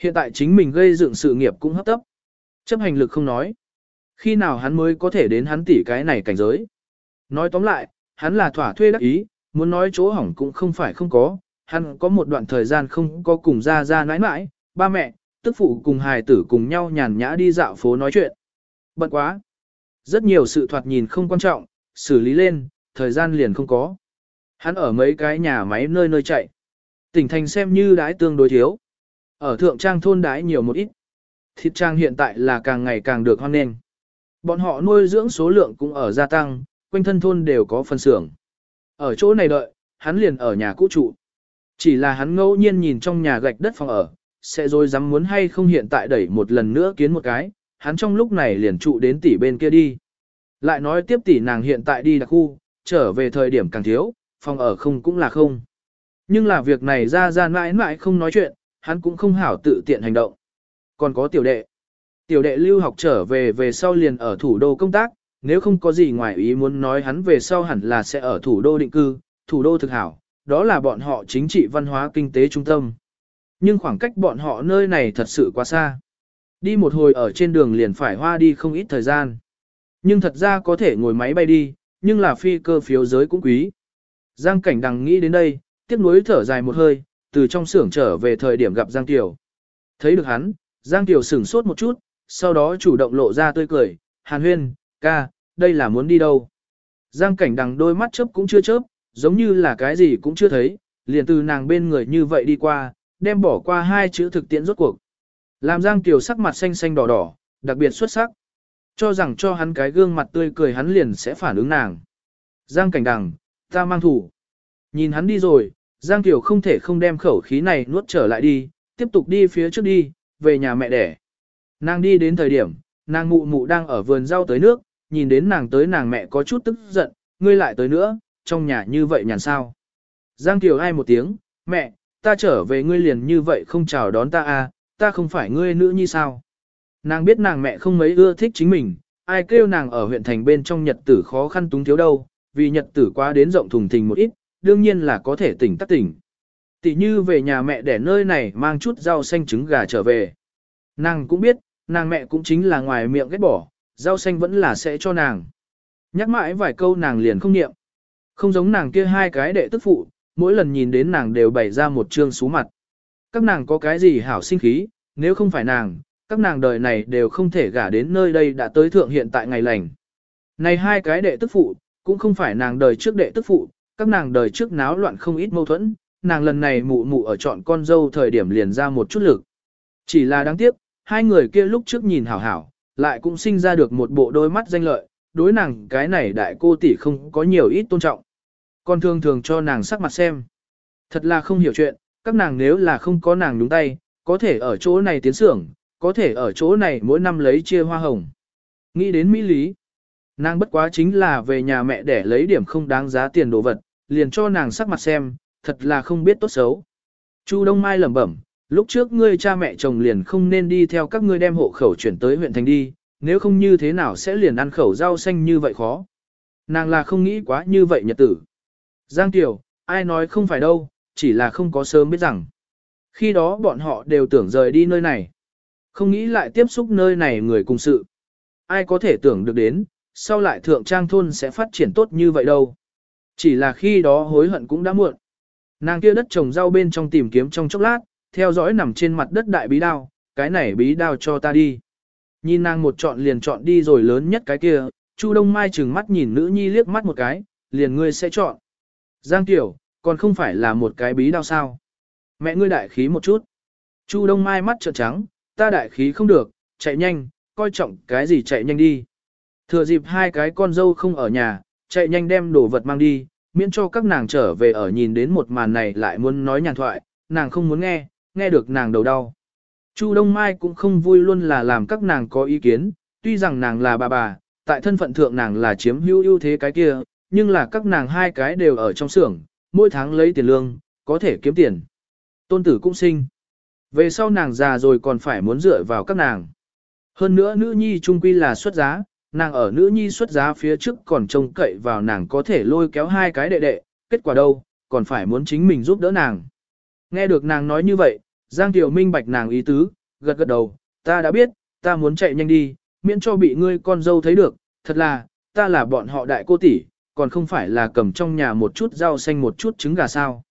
Hiện tại chính mình gây dựng sự nghiệp cũng hấp tấp. Chấp hành lực không nói. Khi nào hắn mới có thể đến hắn tỷ cái này cảnh giới. nói tóm lại, hắn là thỏa thuê đắc ý, muốn nói chỗ hỏng cũng không phải không có, hắn có một đoạn thời gian không có cùng ra ra nãi nãi, ba mẹ, tức phụ cùng hài tử cùng nhau nhàn nhã đi dạo phố nói chuyện. Bận quá. Rất nhiều sự thoạt nhìn không quan trọng, xử lý lên, thời gian liền không có. Hắn ở mấy cái nhà máy nơi nơi chạy. Tỉnh thành xem như đái tương đối thiếu. Ở thượng trang thôn đái nhiều một ít. Thịt trang hiện tại là càng ngày càng được hoan nghênh. Bọn họ nuôi dưỡng số lượng cũng ở gia tăng, quanh thân thôn đều có phân xưởng. Ở chỗ này đợi, hắn liền ở nhà cũ trụ. Chỉ là hắn ngẫu nhiên nhìn trong nhà gạch đất phòng ở, sẽ rồi dám muốn hay không hiện tại đẩy một lần nữa kiến một cái, hắn trong lúc này liền trụ đến tỷ bên kia đi. Lại nói tiếp tỷ nàng hiện tại đi đặc khu, trở về thời điểm càng thiếu, phòng ở không cũng là không. Nhưng là việc này ra ra mãi mãi không nói chuyện, hắn cũng không hảo tự tiện hành động. Còn có tiểu đệ. Tiểu đệ lưu học trở về về sau liền ở thủ đô công tác, nếu không có gì ngoài ý muốn nói hắn về sau hẳn là sẽ ở thủ đô định cư, thủ đô thực hảo, đó là bọn họ chính trị văn hóa kinh tế trung tâm. Nhưng khoảng cách bọn họ nơi này thật sự quá xa. Đi một hồi ở trên đường liền phải hoa đi không ít thời gian. Nhưng thật ra có thể ngồi máy bay đi, nhưng là phi cơ phiếu giới cũng quý. Giang cảnh đằng nghĩ đến đây, tiếc nuối thở dài một hơi, từ trong xưởng trở về thời điểm gặp Giang Tiểu. Thấy được hắn, Giang Tiểu sửng sốt một chút, sau đó chủ động lộ ra tươi cười, Hàn Huyên, ca, đây là muốn đi đâu. Giang cảnh đằng đôi mắt chớp cũng chưa chớp, giống như là cái gì cũng chưa thấy, liền từ nàng bên người như vậy đi qua, đem bỏ qua hai chữ thực tiễn rốt cuộc. Làm Giang Kiều sắc mặt xanh xanh đỏ đỏ, đặc biệt xuất sắc. Cho rằng cho hắn cái gương mặt tươi cười hắn liền sẽ phản ứng nàng. Giang cảnh đằng, ta mang thủ. Nhìn hắn đi rồi, Giang Kiều không thể không đem khẩu khí này nuốt trở lại đi, tiếp tục đi phía trước đi, về nhà mẹ đẻ. Nàng đi đến thời điểm, nàng mụ mụ đang ở vườn rau tới nước, nhìn đến nàng tới nàng mẹ có chút tức giận, ngươi lại tới nữa, trong nhà như vậy nhàn sao. Giang Kiều ai một tiếng, mẹ, ta trở về ngươi liền như vậy không chào đón ta à, ta không phải ngươi nữ như sao. Nàng biết nàng mẹ không mấy ưa thích chính mình, ai kêu nàng ở huyện thành bên trong nhật tử khó khăn túng thiếu đâu, vì nhật tử quá đến rộng thùng thình một ít, đương nhiên là có thể tỉnh tắc tỉnh. Tỷ như về nhà mẹ để nơi này mang chút rau xanh trứng gà trở về. Nàng cũng biết, nàng mẹ cũng chính là ngoài miệng ghét bỏ, rau xanh vẫn là sẽ cho nàng. Nhắc mãi vài câu nàng liền không niệm. Không giống nàng kia hai cái đệ tức phụ, mỗi lần nhìn đến nàng đều bày ra một trương xú mặt. Các nàng có cái gì hảo sinh khí, nếu không phải nàng, các nàng đời này đều không thể gả đến nơi đây đã tới thượng hiện tại ngày lành. Này hai cái đệ tức phụ, cũng không phải nàng đời trước đệ tức phụ, các nàng đời trước náo loạn không ít mâu thuẫn, nàng lần này mụ mụ ở chọn con dâu thời điểm liền ra một chút lực. Chỉ là đáng tiếc, hai người kia lúc trước nhìn hảo hảo, lại cũng sinh ra được một bộ đôi mắt danh lợi, đối nàng cái này đại cô tỷ không có nhiều ít tôn trọng. con thường thường cho nàng sắc mặt xem. Thật là không hiểu chuyện, các nàng nếu là không có nàng đúng tay, có thể ở chỗ này tiến xưởng, có thể ở chỗ này mỗi năm lấy chia hoa hồng. Nghĩ đến Mỹ Lý, nàng bất quá chính là về nhà mẹ để lấy điểm không đáng giá tiền đồ vật, liền cho nàng sắc mặt xem, thật là không biết tốt xấu. Chu Đông Mai lẩm bẩm, lúc trước ngươi cha mẹ chồng liền không nên đi theo các ngươi đem hộ khẩu chuyển tới huyện thành đi, nếu không như thế nào sẽ liền ăn khẩu rau xanh như vậy khó. Nàng là không nghĩ quá như vậy nhật tử. Giang Tiểu, ai nói không phải đâu, chỉ là không có sớm biết rằng. Khi đó bọn họ đều tưởng rời đi nơi này. Không nghĩ lại tiếp xúc nơi này người cùng sự. Ai có thể tưởng được đến, sau lại thượng trang thôn sẽ phát triển tốt như vậy đâu. Chỉ là khi đó hối hận cũng đã muộn. Nàng kia đất trồng rau bên trong tìm kiếm trong chốc lát, theo dõi nằm trên mặt đất đại bí đao, cái này bí đao cho ta đi. Nhìn nàng một chọn liền chọn đi rồi lớn nhất cái kia, Chu Đông Mai chừng mắt nhìn nữ nhi liếc mắt một cái, liền ngươi sẽ chọn. Giang Tiểu, còn không phải là một cái bí đao sao. Mẹ ngươi đại khí một chút. Chu Đông Mai mắt trợn trắng, ta đại khí không được, chạy nhanh, coi trọng cái gì chạy nhanh đi. Thừa dịp hai cái con dâu không ở nhà, chạy nhanh đem đồ vật mang đi, miễn cho các nàng trở về ở nhìn đến một màn này lại muốn nói nhàn thoại, nàng không muốn nghe, nghe được nàng đầu đau. Chu Đông Mai cũng không vui luôn là làm các nàng có ý kiến, tuy rằng nàng là bà bà, tại thân phận thượng nàng là chiếm hữu ưu thế cái kia, nhưng là các nàng hai cái đều ở trong xưởng, mỗi tháng lấy tiền lương, có thể kiếm tiền. Tôn tử cũng sinh. Về sau nàng già rồi còn phải muốn dựa vào các nàng. Hơn nữa nữ nhi trung quy là xuất giá, nàng ở nữ nhi xuất giá phía trước còn trông cậy vào nàng có thể lôi kéo hai cái đệ đệ, kết quả đâu, còn phải muốn chính mình giúp đỡ nàng. Nghe được nàng nói như vậy, Giang Tiểu Minh bạch nàng ý tứ, gật gật đầu, ta đã biết, ta muốn chạy nhanh đi, miễn cho bị ngươi con dâu thấy được, thật là, ta là bọn họ đại cô tỷ, còn không phải là cầm trong nhà một chút rau xanh một chút trứng gà sao.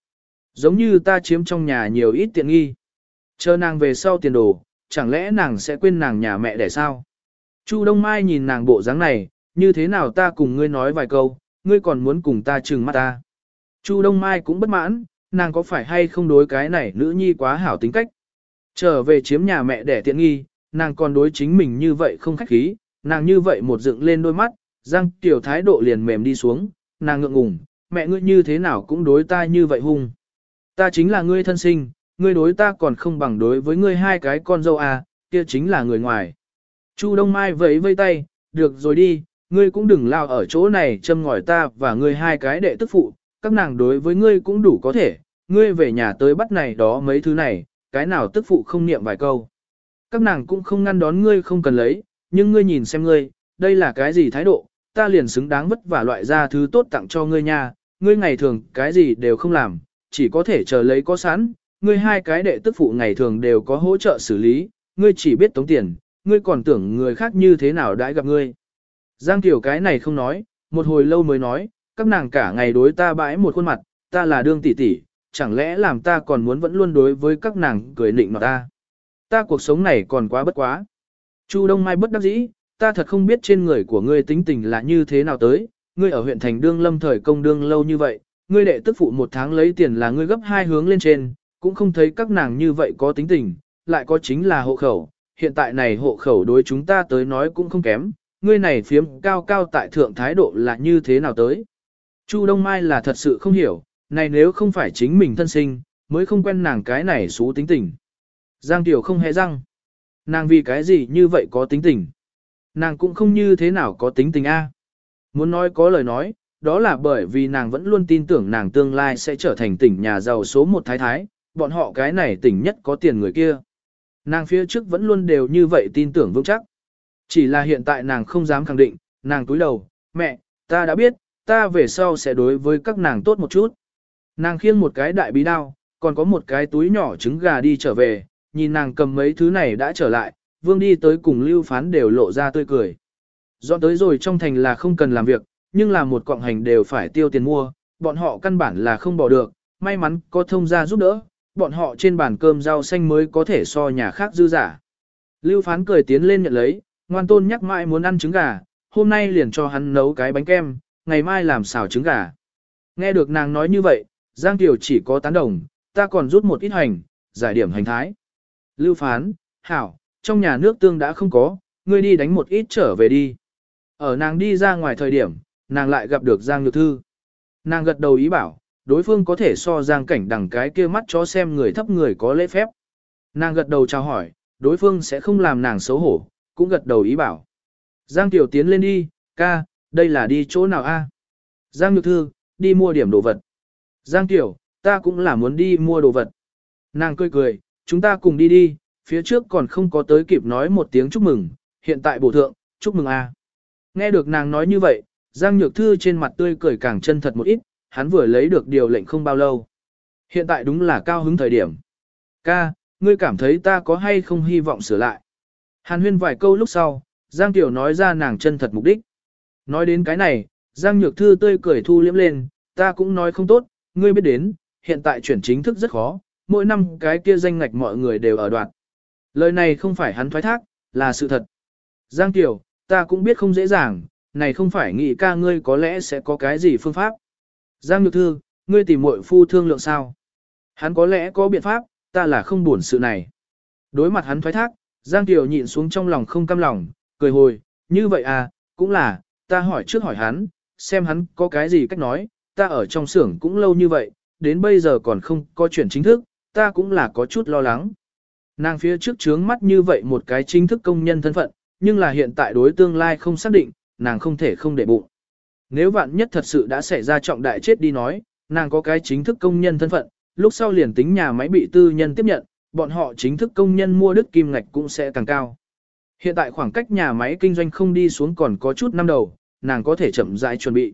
Giống như ta chiếm trong nhà nhiều ít tiện nghi. Chờ nàng về sau tiền đồ, chẳng lẽ nàng sẽ quên nàng nhà mẹ để sao? Chu Đông Mai nhìn nàng bộ dáng này, như thế nào ta cùng ngươi nói vài câu, ngươi còn muốn cùng ta trừng mắt ta. Chu Đông Mai cũng bất mãn, nàng có phải hay không đối cái này nữ nhi quá hảo tính cách. Trở về chiếm nhà mẹ để tiện nghi, nàng còn đối chính mình như vậy không khách khí, nàng như vậy một dựng lên đôi mắt, Giang Tiểu thái độ liền mềm đi xuống, nàng ngượng ngùng, mẹ ngươi như thế nào cũng đối ta như vậy hung. Ta chính là ngươi thân sinh, ngươi đối ta còn không bằng đối với ngươi hai cái con dâu à, kia chính là người ngoài. Chu Đông Mai vẫy vây tay, được rồi đi, ngươi cũng đừng lao ở chỗ này châm ngòi ta và ngươi hai cái đệ tức phụ, các nàng đối với ngươi cũng đủ có thể, ngươi về nhà tới bắt này đó mấy thứ này, cái nào tức phụ không niệm vài câu. Các nàng cũng không ngăn đón ngươi không cần lấy, nhưng ngươi nhìn xem ngươi, đây là cái gì thái độ, ta liền xứng đáng vất vả loại ra thứ tốt tặng cho ngươi nha, ngươi ngày thường cái gì đều không làm, chỉ có thể chờ lấy có sẵn, ngươi hai cái đệ tức phụ ngày thường đều có hỗ trợ xử lý, ngươi chỉ biết tống tiền, ngươi còn tưởng người khác như thế nào đãi gặp ngươi. Giang Tiểu cái này không nói, một hồi lâu mới nói, các nàng cả ngày đối ta bãi một khuôn mặt, ta là đương tỷ tỷ, chẳng lẽ làm ta còn muốn vẫn luôn đối với các nàng cười nịnh nọt ta. Ta cuộc sống này còn quá bất quá. Chu Đông Mai bất đắc dĩ, ta thật không biết trên người của ngươi tính tình là như thế nào tới, ngươi ở huyện thành đương lâm thời công đương lâu như vậy, ngươi đệ tức phụ một tháng lấy tiền là ngươi gấp hai hướng lên trên, cũng không thấy các nàng như vậy có tính tình, lại có chính là hộ khẩu, hiện tại này hộ khẩu đối chúng ta tới nói cũng không kém, ngươi này phiếm cao cao tại thượng thái độ là như thế nào tới. Chu Đông Mai là thật sự không hiểu, này nếu không phải chính mình thân sinh, mới không quen nàng cái này xú tính tình. Giang Tiểu không hề răng. Nàng vì cái gì như vậy có tính tình. Nàng cũng không như thế nào có tính tình a. Muốn nói có lời nói, đó là bởi vì nàng vẫn luôn tin tưởng nàng tương lai sẽ trở thành tỉnh nhà giàu số một thái thái, bọn họ cái này tỉnh nhất có tiền người kia. Nàng phía trước vẫn luôn đều như vậy tin tưởng vững chắc. Chỉ là hiện tại nàng không dám khẳng định, nàng túi đầu, mẹ, ta đã biết, ta về sau sẽ đối với các nàng tốt một chút. Nàng khiêng một cái đại bí đao, còn có một cái túi nhỏ trứng gà đi trở về, nhìn nàng cầm mấy thứ này đã trở lại, vương đi tới cùng lưu phán đều lộ ra tươi cười. Dọn tới rồi trong thành là không cần làm việc, nhưng là một quọng hành đều phải tiêu tiền mua, bọn họ căn bản là không bỏ được, may mắn có thông gia giúp đỡ, bọn họ trên bàn cơm rau xanh mới có thể so nhà khác dư giả. Lưu phán cười tiến lên nhận lấy, ngoan tôn nhắc mãi muốn ăn trứng gà, hôm nay liền cho hắn nấu cái bánh kem, ngày mai làm xào trứng gà. Nghe được nàng nói như vậy, Giang Tiểu chỉ có tán đồng, ta còn rút một ít hành, giải điểm hành thái. Lưu phán, hảo, trong nhà nước tương đã không có, ngươi đi đánh một ít trở về đi. Ở nàng đi ra ngoài thời điểm, nàng lại gặp được Giang Nhược Thư. Nàng gật đầu ý bảo, đối phương có thể so Giang cảnh đằng cái kia mắt chó xem người thấp người có lễ phép. Nàng gật đầu chào hỏi, đối phương sẽ không làm nàng xấu hổ, cũng gật đầu ý bảo. Giang Tiểu tiến lên đi, ca, đây là đi chỗ nào a? Giang Nhược Thư, đi mua điểm đồ vật. Giang Tiểu, ta cũng là muốn đi mua đồ vật. Nàng cười cười, chúng ta cùng đi đi, phía trước còn không có tới kịp nói một tiếng chúc mừng, hiện tại bổ thượng, chúc mừng a. Nghe được nàng nói như vậy, Giang Nhược Thư trên mặt tươi cười càng chân thật một ít, hắn vừa lấy được điều lệnh không bao lâu. Hiện tại đúng là cao hứng thời điểm. Ca, ngươi cảm thấy ta có hay không hy vọng sửa lại. Hàn huyên vài câu lúc sau, Giang Tiểu nói ra nàng chân thật mục đích. Nói đến cái này, Giang Nhược Thư tươi cười thu liễm lên, ta cũng nói không tốt, ngươi biết đến, hiện tại chuyển chính thức rất khó, mỗi năm cái kia danh ngạch mọi người đều ở đoạn. Lời này không phải hắn thoái thác, là sự thật. Giang Tiểu, ta cũng biết không dễ dàng, này không phải nghĩ ca ngươi có lẽ sẽ có cái gì phương pháp. Giang Nhược Thư, ngươi tìm muội phu thương lượng sao? Hắn có lẽ có biện pháp, ta là không buồn sự này. Đối mặt hắn thoái thác, Giang Tiểu nhịn xuống trong lòng không cam lòng, cười hồi, như vậy à, cũng là, ta hỏi trước hỏi hắn, xem hắn có cái gì cách nói, ta ở trong xưởng cũng lâu như vậy, đến bây giờ còn không có chuyển chính thức, ta cũng là có chút lo lắng. Nàng phía trước trướng mắt như vậy một cái chính thức công nhân thân phận, nhưng là hiện tại đối tương lai không xác định, nàng không thể không để bụng. Nếu vạn nhất thật sự đã xảy ra trọng đại chết đi nói, nàng có cái chính thức công nhân thân phận, lúc sau liền tính nhà máy bị tư nhân tiếp nhận, bọn họ chính thức công nhân mua đức kim ngạch cũng sẽ càng cao. Hiện tại khoảng cách nhà máy kinh doanh không đi xuống còn có chút năm đầu, nàng có thể chậm rãi chuẩn bị.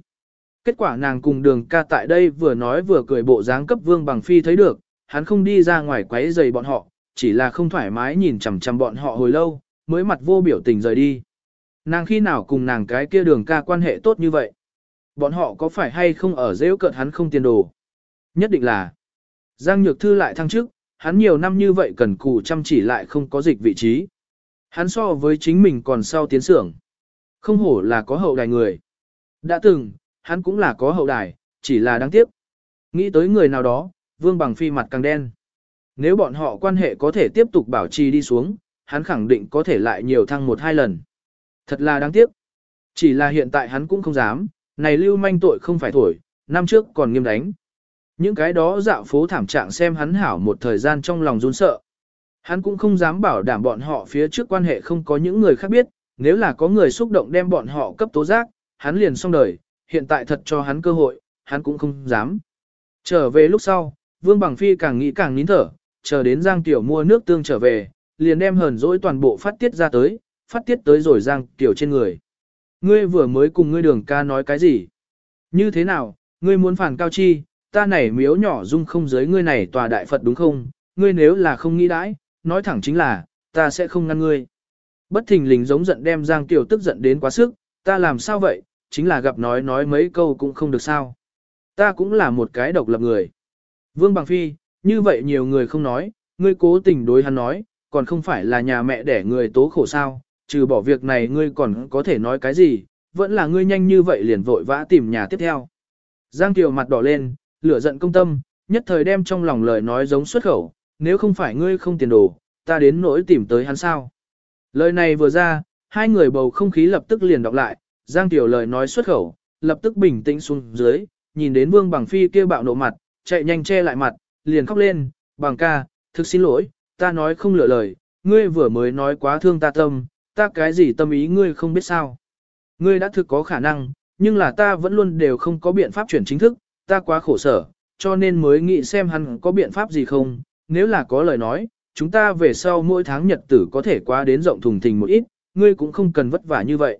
Kết quả nàng cùng đường ca tại đây vừa nói vừa cười bộ dáng cấp vương bằng phi thấy được, hắn không đi ra ngoài quấy giày bọn họ, chỉ là không thoải mái nhìn chằm chằm bọn họ hồi lâu, mới mặt vô biểu tình rời đi. Nàng khi nào cùng nàng cái kia đường ca quan hệ tốt như vậy? Bọn họ có phải hay không ở dễ cợt hắn không tiền đồ? Nhất định là. Giang Nhược Thư lại thăng chức, hắn nhiều năm như vậy cần cù chăm chỉ lại không có dịch vị trí. Hắn so với chính mình còn sau tiến sưởng. Không hổ là có hậu đài người. Đã từng, hắn cũng là có hậu đài, chỉ là đáng tiếc. Nghĩ tới người nào đó, Vương Bằng Phi mặt càng đen. Nếu bọn họ quan hệ có thể tiếp tục bảo trì đi xuống, hắn khẳng định có thể lại nhiều thăng một hai lần. Thật là đáng tiếc. Chỉ là hiện tại hắn cũng không dám, này lưu manh tội không phải thổi, năm trước còn nghiêm đánh. Những cái đó dạo phố thảm trạng xem hắn hảo một thời gian trong lòng run sợ. Hắn cũng không dám bảo đảm bọn họ phía trước quan hệ không có những người khác biết, nếu là có người xúc động đem bọn họ cấp tố giác, hắn liền xong đời, hiện tại thật cho hắn cơ hội, hắn cũng không dám. Trở về lúc sau, Vương Bằng Phi càng nghĩ càng nín thở, chờ đến Giang Tiểu mua nước tương trở về, liền đem hờn dỗi toàn bộ phát tiết ra tới, phát tiết tới rồi Giang Tiểu trên người. Ngươi vừa mới cùng ngươi đường ca nói cái gì? Như thế nào, ngươi muốn phản cao chi, ta này miếu nhỏ dung không giới ngươi này tòa đại Phật đúng không? Ngươi nếu là không nghĩ đãi, nói thẳng chính là, ta sẽ không ngăn ngươi. Bất thình lình giống giận đem Giang Tiểu tức giận đến quá sức, ta làm sao vậy, chính là gặp nói nói mấy câu cũng không được sao. Ta cũng là một cái độc lập người. Vương Bằng Phi, như vậy nhiều người không nói, ngươi cố tình đối hắn nói, còn không phải là nhà mẹ để người tố khổ sao, trừ bỏ việc này ngươi còn có thể nói cái gì, vẫn là ngươi nhanh như vậy liền vội vã tìm nhà tiếp theo. Giang Kiều mặt đỏ lên, lửa giận công tâm, nhất thời đem trong lòng lời nói giống xuất khẩu, nếu không phải ngươi không tiền đồ, ta đến nỗi tìm tới hắn sao. Lời này vừa ra, hai người bầu không khí lập tức liền đọc lại, Giang Kiều lời nói xuất khẩu, lập tức bình tĩnh xuống dưới, nhìn đến Vương Bằng Phi kia bạo nộ mặt, chạy nhanh che lại mặt, liền khóc lên, bằng ca, thực xin lỗi, ta nói không lựa lời, ngươi vừa mới nói quá thương ta tâm, ta cái gì tâm ý ngươi không biết sao. Ngươi đã thực có khả năng, nhưng là ta vẫn luôn đều không có biện pháp chuyển chính thức, ta quá khổ sở, cho nên mới nghĩ xem hắn có biện pháp gì không, nếu là có lời nói, chúng ta về sau mỗi tháng nhật tử có thể qua đến rộng thùng thình một ít, ngươi cũng không cần vất vả như vậy.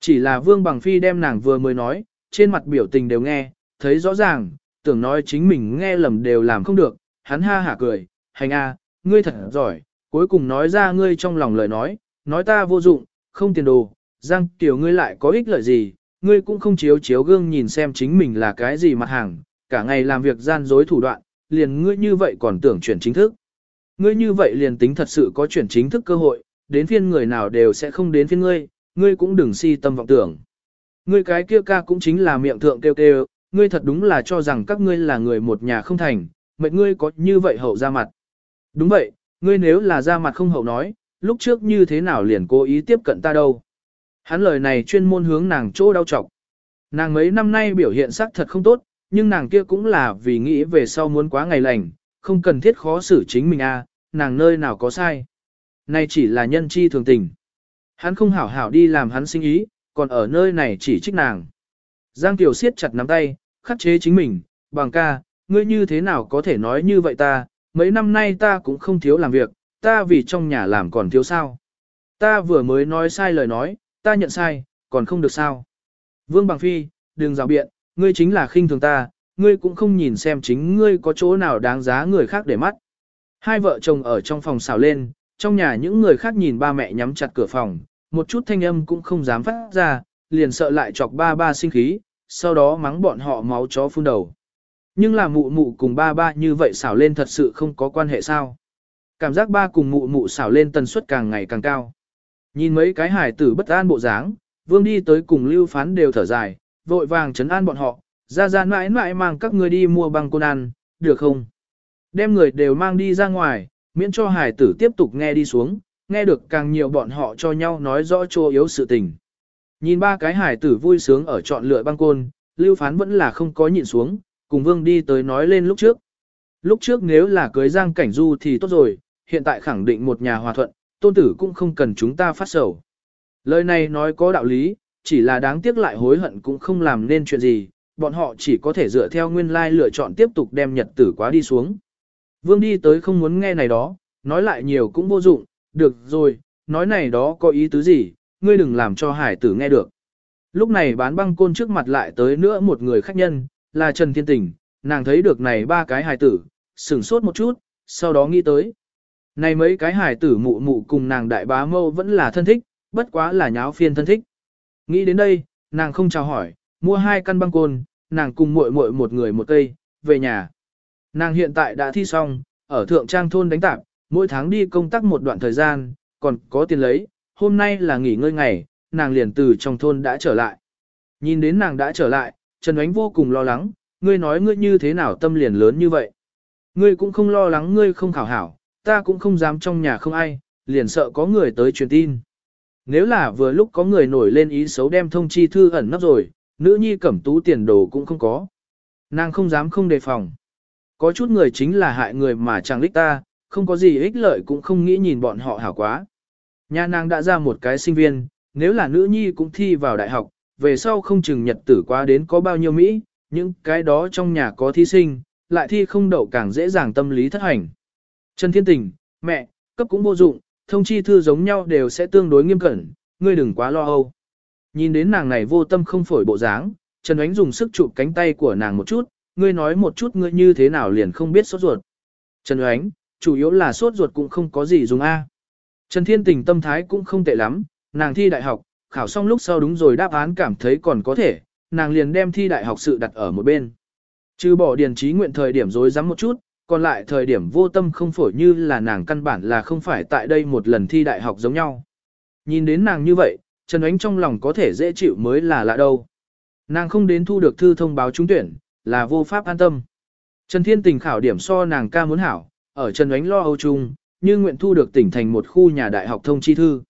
Chỉ là Vương Bằng Phi đem nàng vừa mới nói, trên mặt biểu tình đều nghe, thấy rõ ràng, tưởng nói chính mình nghe lầm đều làm không được, hắn ha hả cười, hành a, ngươi thật giỏi, cuối cùng nói ra ngươi trong lòng lời nói, nói ta vô dụng, không tiền đồ, Giang Kiều ngươi lại có ích lợi gì, ngươi cũng không chiếu chiếu gương nhìn xem chính mình là cái gì mặt hàng, cả ngày làm việc gian dối thủ đoạn, liền ngươi như vậy còn tưởng chuyển chính thức. Ngươi như vậy liền tính thật sự có chuyển chính thức cơ hội, đến phiên người nào đều sẽ không đến phiên ngươi, ngươi cũng đừng si tâm vọng tưởng. Ngươi cái kia ca cũng chính là miệng thượng kêu kêu, ngươi thật đúng là cho rằng các ngươi là người một nhà không thành, mệnh ngươi có như vậy hậu ra mặt. Đúng vậy, ngươi nếu là ra mặt không hậu nói, lúc trước như thế nào liền cố ý tiếp cận ta đâu. Hắn lời này chuyên môn hướng nàng chỗ đau trọc. Nàng mấy năm nay biểu hiện sắc thật không tốt, nhưng nàng kia cũng là vì nghĩ về sau muốn quá ngày lành, không cần thiết khó xử chính mình a, à, nàng nơi nào có sai. nay chỉ là nhân chi thường tình. Hắn không hảo hảo đi làm hắn sinh ý, còn ở nơi này chỉ trích nàng. Giang Tiểu siết chặt nắm tay, khắc chế chính mình, bằng ca, ngươi như thế nào có thể nói như vậy ta, mấy năm nay ta cũng không thiếu làm việc, ta vì trong nhà làm còn thiếu sao. Ta vừa mới nói sai lời nói, ta nhận sai, còn không được sao. Vương Bằng Phi, đừng rào biện, ngươi chính là khinh thường ta, ngươi cũng không nhìn xem chính ngươi có chỗ nào đáng giá người khác để mắt. Hai vợ chồng ở trong phòng xào lên, trong nhà những người khác nhìn ba mẹ nhắm chặt cửa phòng, một chút thanh âm cũng không dám phát ra, liền sợ lại chọc ba ba sinh khí, sau đó mắng bọn họ máu chó phun đầu. Nhưng là mụ mụ cùng ba ba như vậy xảo lên thật sự không có quan hệ sao. Cảm giác ba cùng mụ mụ xảo lên tần suất càng ngày càng cao. Nhìn mấy cái hải tử bất an bộ dáng, vương đi tới cùng lưu phán đều thở dài, vội vàng chấn an bọn họ, ra ra mãi mãi mang các người đi mua băng côn ăn, được không? Đem người đều mang đi ra ngoài, miễn cho hải tử tiếp tục nghe đi xuống, nghe được càng nhiều bọn họ cho nhau nói rõ chỗ yếu sự tình. Nhìn ba cái hải tử vui sướng ở chọn lựa băng côn, lưu phán vẫn là không có nhịn xuống, cùng vương đi tới nói lên lúc trước. Lúc trước nếu là cưới giang cảnh du thì tốt rồi, hiện tại khẳng định một nhà hòa thuận, tôn tử cũng không cần chúng ta phát sầu. Lời này nói có đạo lý, chỉ là đáng tiếc lại hối hận cũng không làm nên chuyện gì, bọn họ chỉ có thể dựa theo nguyên lai lựa chọn tiếp tục đem nhật tử quá đi xuống. Vương đi tới không muốn nghe này đó, nói lại nhiều cũng vô dụng, được rồi, nói này đó có ý tứ gì, ngươi đừng làm cho hải tử nghe được. Lúc này bán băng côn trước mặt lại tới nữa một người khách nhân, là Trần Thiên Tình, nàng thấy được này ba cái hải tử, sửng sốt một chút, sau đó nghĩ tới. Này mấy cái hải tử mụ mụ cùng nàng đại bá mâu vẫn là thân thích, bất quá là nháo phiên thân thích. Nghĩ đến đây, nàng không chào hỏi, mua hai căn băng côn, nàng cùng muội muội một người một cây, về nhà. Nàng hiện tại đã thi xong, ở thượng trang thôn đánh tạp, mỗi tháng đi công tác một đoạn thời gian, còn có tiền lấy, hôm nay là nghỉ ngơi ngày, nàng liền từ trong thôn đã trở lại. Nhìn đến nàng đã trở lại, Trần Ánh vô cùng lo lắng, ngươi nói ngươi như thế nào tâm liền lớn như vậy. Ngươi cũng không lo lắng ngươi không khảo hảo, ta cũng không dám trong nhà không ai, liền sợ có người tới truyền tin. Nếu là vừa lúc có người nổi lên ý xấu đem thông chi thư ẩn nấp rồi, nữ nhi cẩm tú tiền đồ cũng không có. Nàng không dám không đề phòng. Có chút người chính là hại người mà chẳng lích ta, không có gì ích lợi cũng không nghĩ nhìn bọn họ hảo quá. Nhà nàng đã ra một cái sinh viên, nếu là nữ nhi cũng thi vào đại học, về sau không chừng nhật tử quá đến có bao nhiêu Mỹ, những cái đó trong nhà có thí sinh, lại thi không đậu càng dễ dàng tâm lý thất hành. Trần Thiên Tình, mẹ, cấp cũng vô dụng, thông chi thư giống nhau đều sẽ tương đối nghiêm cẩn, ngươi đừng quá lo âu. Nhìn đến nàng này vô tâm không phổi bộ dáng, Trần Ánh dùng sức chụp cánh tay của nàng một chút, ngươi nói một chút ngươi như thế nào liền không biết sốt ruột. Trần Ánh, chủ yếu là sốt ruột cũng không có gì dùng A. Trần Thiên Tình tâm thái cũng không tệ lắm, nàng thi đại học, khảo xong lúc sau đúng rồi đáp án cảm thấy còn có thể, nàng liền đem thi đại học sự đặt ở một bên. Trừ bỏ điền trí nguyện thời điểm dối rắm một chút, còn lại thời điểm vô tâm không phổi như là nàng căn bản là không phải tại đây một lần thi đại học giống nhau. Nhìn đến nàng như vậy, Trần Ánh trong lòng có thể dễ chịu mới là lạ đâu. Nàng không đến thu được thư thông báo trúng tuyển, là vô pháp an tâm. Trần Thiên Tình khảo điểm so nàng ca muốn hảo, ở Trần Ánh lo âu chung, như nguyện thu được tỉnh thành một khu nhà đại học thông chi thư.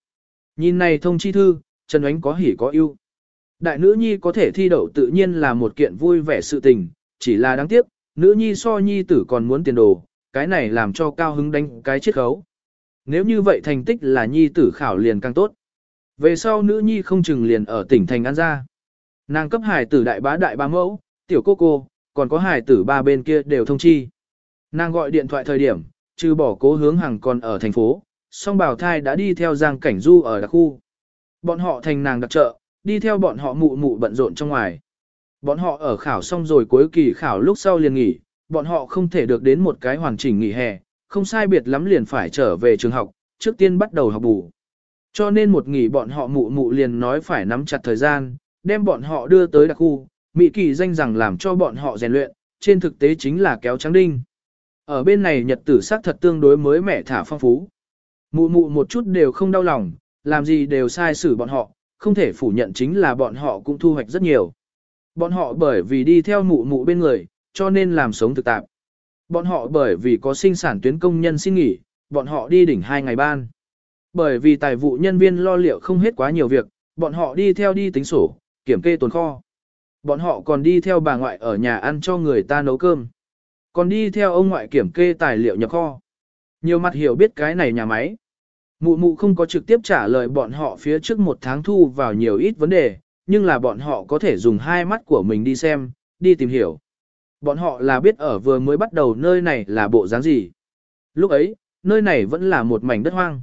Nhìn này thông chi thư, Trần Ánh có hỉ có ưu. Đại nữ nhi có thể thi đậu tự nhiên là một kiện vui vẻ sự tình, chỉ là đáng tiếc, nữ nhi so nhi tử còn muốn tiền đồ, cái này làm cho cao hứng đánh cái chiết khấu. Nếu như vậy thành tích là nhi tử khảo liền càng tốt. Về sau nữ nhi không chừng liền ở tỉnh thành An ra Nàng cấp hải tử đại bá đại bá mẫu, tiểu cô cô, còn có hải tử ba bên kia đều thông chi. Nàng gọi điện thoại thời điểm, trừ bỏ cố hướng hàng còn ở thành phố, song bảo thai đã đi theo giang cảnh du ở đặc khu. Bọn họ thành nàng đặc trợ, đi theo bọn họ mụ mụ bận rộn trong ngoài. Bọn họ ở khảo xong rồi cuối kỳ khảo lúc sau liền nghỉ, bọn họ không thể được đến một cái hoàn chỉnh nghỉ hè, không sai biệt lắm liền phải trở về trường học, trước tiên bắt đầu học bù. Cho nên một nghỉ bọn họ mụ mụ liền nói phải nắm chặt thời gian, đem bọn họ đưa tới đặc khu, Mỹ kỳ danh rằng làm cho bọn họ rèn luyện, trên thực tế chính là kéo trắng đinh. Ở bên này nhật tử xác thật tương đối mới mẻ thả phong phú. Mụ mụ một chút đều không đau lòng, làm gì đều sai xử bọn họ, không thể phủ nhận chính là bọn họ cũng thu hoạch rất nhiều. Bọn họ bởi vì đi theo mụ mụ bên người, cho nên làm sống thực tạp. Bọn họ bởi vì có sinh sản tuyến công nhân xin nghỉ, bọn họ đi đỉnh hai ngày ban. Bởi vì tài vụ nhân viên lo liệu không hết quá nhiều việc, bọn họ đi theo đi tính sổ, kiểm kê tồn kho. Bọn họ còn đi theo bà ngoại ở nhà ăn cho người ta nấu cơm. Còn đi theo ông ngoại kiểm kê tài liệu nhập kho. Nhiều mặt hiểu biết cái này nhà máy. Mụ mụ không có trực tiếp trả lời bọn họ phía trước một tháng thu vào nhiều ít vấn đề, nhưng là bọn họ có thể dùng hai mắt của mình đi xem, đi tìm hiểu. Bọn họ là biết ở vừa mới bắt đầu nơi này là bộ dáng gì. Lúc ấy, nơi này vẫn là một mảnh đất hoang.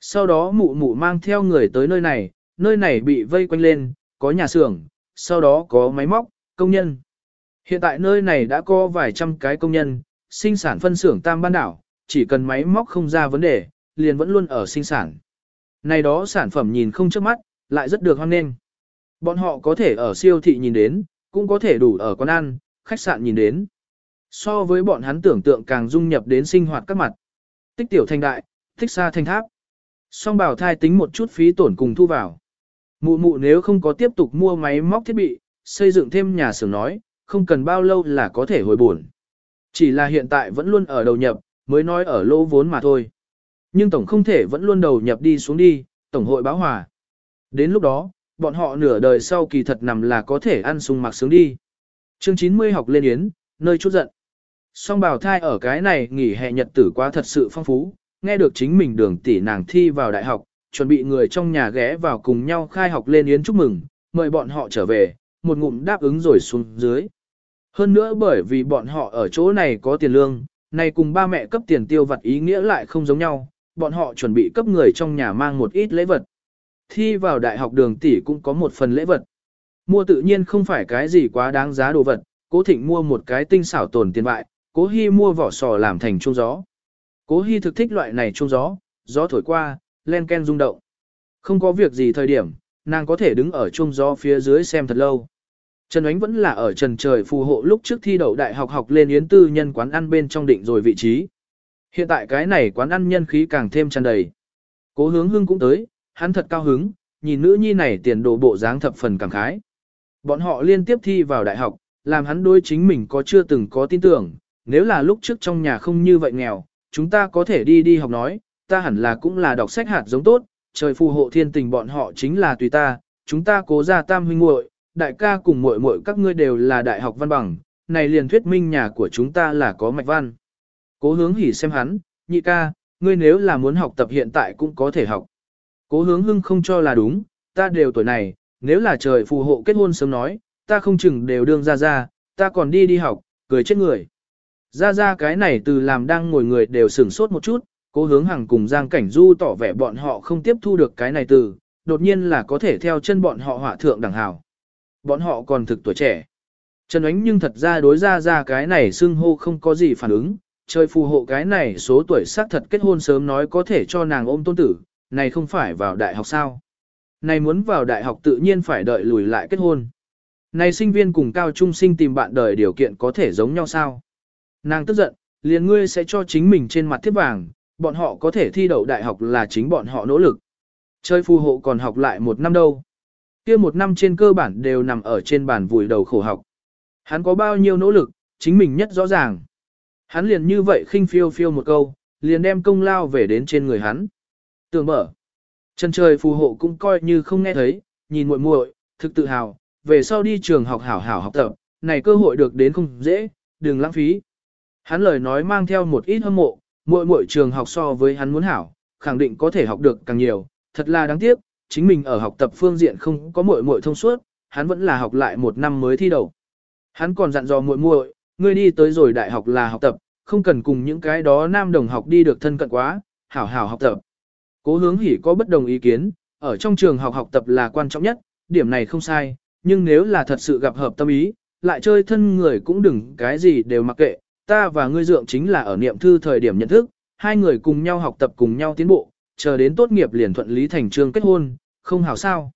Sau đó mụ mụ mang theo người tới nơi này, nơi này bị vây quanh lên, có nhà xưởng, sau đó có máy móc, công nhân. Hiện tại nơi này đã có vài trăm cái công nhân, sinh sản phân xưởng tam ban đảo, chỉ cần máy móc không ra vấn đề, liền vẫn luôn ở sinh sản. Này đó sản phẩm nhìn không trước mắt, lại rất được hoan nghênh. Bọn họ có thể ở siêu thị nhìn đến, cũng có thể đủ ở quán ăn, khách sạn nhìn đến. So với bọn hắn tưởng tượng càng dung nhập đến sinh hoạt các mặt. Tích tiểu thành đại, tích xa thành tháp. Song bảo thai tính một chút phí tổn cùng thu vào. Mụ mụ nếu không có tiếp tục mua máy móc thiết bị, xây dựng thêm nhà xưởng nói, không cần bao lâu là có thể hồi buồn. Chỉ là hiện tại vẫn luôn ở đầu nhập, mới nói ở lỗ vốn mà thôi. Nhưng tổng không thể vẫn luôn đầu nhập đi xuống đi, tổng hội báo hòa. Đến lúc đó, bọn họ nửa đời sau kỳ thật nằm là có thể ăn sung mặc sướng đi. Chương 90 học lên yến, nơi chút giận. Song bào thai ở cái này nghỉ hè nhật tử quá thật sự phong phú, nghe được chính mình đường tỷ nàng thi vào đại học, chuẩn bị người trong nhà ghé vào cùng nhau khai học lên yến chúc mừng, mời bọn họ trở về, một ngụm đáp ứng rồi xuống dưới. Hơn nữa bởi vì bọn họ ở chỗ này có tiền lương, này cùng ba mẹ cấp tiền tiêu vặt ý nghĩa lại không giống nhau, bọn họ chuẩn bị cấp người trong nhà mang một ít lễ vật. Thi vào đại học đường tỷ cũng có một phần lễ vật. Mua tự nhiên không phải cái gì quá đáng giá đồ vật, cố thịnh mua một cái tinh xảo tồn tiền bại, cố hy mua vỏ sò làm thành chuông gió. Cố hy thực thích loại này chuông gió, gió thổi qua, len ken rung động. Không có việc gì thời điểm, nàng có thể đứng ở chuông gió phía dưới xem thật lâu. Trần Ánh vẫn là ở trần trời phù hộ lúc trước thi đậu đại học học lên yến tư nhân quán ăn bên trong định rồi vị trí. Hiện tại cái này quán ăn nhân khí càng thêm tràn đầy. Cố hướng hưng cũng tới, hắn thật cao hứng, nhìn nữ nhi này tiền đồ bộ dáng thập phần cảm khái. Bọn họ liên tiếp thi vào đại học, làm hắn đối chính mình có chưa từng có tin tưởng, nếu là lúc trước trong nhà không như vậy nghèo, chúng ta có thể đi đi học nói, ta hẳn là cũng là đọc sách hạt giống tốt, trời phù hộ thiên tình bọn họ chính là tùy ta, chúng ta cố ra tam huynh muội, đại ca cùng muội muội các ngươi đều là đại học văn bằng, này liền thuyết minh nhà của chúng ta là có mạch văn. Cố hướng hỉ xem hắn, nhị ca, ngươi nếu là muốn học tập hiện tại cũng có thể học. Cố hướng hưng không cho là đúng, ta đều tuổi này, nếu là trời phù hộ kết hôn sớm nói, ta không chừng đều đương ra ra, ta còn đi đi học, cười chết người. Ra ra cái này từ làm đang ngồi người đều sửng sốt một chút, cố hướng hàng cùng Giang Cảnh Du tỏ vẻ bọn họ không tiếp thu được cái này từ, đột nhiên là có thể theo chân bọn họ hỏa thượng đẳng hào. Bọn họ còn thực tuổi trẻ. Trần Ánh nhưng thật ra đối ra ra cái này xưng hô không có gì phản ứng, chơi phù hộ cái này số tuổi xác thật kết hôn sớm nói có thể cho nàng ôm tôn tử, này không phải vào đại học sao. Này muốn vào đại học tự nhiên phải đợi lùi lại kết hôn. Này sinh viên cùng cao trung sinh tìm bạn đời điều kiện có thể giống nhau sao? Nàng tức giận, liền ngươi sẽ cho chính mình trên mặt thiếp vàng, bọn họ có thể thi đậu đại học là chính bọn họ nỗ lực. Chơi phù hộ còn học lại một năm đâu kia một năm trên cơ bản đều nằm ở trên bàn vùi đầu khổ học. Hắn có bao nhiêu nỗ lực, chính mình nhất rõ ràng. Hắn liền như vậy khinh phiêu phiêu một câu, liền đem công lao về đến trên người hắn. Tưởng mở. Chân trời phù hộ cũng coi như không nghe thấy, nhìn muội muội, thực tự hào, về sau đi trường học hảo hảo học tập, này cơ hội được đến không dễ, đừng lãng phí. Hắn lời nói mang theo một ít hâm mộ, muội muội trường học so với hắn muốn hảo, khẳng định có thể học được càng nhiều, thật là đáng tiếc, chính mình ở học tập phương diện không có muội muội thông suốt, hắn vẫn là học lại một năm mới thi đầu. Hắn còn dặn dò muội muội, ngươi đi tới rồi đại học là học tập, không cần cùng những cái đó nam đồng học đi được thân cận quá, hảo hảo học tập. Cố hướng hỉ có bất đồng ý kiến, ở trong trường học học tập là quan trọng nhất, điểm này không sai, nhưng nếu là thật sự gặp hợp tâm ý, lại chơi thân người cũng đừng cái gì đều mặc kệ, ta và ngươi dượng chính là ở niệm thư thời điểm nhận thức, hai người cùng nhau học tập cùng nhau tiến bộ, chờ đến tốt nghiệp liền thuận lý thành trương kết hôn, không hảo sao.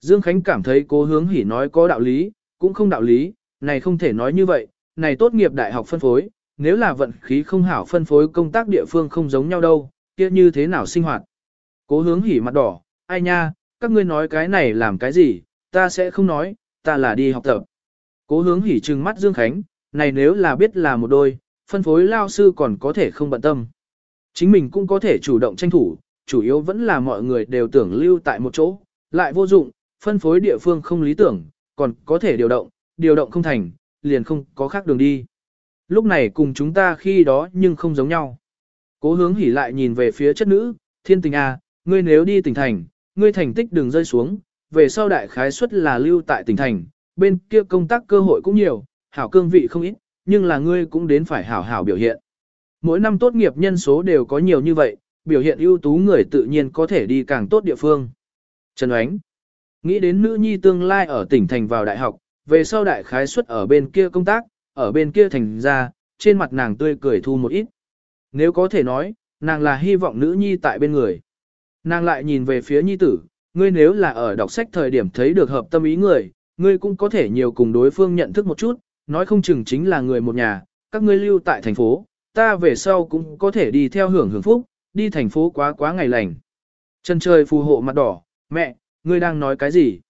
Dương Khánh cảm thấy cố hướng hỉ nói có đạo lý, cũng không đạo lý, này không thể nói như vậy, này tốt nghiệp đại học phân phối, nếu là vận khí không hảo phân phối công tác địa phương không giống nhau đâu, kia như thế nào sinh hoạt. Cố hướng hỉ mặt đỏ, ai nha, các ngươi nói cái này làm cái gì, ta sẽ không nói, ta là đi học tập. Cố hướng hỉ trừng mắt Dương Khánh, này nếu là biết là một đôi, phân phối lao sư còn có thể không bận tâm. Chính mình cũng có thể chủ động tranh thủ, chủ yếu vẫn là mọi người đều tưởng lưu tại một chỗ, lại vô dụng, phân phối địa phương không lý tưởng, còn có thể điều động, điều động không thành, liền không có khác đường đi. Lúc này cùng chúng ta khi đó nhưng không giống nhau. Cố hướng hỉ lại nhìn về phía chất nữ, thiên tình à, ngươi nếu đi tỉnh thành, ngươi thành tích đừng rơi xuống, về sau đại khái suất là lưu tại tỉnh thành, bên kia công tác cơ hội cũng nhiều, hảo cương vị không ít, nhưng là ngươi cũng đến phải hảo hảo biểu hiện. Mỗi năm tốt nghiệp nhân số đều có nhiều như vậy, biểu hiện ưu tú người tự nhiên có thể đi càng tốt địa phương. Trần Oánh Nghĩ đến nữ nhi tương lai ở tỉnh thành vào đại học, về sau đại khái suất ở bên kia công tác, ở bên kia thành ra, trên mặt nàng tươi cười thu một ít. Nếu có thể nói, nàng là hy vọng nữ nhi tại bên người. Nàng lại nhìn về phía nhi tử, ngươi nếu là ở đọc sách thời điểm thấy được hợp tâm ý người, ngươi cũng có thể nhiều cùng đối phương nhận thức một chút, nói không chừng chính là người một nhà, các ngươi lưu tại thành phố, ta về sau cũng có thể đi theo hưởng hưởng phúc, đi thành phố quá quá ngày lành. Chân trời phù hộ mặt đỏ, mẹ, ngươi đang nói cái gì?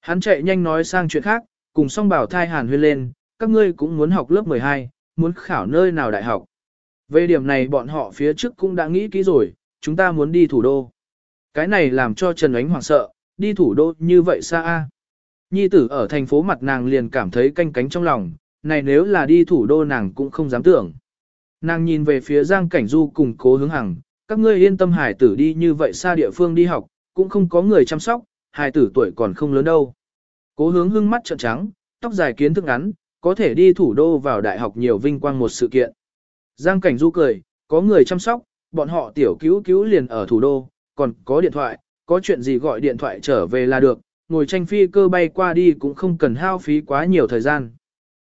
Hắn chạy nhanh nói sang chuyện khác, cùng song bảo thai hàn huyên lên, các ngươi cũng muốn học lớp 12, muốn khảo nơi nào đại học. Về điểm này bọn họ phía trước cũng đã nghĩ kỹ rồi, chúng ta muốn đi thủ đô. Cái này làm cho Trần Ánh hoảng sợ, đi thủ đô như vậy xa a. Nhi tử ở thành phố mặt nàng liền cảm thấy canh cánh trong lòng, này nếu là đi thủ đô nàng cũng không dám tưởng. Nàng nhìn về phía Giang Cảnh Du cùng cố hướng hằng, các ngươi yên tâm hải tử đi như vậy xa địa phương đi học, cũng không có người chăm sóc, hải tử tuổi còn không lớn đâu. Cố hướng hưng mắt trợn trắng, tóc dài kiến thức ngắn, có thể đi thủ đô vào đại học nhiều vinh quang một sự kiện. Giang Cảnh Du cười, có người chăm sóc, bọn họ tiểu cứu cứu liền ở thủ đô, còn có điện thoại, có chuyện gì gọi điện thoại trở về là được, ngồi tranh phi cơ bay qua đi cũng không cần hao phí quá nhiều thời gian.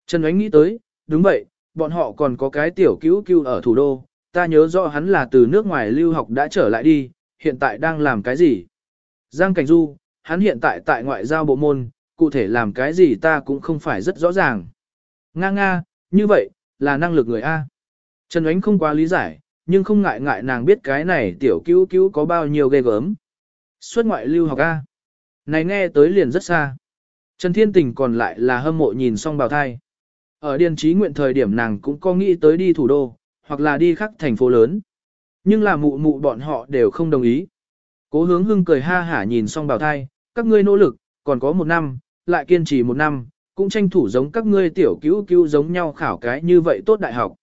Trần Ánh nghĩ tới, đúng vậy, bọn họ còn có cái tiểu cứu cứu ở thủ đô, ta nhớ rõ hắn là từ nước ngoài lưu học đã trở lại đi, hiện tại đang làm cái gì. Giang Cảnh Du, hắn hiện tại tại ngoại giao bộ môn, cụ thể làm cái gì ta cũng không phải rất rõ ràng. Nga nga, như vậy, là năng lực người A. Trần Ánh không quá lý giải, nhưng không ngại ngại nàng biết cái này tiểu cứu cứu có bao nhiêu ghê gớm. Xuất ngoại lưu học A. Này nghe tới liền rất xa. Trần Thiên Tình còn lại là hâm mộ nhìn xong bào thai. Ở điền trí nguyện thời điểm nàng cũng có nghĩ tới đi thủ đô, hoặc là đi khắc thành phố lớn. Nhưng là mụ mụ bọn họ đều không đồng ý. Cố hướng hưng cười ha hả nhìn xong bào thai, các ngươi nỗ lực, còn có một năm, lại kiên trì một năm, cũng tranh thủ giống các ngươi tiểu cứu cứu giống nhau khảo cái như vậy tốt đại học.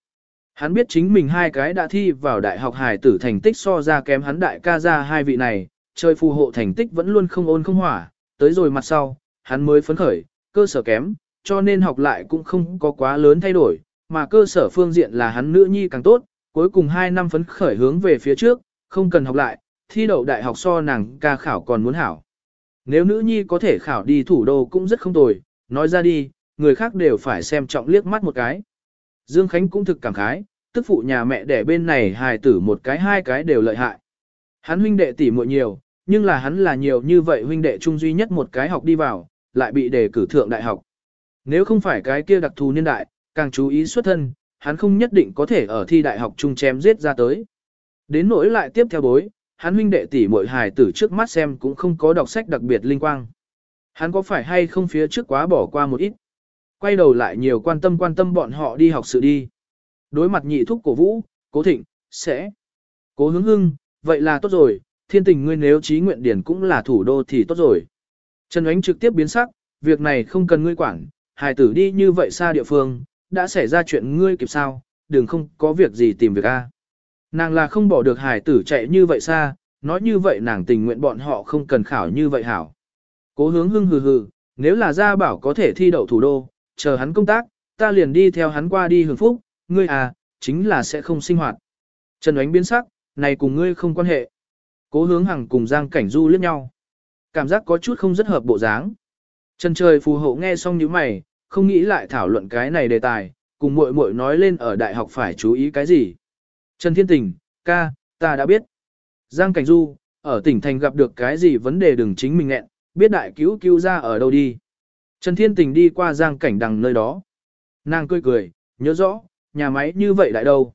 Hắn biết chính mình hai cái đã thi vào đại học hài tử thành tích so ra kém hắn đại ca ra hai vị này, chơi phù hộ thành tích vẫn luôn không ôn không hỏa, tới rồi mặt sau, hắn mới phấn khởi, cơ sở kém, cho nên học lại cũng không có quá lớn thay đổi, mà cơ sở phương diện là hắn nữ nhi càng tốt, cuối cùng 2 năm phấn khởi hướng về phía trước, không cần học lại, thi đậu đại học so nàng ca khảo còn muốn hảo. Nếu nữ nhi có thể khảo đi thủ đô cũng rất không tồi, nói ra đi, người khác đều phải xem trọng liếc mắt một cái. Dương Khánh cũng thực cảm khái, tức phụ nhà mẹ đẻ bên này hài tử một cái hai cái đều lợi hại. Hắn huynh đệ tỷ muội nhiều, nhưng là hắn là nhiều như vậy huynh đệ chung duy nhất một cái học đi vào, lại bị đề cử thượng đại học. Nếu không phải cái kia đặc thù niên đại, càng chú ý xuất thân, hắn không nhất định có thể ở thi đại học chung chém giết ra tới. Đến nỗi lại tiếp theo bối, hắn huynh đệ tỷ muội hài tử trước mắt xem cũng không có đọc sách đặc biệt linh quang. Hắn có phải hay không phía trước quá bỏ qua một ít. Quay đầu lại nhiều quan tâm quan tâm bọn họ đi học sự đi. Đối mặt nhị thúc cổ vũ, cố thịnh, sẽ. Cố hướng hưng, vậy là tốt rồi, thiên tình ngươi nếu trí nguyện điển cũng là thủ đô thì tốt rồi. Trần Ánh trực tiếp biến sắc, việc này không cần ngươi quản, hài tử đi như vậy xa địa phương, đã xảy ra chuyện ngươi kịp sao, đừng không có việc gì tìm việc a. Nàng là không bỏ được hải tử chạy như vậy xa, nói như vậy nàng tình nguyện bọn họ không cần khảo như vậy hảo. Cố hướng hưng hừ hừ, nếu là gia bảo có thể thi đậu thủ đô, chờ hắn công tác, ta liền đi theo hắn qua đi hưởng phúc, ngươi à, chính là sẽ không sinh hoạt. Trần Ánh biến sắc, này cùng ngươi không quan hệ. Cố hướng hằng cùng Giang Cảnh Du liếc nhau. Cảm giác có chút không rất hợp bộ dáng. Trần trời phù hộ nghe xong như mày, không nghĩ lại thảo luận cái này đề tài, cùng muội muội nói lên ở đại học phải chú ý cái gì. Trần Thiên Tình, ca, ta đã biết. Giang Cảnh Du, ở tỉnh thành gặp được cái gì vấn đề đừng chính mình nghẹn, biết đại cứu cứu ra ở đâu đi. Trần Thiên Tình đi qua Giang Cảnh đằng nơi đó. Nàng cười cười, nhớ rõ, nhà máy như vậy lại đâu.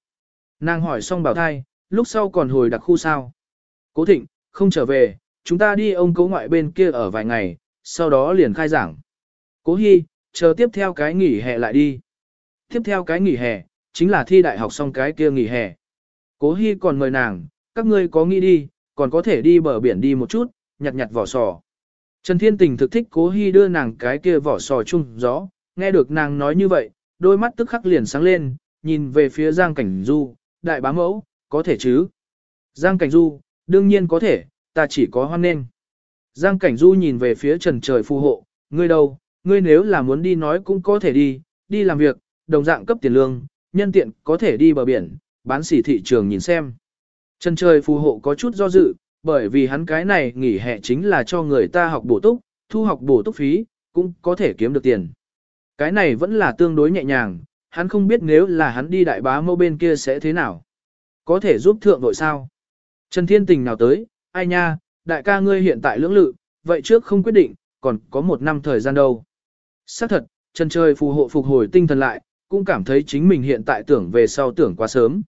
Nàng hỏi xong bảo thai, lúc sau còn hồi đặc khu sao. Cố thịnh, không trở về, chúng ta đi ông cố ngoại bên kia ở vài ngày, sau đó liền khai giảng. Cố hy, chờ tiếp theo cái nghỉ hè lại đi. Tiếp theo cái nghỉ hè, chính là thi đại học xong cái kia nghỉ hè. Cố hy còn mời nàng, các ngươi có nghĩ đi, còn có thể đi bờ biển đi một chút, nhặt nhặt vỏ sò. Trần Thiên Tình thực thích cố hy đưa nàng cái kia vỏ sò chung gió, nghe được nàng nói như vậy, đôi mắt tức khắc liền sáng lên, nhìn về phía Giang Cảnh Du, đại bá mẫu, có thể chứ? Giang Cảnh Du, đương nhiên có thể, ta chỉ có hoan nên. Giang Cảnh Du nhìn về phía trần trời phù hộ, ngươi đâu, ngươi nếu là muốn đi nói cũng có thể đi, đi làm việc, đồng dạng cấp tiền lương, nhân tiện có thể đi bờ biển, bán sỉ thị trường nhìn xem. Chân trời phù hộ có chút do dự, bởi vì hắn cái này nghỉ hè chính là cho người ta học bổ túc, thu học bổ túc phí, cũng có thể kiếm được tiền. Cái này vẫn là tương đối nhẹ nhàng, hắn không biết nếu là hắn đi đại bá mâu bên kia sẽ thế nào. Có thể giúp thượng đội sao? Trần Thiên Tình nào tới, ai nha, đại ca ngươi hiện tại lưỡng lự, vậy trước không quyết định, còn có một năm thời gian đâu. Xác thật, Trần Trời phù hộ phục hồi tinh thần lại, cũng cảm thấy chính mình hiện tại tưởng về sau tưởng quá sớm.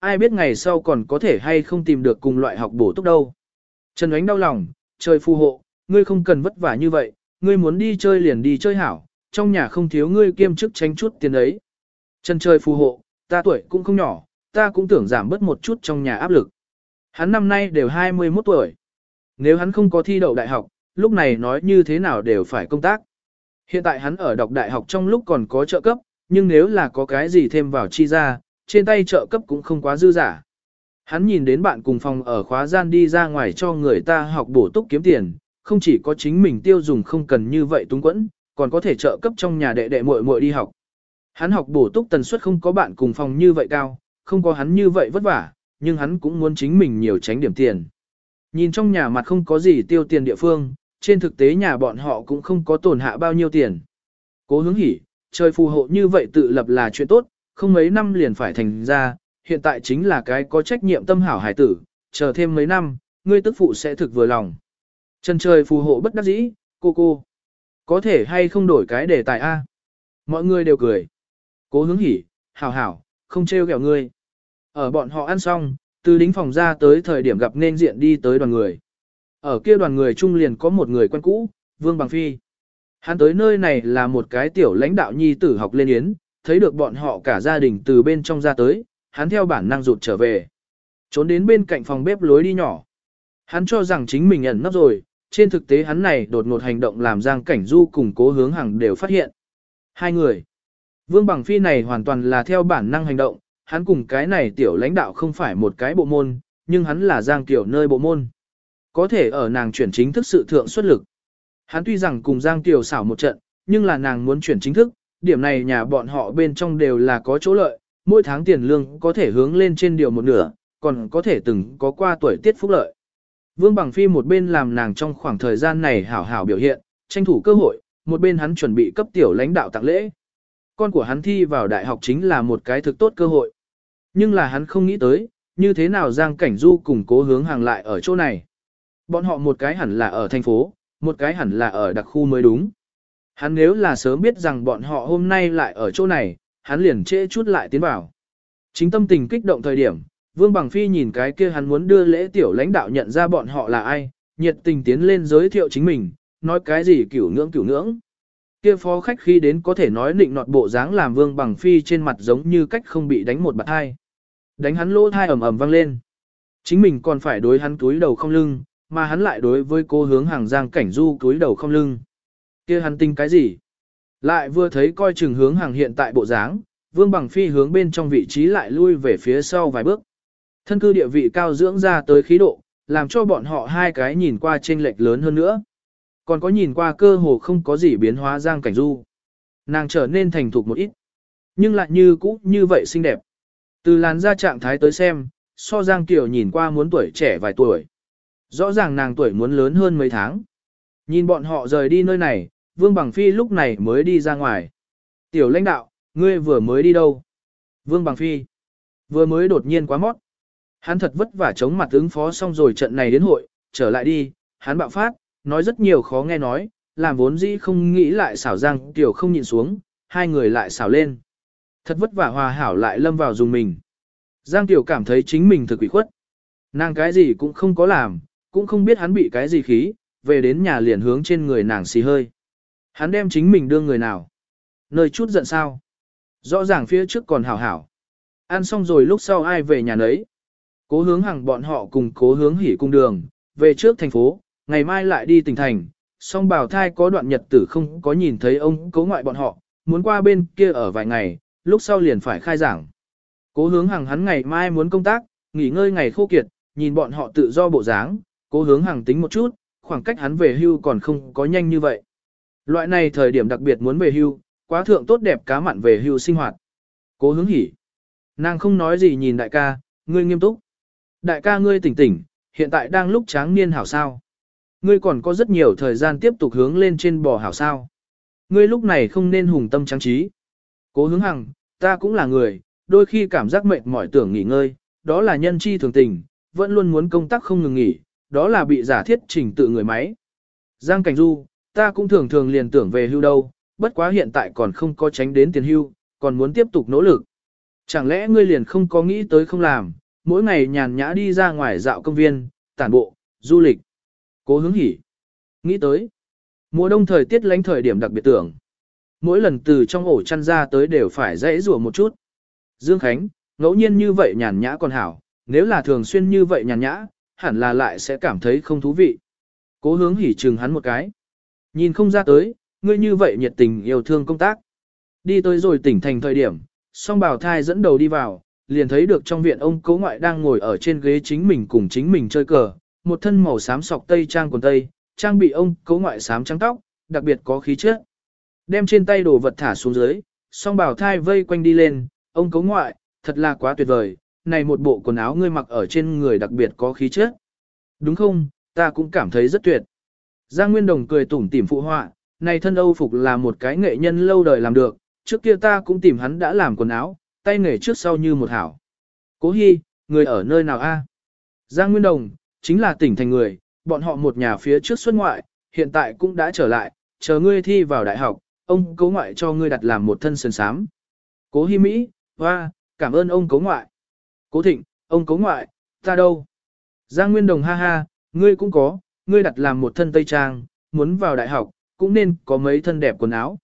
Ai biết ngày sau còn có thể hay không tìm được cùng loại học bổ túc đâu. Trần Ánh đau lòng, trời phù hộ, ngươi không cần vất vả như vậy, ngươi muốn đi chơi liền đi chơi hảo, trong nhà không thiếu ngươi kiêm chức tránh chút tiền ấy. Trần trời phù hộ, ta tuổi cũng không nhỏ, ta cũng tưởng giảm bớt một chút trong nhà áp lực. Hắn năm nay đều 21 tuổi. Nếu hắn không có thi đậu đại học, lúc này nói như thế nào đều phải công tác. Hiện tại hắn ở đọc đại học trong lúc còn có trợ cấp, nhưng nếu là có cái gì thêm vào chi ra, trên tay trợ cấp cũng không quá dư giả. Hắn nhìn đến bạn cùng phòng ở khóa gian đi ra ngoài cho người ta học bổ túc kiếm tiền, không chỉ có chính mình tiêu dùng không cần như vậy túng quẫn, còn có thể trợ cấp trong nhà đệ đệ muội muội đi học. Hắn học bổ túc tần suất không có bạn cùng phòng như vậy cao, không có hắn như vậy vất vả, nhưng hắn cũng muốn chính mình nhiều tránh điểm tiền. Nhìn trong nhà mặt không có gì tiêu tiền địa phương, trên thực tế nhà bọn họ cũng không có tổn hạ bao nhiêu tiền. Cố hướng hỉ, trời phù hộ như vậy tự lập là chuyện tốt, không mấy năm liền phải thành ra, hiện tại chính là cái có trách nhiệm tâm hảo hải tử, chờ thêm mấy năm, ngươi tức phụ sẽ thực vừa lòng. chân trời phù hộ bất đắc dĩ, cô cô. Có thể hay không đổi cái đề tài A. Mọi người đều cười. Cố hướng hỉ, hảo hảo, không trêu ghẹo ngươi. Ở bọn họ ăn xong, từ đính phòng ra tới thời điểm gặp nên diện đi tới đoàn người. Ở kia đoàn người trung liền có một người quen cũ, Vương Bằng Phi. Hắn tới nơi này là một cái tiểu lãnh đạo nhi tử học lên yến, thấy được bọn họ cả gia đình từ bên trong ra tới, hắn theo bản năng rụt trở về. Trốn đến bên cạnh phòng bếp lối đi nhỏ. Hắn cho rằng chính mình ẩn nấp rồi, trên thực tế hắn này đột ngột hành động làm Giang Cảnh Du cùng cố hướng hàng đều phát hiện. Hai người. Vương Bằng Phi này hoàn toàn là theo bản năng hành động, hắn cùng cái này tiểu lãnh đạo không phải một cái bộ môn, nhưng hắn là Giang Tiểu nơi bộ môn. Có thể ở nàng chuyển chính thức sự thượng xuất lực. Hắn tuy rằng cùng Giang Tiểu xảo một trận, nhưng là nàng muốn chuyển chính thức, điểm này nhà bọn họ bên trong đều là có chỗ lợi, mỗi tháng tiền lương có thể hướng lên trên điều một nửa, còn có thể từng có qua tuổi tiết phúc lợi. Vương Bằng Phi một bên làm nàng trong khoảng thời gian này hảo hảo biểu hiện, tranh thủ cơ hội, một bên hắn chuẩn bị cấp tiểu lãnh đạo tặng lễ. Con của hắn thi vào đại học chính là một cái thực tốt cơ hội. Nhưng là hắn không nghĩ tới, như thế nào Giang Cảnh Du cùng cố hướng hàng lại ở chỗ này. Bọn họ một cái hẳn là ở thành phố, một cái hẳn là ở đặc khu mới đúng. Hắn nếu là sớm biết rằng bọn họ hôm nay lại ở chỗ này, hắn liền trễ chút lại tiến vào. Chính tâm tình kích động thời điểm, Vương Bằng Phi nhìn cái kia hắn muốn đưa lễ tiểu lãnh đạo nhận ra bọn họ là ai, nhiệt tình tiến lên giới thiệu chính mình, nói cái gì cửu ngưỡng cửu ngưỡng. Kia phó khách khi đến có thể nói nịnh nọt bộ dáng làm Vương Bằng Phi trên mặt giống như cách không bị đánh một bạt hai. Đánh hắn lỗ thai ầm ầm vang lên. Chính mình còn phải đối hắn túi đầu không lưng, mà hắn lại đối với cô hướng hàng giang cảnh du túi đầu không lưng. kia hắn tin cái gì? Lại vừa thấy coi chừng hướng hàng hiện tại bộ dáng, vương bằng phi hướng bên trong vị trí lại lui về phía sau vài bước. Thân cư địa vị cao dưỡng ra tới khí độ, làm cho bọn họ hai cái nhìn qua chênh lệch lớn hơn nữa. Còn có nhìn qua cơ hồ không có gì biến hóa giang cảnh du. Nàng trở nên thành thục một ít. Nhưng lại như cũ như vậy xinh đẹp. Từ làn da trạng thái tới xem, so Giang Kiều nhìn qua muốn tuổi trẻ vài tuổi. Rõ ràng nàng tuổi muốn lớn hơn mấy tháng. Nhìn bọn họ rời đi nơi này, Vương Bằng Phi lúc này mới đi ra ngoài. Tiểu lãnh đạo, ngươi vừa mới đi đâu? Vương Bằng Phi. Vừa mới đột nhiên quá mót. Hắn thật vất vả chống mặt ứng phó xong rồi trận này đến hội, trở lại đi, hắn bạo phát, nói rất nhiều khó nghe nói, làm vốn dĩ không nghĩ lại xảo Giang Tiểu không nhịn xuống, hai người lại xảo lên. Thật vất vả hòa hảo lại lâm vào dùng mình. Giang Tiểu cảm thấy chính mình thực quỷ khuất. Nàng cái gì cũng không có làm, cũng không biết hắn bị cái gì khí, về đến nhà liền hướng trên người nàng xì hơi. Hắn đem chính mình đưa người nào. Nơi chút giận sao. Rõ ràng phía trước còn hảo hảo. Ăn xong rồi lúc sau ai về nhà nấy. Cố hướng hàng bọn họ cùng cố hướng hỉ cung đường, về trước thành phố, ngày mai lại đi tỉnh thành. Song bảo thai có đoạn nhật tử không có nhìn thấy ông cố ngoại bọn họ, muốn qua bên kia ở vài ngày, lúc sau liền phải khai giảng. Cố hướng hàng hắn ngày mai muốn công tác, nghỉ ngơi ngày khô kiệt, nhìn bọn họ tự do bộ dáng, cố hướng hàng tính một chút, khoảng cách hắn về hưu còn không có nhanh như vậy. Loại này thời điểm đặc biệt muốn về hưu, quá thượng tốt đẹp cá mặn về hưu sinh hoạt. Cố hướng hỉ. Nàng không nói gì nhìn đại ca, ngươi nghiêm túc. Đại ca ngươi tỉnh tỉnh, hiện tại đang lúc tráng niên hảo sao. Ngươi còn có rất nhiều thời gian tiếp tục hướng lên trên bò hảo sao. Ngươi lúc này không nên hùng tâm trang trí. Cố hướng hằng, ta cũng là người, đôi khi cảm giác mệt mỏi tưởng nghỉ ngơi, đó là nhân chi thường tình, vẫn luôn muốn công tác không ngừng nghỉ, đó là bị giả thiết trình tự người máy. Giang Cảnh Du, ta cũng thường thường liền tưởng về hưu đâu, bất quá hiện tại còn không có tránh đến tiền hưu, còn muốn tiếp tục nỗ lực. Chẳng lẽ ngươi liền không có nghĩ tới không làm, mỗi ngày nhàn nhã đi ra ngoài dạo công viên, tản bộ, du lịch. Cố hướng hỉ. Nghĩ tới. Mùa đông thời tiết lánh thời điểm đặc biệt tưởng mỗi lần từ trong ổ chăn ra tới đều phải dãy rủa một chút. Dương Khánh, ngẫu nhiên như vậy nhàn nhã còn hảo, nếu là thường xuyên như vậy nhàn nhã, hẳn là lại sẽ cảm thấy không thú vị. Cố hướng hỉ trừng hắn một cái. Nhìn không ra tới, ngươi như vậy nhiệt tình yêu thương công tác. Đi tới rồi tỉnh thành thời điểm, song bào thai dẫn đầu đi vào, liền thấy được trong viện ông cố ngoại đang ngồi ở trên ghế chính mình cùng chính mình chơi cờ, một thân màu xám sọc tây trang quần tây, trang bị ông cố ngoại xám trắng tóc, đặc biệt có khí chất. Đem trên tay đồ vật thả xuống dưới, song bảo thai vây quanh đi lên, ông cố ngoại, thật là quá tuyệt vời, này một bộ quần áo ngươi mặc ở trên người đặc biệt có khí chất. Đúng không, ta cũng cảm thấy rất tuyệt. Giang Nguyên Đồng cười tủm tỉm phụ họa, này thân Âu Phục là một cái nghệ nhân lâu đời làm được, trước kia ta cũng tìm hắn đã làm quần áo, tay nghề trước sau như một hảo. Cố Hi, người ở nơi nào a? Giang Nguyên Đồng, chính là tỉnh thành người, bọn họ một nhà phía trước xuất ngoại, hiện tại cũng đã trở lại, chờ ngươi thi vào đại học, ông cố ngoại cho ngươi đặt làm một thân sườn sám. Cố Hi Mỹ, hoa, cảm ơn ông cố ngoại. Cố Thịnh, ông cố ngoại, ta đâu? Giang Nguyên Đồng ha ha, ngươi cũng có, ngươi đặt làm một thân tây trang, muốn vào đại học, cũng nên có mấy thân đẹp quần áo.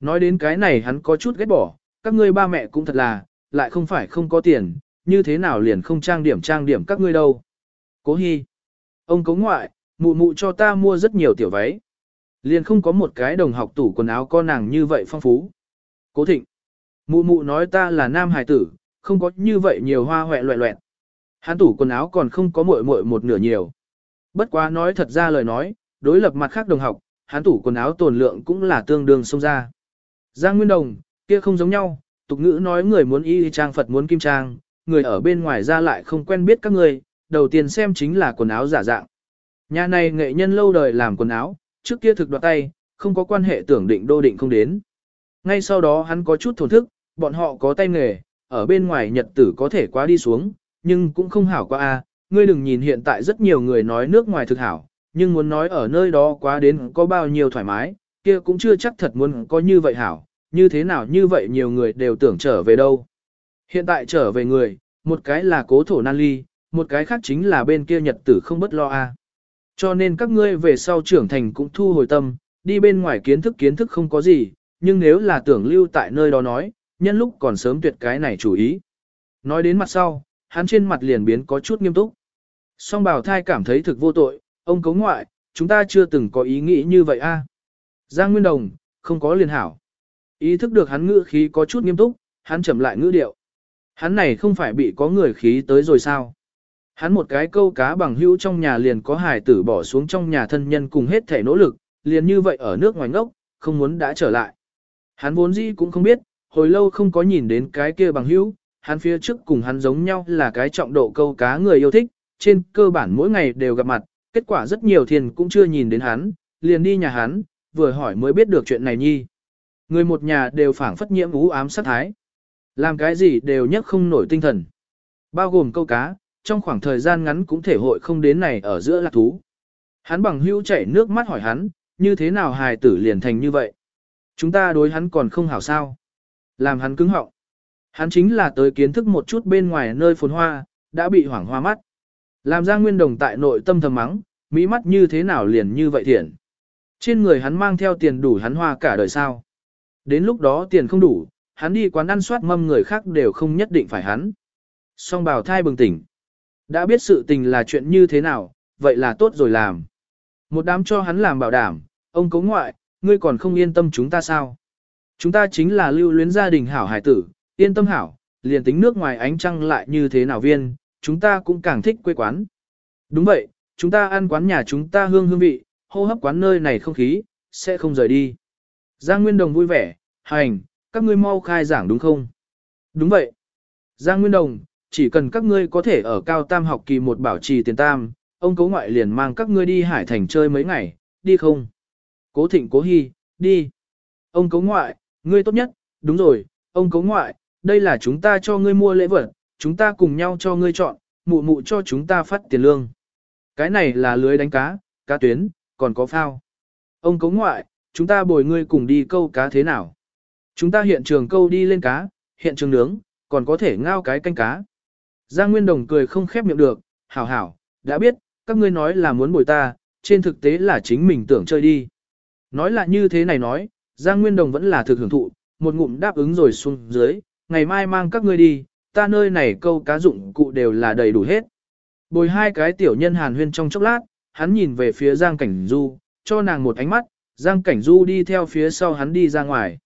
Nói đến cái này hắn có chút ghét bỏ, các ngươi ba mẹ cũng thật là, lại không phải không có tiền, như thế nào liền không trang điểm trang điểm các ngươi đâu. Cố Hi, ông cố ngoại, mụ mụ cho ta mua rất nhiều tiểu váy. Liền không có một cái đồng học tủ quần áo con nàng như vậy phong phú. Cố Thịnh, mụ mụ nói ta là nam hài tử, không có như vậy nhiều hoa hoẹ loẹ loẹt. Hắn tủ quần áo còn không có muội muội một nửa nhiều. Bất quá nói thật ra lời nói, đối lập mặt khác đồng học, hắn tủ quần áo tồn lượng cũng là tương đương xông ra. Giang Nguyên Đồng, kia không giống nhau, tục ngữ nói người muốn y trang Phật muốn kim trang, người ở bên ngoài ra lại không quen biết các người, đầu tiên xem chính là quần áo giả dạng. Nhà này nghệ nhân lâu đời làm quần áo, trước kia thực đoạt tay, không có quan hệ tưởng định đô định không đến. Ngay sau đó hắn có chút thổn thức, bọn họ có tay nghề, ở bên ngoài nhật tử có thể quá đi xuống, nhưng cũng không hảo qua a. Ngươi đừng nhìn hiện tại rất nhiều người nói nước ngoài thực hảo, nhưng muốn nói ở nơi đó quá đến có bao nhiêu thoải mái, kia cũng chưa chắc thật muốn có như vậy hảo, như thế nào như vậy nhiều người đều tưởng trở về đâu. Hiện tại trở về người, một cái là cố thổ nan ly, một cái khác chính là bên kia nhật tử không bất lo a. Cho nên các ngươi về sau trưởng thành cũng thu hồi tâm, đi bên ngoài kiến thức kiến thức không có gì, nhưng nếu là tưởng lưu tại nơi đó nói, nhân lúc còn sớm tuyệt cái này chủ ý. Nói đến mặt sau, hắn trên mặt liền biến có chút nghiêm túc. Song bảo thai cảm thấy thực vô tội, ông cấu ngoại, chúng ta chưa từng có ý nghĩ như vậy a. À? Giang Nguyên Đồng, không có liền hảo. Ý thức được hắn ngữ khí có chút nghiêm túc, hắn chậm lại ngữ điệu. Hắn này không phải bị có người khí tới rồi sao? Hắn một cái câu cá bằng hữu trong nhà liền có hài tử bỏ xuống trong nhà thân nhân cùng hết thể nỗ lực, liền như vậy ở nước ngoài ngốc, không muốn đã trở lại. Hắn vốn gì cũng không biết, hồi lâu không có nhìn đến cái kia bằng hữu, hắn phía trước cùng hắn giống nhau là cái trọng độ câu cá người yêu thích, trên cơ bản mỗi ngày đều gặp mặt, kết quả rất nhiều thiền cũng chưa nhìn đến hắn, liền đi nhà hắn, vừa hỏi mới biết được chuyện này nhi. Người một nhà đều phảng phất nhiễm ú ám sát thái. Làm cái gì đều nhất không nổi tinh thần. Bao gồm câu cá, trong khoảng thời gian ngắn cũng thể hội không đến này ở giữa lạc thú. Hắn bằng hữu chảy nước mắt hỏi hắn, như thế nào hài tử liền thành như vậy? Chúng ta đối hắn còn không hảo sao? Làm hắn cứng họng. Hắn chính là tới kiến thức một chút bên ngoài nơi phồn hoa, đã bị hoảng hoa mắt. Làm ra nguyên đồng tại nội tâm thầm mắng, mỹ mắt như thế nào liền như vậy thiện. Trên người hắn mang theo tiền đủ hắn hoa cả đời sao. Đến lúc đó tiền không đủ, hắn đi quán ăn soát mâm người khác đều không nhất định phải hắn. Song bào thai bừng tỉnh. Đã biết sự tình là chuyện như thế nào, vậy là tốt rồi làm. Một đám cho hắn làm bảo đảm, ông cống ngoại, ngươi còn không yên tâm chúng ta sao? Chúng ta chính là lưu luyến gia đình hảo hải tử, yên tâm hảo, liền tính nước ngoài ánh trăng lại như thế nào viên, chúng ta cũng càng thích quê quán. Đúng vậy, chúng ta ăn quán nhà chúng ta hương hương vị, hô hấp quán nơi này không khí, sẽ không rời đi. Giang Nguyên Đồng vui vẻ, hành, các ngươi mau khai giảng đúng không? Đúng vậy. Giang Nguyên Đồng, chỉ cần các ngươi có thể ở cao tam học kỳ một bảo trì tiền tam, ông cố ngoại liền mang các ngươi đi hải thành chơi mấy ngày, đi không? Cố thịnh cố hy, đi. Ông cố ngoại, ngươi tốt nhất, đúng rồi, ông cố ngoại, đây là chúng ta cho ngươi mua lễ vật, chúng ta cùng nhau cho ngươi chọn, mụ mụ cho chúng ta phát tiền lương. Cái này là lưới đánh cá, cá tuyến, còn có phao. Ông cố ngoại, chúng ta bồi ngươi cùng đi câu cá thế nào? Chúng ta hiện trường câu đi lên cá, hiện trường nướng, còn có thể ngao cái canh cá. Giang Nguyên Đồng cười không khép miệng được, hảo hảo, đã biết, các ngươi nói là muốn bồi ta, trên thực tế là chính mình tưởng chơi đi. Nói là như thế này nói, Giang Nguyên Đồng vẫn là thực hưởng thụ, một ngụm đáp ứng rồi xuống dưới, ngày mai mang các ngươi đi, ta nơi này câu cá dụng cụ đều là đầy đủ hết. Bồi hai cái tiểu nhân hàn huyên trong chốc lát, hắn nhìn về phía Giang Cảnh Du, cho nàng một ánh mắt, Giang Cảnh Du đi theo phía sau hắn đi ra ngoài.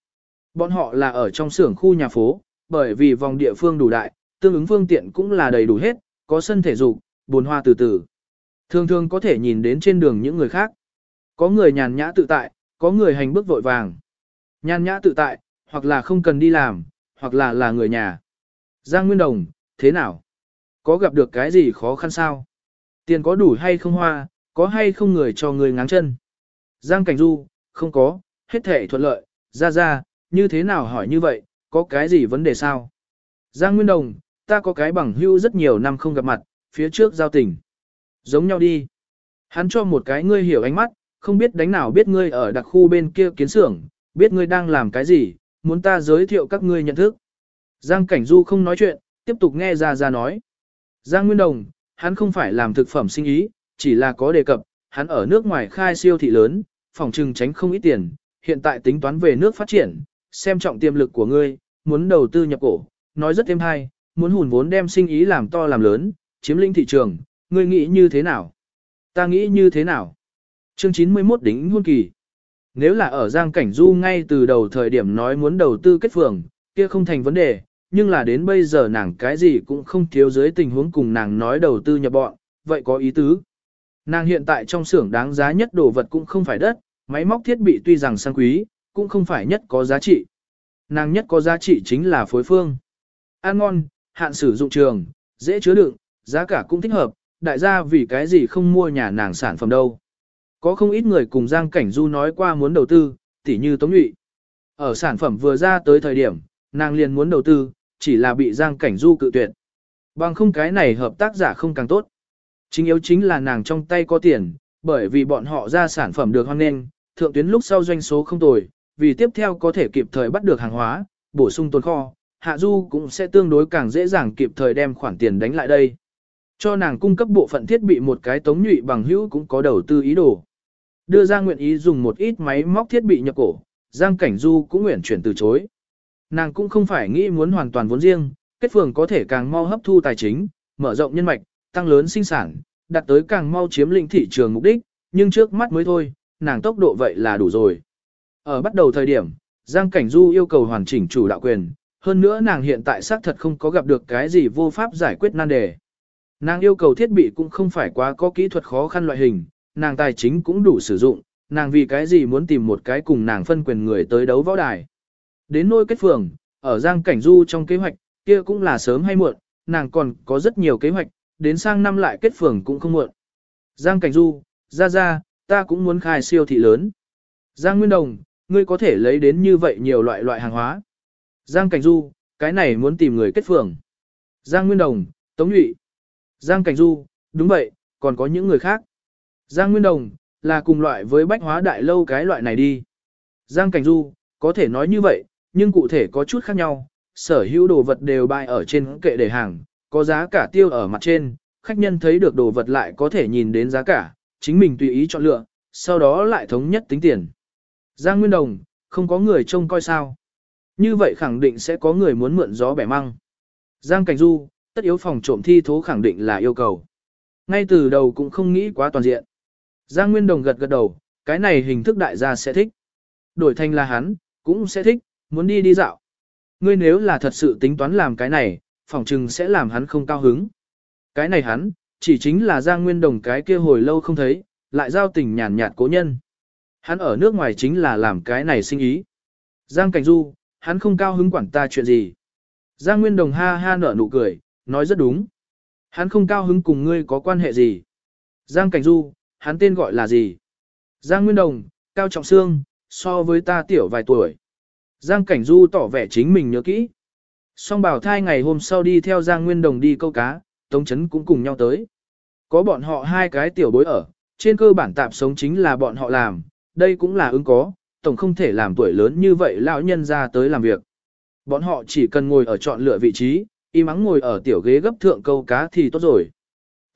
Bọn họ là ở trong xưởng khu nhà phố, bởi vì vòng địa phương đủ đại, tương ứng phương tiện cũng là đầy đủ hết, có sân thể dục, buồn hoa từ từ. Thường thường có thể nhìn đến trên đường những người khác. Có người nhàn nhã tự tại, có người hành bước vội vàng. Nhàn nhã tự tại, hoặc là không cần đi làm, hoặc là là người nhà. Giang Nguyên Đồng, thế nào? Có gặp được cái gì khó khăn sao? Tiền có đủ hay không hoa, có hay không người cho người ngáng chân? Giang Cảnh Du, không có, hết thể thuận lợi, ra ra, như thế nào hỏi như vậy, có cái gì vấn đề sao? Giang Nguyên Đồng, ta có cái bằng hữu rất nhiều năm không gặp mặt, phía trước giao tình. Giống nhau đi. Hắn cho một cái ngươi hiểu ánh mắt, Không biết đánh nào biết ngươi ở đặc khu bên kia kiến xưởng, biết ngươi đang làm cái gì, muốn ta giới thiệu các ngươi nhận thức. Giang Cảnh Du không nói chuyện, tiếp tục nghe ra ra nói. Giang Nguyên Đồng, hắn không phải làm thực phẩm sinh ý, chỉ là có đề cập, hắn ở nước ngoài khai siêu thị lớn, phòng trừng tránh không ít tiền, hiện tại tính toán về nước phát triển, xem trọng tiềm lực của ngươi, muốn đầu tư nhập cổ, nói rất êm hay, muốn hùn vốn đem sinh ý làm to làm lớn, chiếm lĩnh thị trường, ngươi nghĩ như thế nào? Ta nghĩ như thế nào? Chương 91 đỉnh hôn kỳ. Nếu là ở Giang Cảnh Du ngay từ đầu thời điểm nói muốn đầu tư kết phường, kia không thành vấn đề, nhưng là đến bây giờ nàng cái gì cũng không thiếu dưới tình huống cùng nàng nói đầu tư nhập bọn, vậy có ý tứ. Nàng hiện tại trong xưởng đáng giá nhất đồ vật cũng không phải đất, máy móc thiết bị tuy rằng sang quý, cũng không phải nhất có giá trị. Nàng nhất có giá trị chính là phối phương. An ngon, hạn sử dụng trường, dễ chứa đựng, giá cả cũng thích hợp, đại gia vì cái gì không mua nhà nàng sản phẩm đâu. Có không ít người cùng Giang Cảnh Du nói qua muốn đầu tư, tỉ như Tống Nhụy. Ở sản phẩm vừa ra tới thời điểm, nàng liền muốn đầu tư, chỉ là bị Giang Cảnh Du cự tuyệt. Bằng không cái này hợp tác giả không càng tốt. Chính yếu chính là nàng trong tay có tiền, bởi vì bọn họ ra sản phẩm được hoan nghênh, thượng tuyến lúc sau doanh số không tồi, vì tiếp theo có thể kịp thời bắt được hàng hóa, bổ sung tồn kho, Hạ Du cũng sẽ tương đối càng dễ dàng kịp thời đem khoản tiền đánh lại đây. Cho nàng cung cấp bộ phận thiết bị một cái tống nhụy bằng hữu cũng có đầu tư ý đồ. Đưa ra nguyện ý dùng một ít máy móc thiết bị nhập cổ, Giang Cảnh Du cũng nguyện chuyển từ chối. Nàng cũng không phải nghĩ muốn hoàn toàn vốn riêng, kết phường có thể càng mau hấp thu tài chính, mở rộng nhân mạch, tăng lớn sinh sản, đạt tới càng mau chiếm lĩnh thị trường mục đích, nhưng trước mắt mới thôi, nàng tốc độ vậy là đủ rồi. Ở bắt đầu thời điểm, Giang Cảnh Du yêu cầu hoàn chỉnh chủ đạo quyền, hơn nữa nàng hiện tại xác thật không có gặp được cái gì vô pháp giải quyết nan đề. Nàng yêu cầu thiết bị cũng không phải quá có kỹ thuật khó khăn loại hình, nàng tài chính cũng đủ sử dụng, nàng vì cái gì muốn tìm một cái cùng nàng phân quyền người tới đấu võ đài. Đến nôi kết phường, ở Giang Cảnh Du trong kế hoạch, kia cũng là sớm hay muộn, nàng còn có rất nhiều kế hoạch, đến sang năm lại kết phường cũng không muộn. Giang Cảnh Du, ra ra, ta cũng muốn khai siêu thị lớn. Giang Nguyên Đồng, ngươi có thể lấy đến như vậy nhiều loại loại hàng hóa. Giang Cảnh Du, cái này muốn tìm người kết phường. Giang Nguyên Đồng, Tống Nhụy. Giang Cảnh Du, đúng vậy, còn có những người khác. Giang Nguyên Đồng, là cùng loại với bách hóa đại lâu cái loại này đi. Giang Cảnh Du, có thể nói như vậy, nhưng cụ thể có chút khác nhau. Sở hữu đồ vật đều bày ở trên kệ để hàng, có giá cả tiêu ở mặt trên, khách nhân thấy được đồ vật lại có thể nhìn đến giá cả, chính mình tùy ý chọn lựa, sau đó lại thống nhất tính tiền. Giang Nguyên Đồng, không có người trông coi sao. Như vậy khẳng định sẽ có người muốn mượn gió bẻ măng. Giang Cảnh Du, tất yếu phòng trộm thi thố khẳng định là yêu cầu. Ngay từ đầu cũng không nghĩ quá toàn diện. Giang Nguyên Đồng gật gật đầu, cái này hình thức đại gia sẽ thích. Đổi thành là hắn, cũng sẽ thích, muốn đi đi dạo. Ngươi nếu là thật sự tính toán làm cái này, phỏng chừng sẽ làm hắn không cao hứng. Cái này hắn, chỉ chính là Giang Nguyên Đồng cái kia hồi lâu không thấy, lại giao tình nhàn nhạt cố nhân. Hắn ở nước ngoài chính là làm cái này sinh ý. Giang Cảnh Du, hắn không cao hứng quản ta chuyện gì. Giang Nguyên Đồng ha ha nở nụ cười, nói rất đúng. Hắn không cao hứng cùng ngươi có quan hệ gì. Giang Cảnh Du, hắn tên gọi là gì? Giang Nguyên Đồng, Cao Trọng Sương, so với ta tiểu vài tuổi. Giang Cảnh Du tỏ vẻ chính mình nhớ kỹ. Song bảo thai ngày hôm sau đi theo Giang Nguyên Đồng đi câu cá, Tống Chấn cũng cùng nhau tới. Có bọn họ hai cái tiểu bối ở, trên cơ bản tạp sống chính là bọn họ làm, đây cũng là ứng có, tổng không thể làm tuổi lớn như vậy lão nhân ra tới làm việc. Bọn họ chỉ cần ngồi ở chọn lựa vị trí, y mắng ngồi ở tiểu ghế gấp thượng câu cá thì tốt rồi.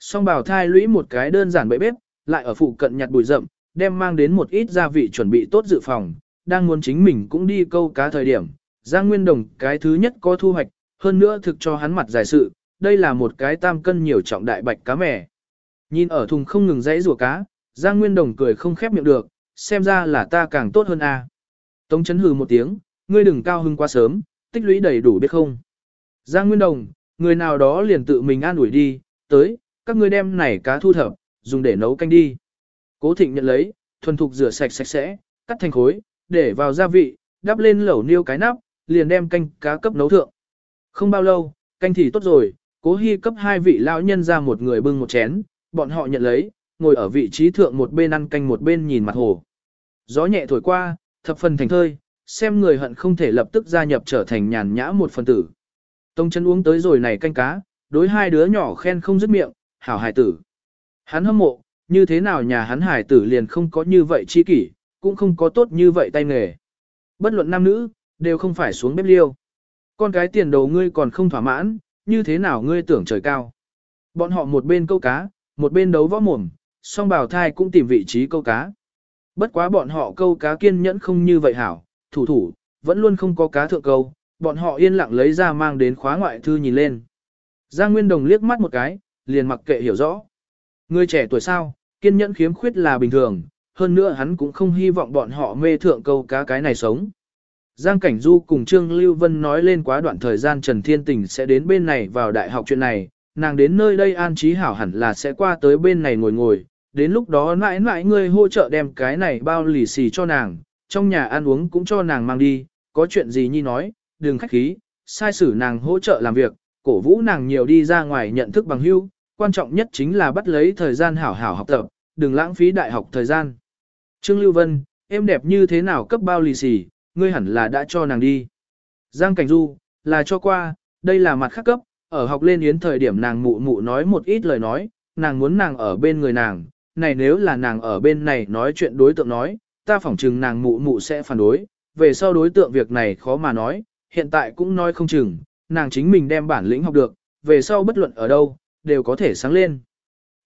Song bảo thai lũy một cái đơn giản bẫy bếp, lại ở phụ cận nhặt bụi rậm, đem mang đến một ít gia vị chuẩn bị tốt dự phòng, đang muốn chính mình cũng đi câu cá thời điểm. Giang Nguyên Đồng cái thứ nhất có thu hoạch, hơn nữa thực cho hắn mặt giải sự, đây là một cái tam cân nhiều trọng đại bạch cá mẻ. Nhìn ở thùng không ngừng dãy rùa cá, Giang Nguyên Đồng cười không khép miệng được, xem ra là ta càng tốt hơn a. À. Tống chấn hừ một tiếng, ngươi đừng cao hưng quá sớm, tích lũy đầy đủ biết không. Giang Nguyên Đồng, người nào đó liền tự mình an ủi đi, tới, các ngươi đem này cá thu thập, dùng để nấu canh đi. Cố thịnh nhận lấy, thuần thục rửa sạch sạch sẽ, cắt thành khối, để vào gia vị, đắp lên lẩu niêu cái nắp, liền đem canh cá cấp nấu thượng. Không bao lâu, canh thì tốt rồi, cố hy cấp hai vị lão nhân ra một người bưng một chén, bọn họ nhận lấy, ngồi ở vị trí thượng một bên ăn canh một bên nhìn mặt hồ. Gió nhẹ thổi qua, thập phần thành thơi, xem người hận không thể lập tức gia nhập trở thành nhàn nhã một phần tử. Tông chân uống tới rồi này canh cá, đối hai đứa nhỏ khen không dứt miệng, hảo hài tử. Hắn hâm mộ, như thế nào nhà hắn hải tử liền không có như vậy chi kỷ, cũng không có tốt như vậy tay nghề. Bất luận nam nữ, đều không phải xuống bếp liêu. Con cái tiền đầu ngươi còn không thỏa mãn, như thế nào ngươi tưởng trời cao. Bọn họ một bên câu cá, một bên đấu võ mồm, song bào thai cũng tìm vị trí câu cá. Bất quá bọn họ câu cá kiên nhẫn không như vậy hảo, thủ thủ, vẫn luôn không có cá thượng câu, bọn họ yên lặng lấy ra mang đến khóa ngoại thư nhìn lên. Giang Nguyên Đồng liếc mắt một cái, liền mặc kệ hiểu rõ. Người trẻ tuổi sao, kiên nhẫn khiếm khuyết là bình thường, hơn nữa hắn cũng không hy vọng bọn họ mê thượng câu cá cái này sống. Giang Cảnh Du cùng Trương Lưu Vân nói lên quá đoạn thời gian Trần Thiên Tình sẽ đến bên này vào đại học chuyện này, nàng đến nơi đây an trí hảo hẳn là sẽ qua tới bên này ngồi ngồi, đến lúc đó mãi mãi ngươi hỗ trợ đem cái này bao lì xì cho nàng, trong nhà ăn uống cũng cho nàng mang đi, có chuyện gì nhi nói, đừng khách khí, sai sử nàng hỗ trợ làm việc, cổ vũ nàng nhiều đi ra ngoài nhận thức bằng hưu, quan trọng nhất chính là bắt lấy thời gian hảo hảo học tập, đừng lãng phí đại học thời gian. Trương Lưu Vân, em đẹp như thế nào cấp bao lì xì, ngươi hẳn là đã cho nàng đi. Giang Cảnh Du, là cho qua, đây là mặt khác cấp, ở học lên yến thời điểm nàng mụ mụ nói một ít lời nói, nàng muốn nàng ở bên người nàng, này nếu là nàng ở bên này nói chuyện đối tượng nói, ta phỏng chừng nàng mụ mụ sẽ phản đối, về sau đối tượng việc này khó mà nói, hiện tại cũng nói không chừng, nàng chính mình đem bản lĩnh học được, về sau bất luận ở đâu, đều có thể sáng lên.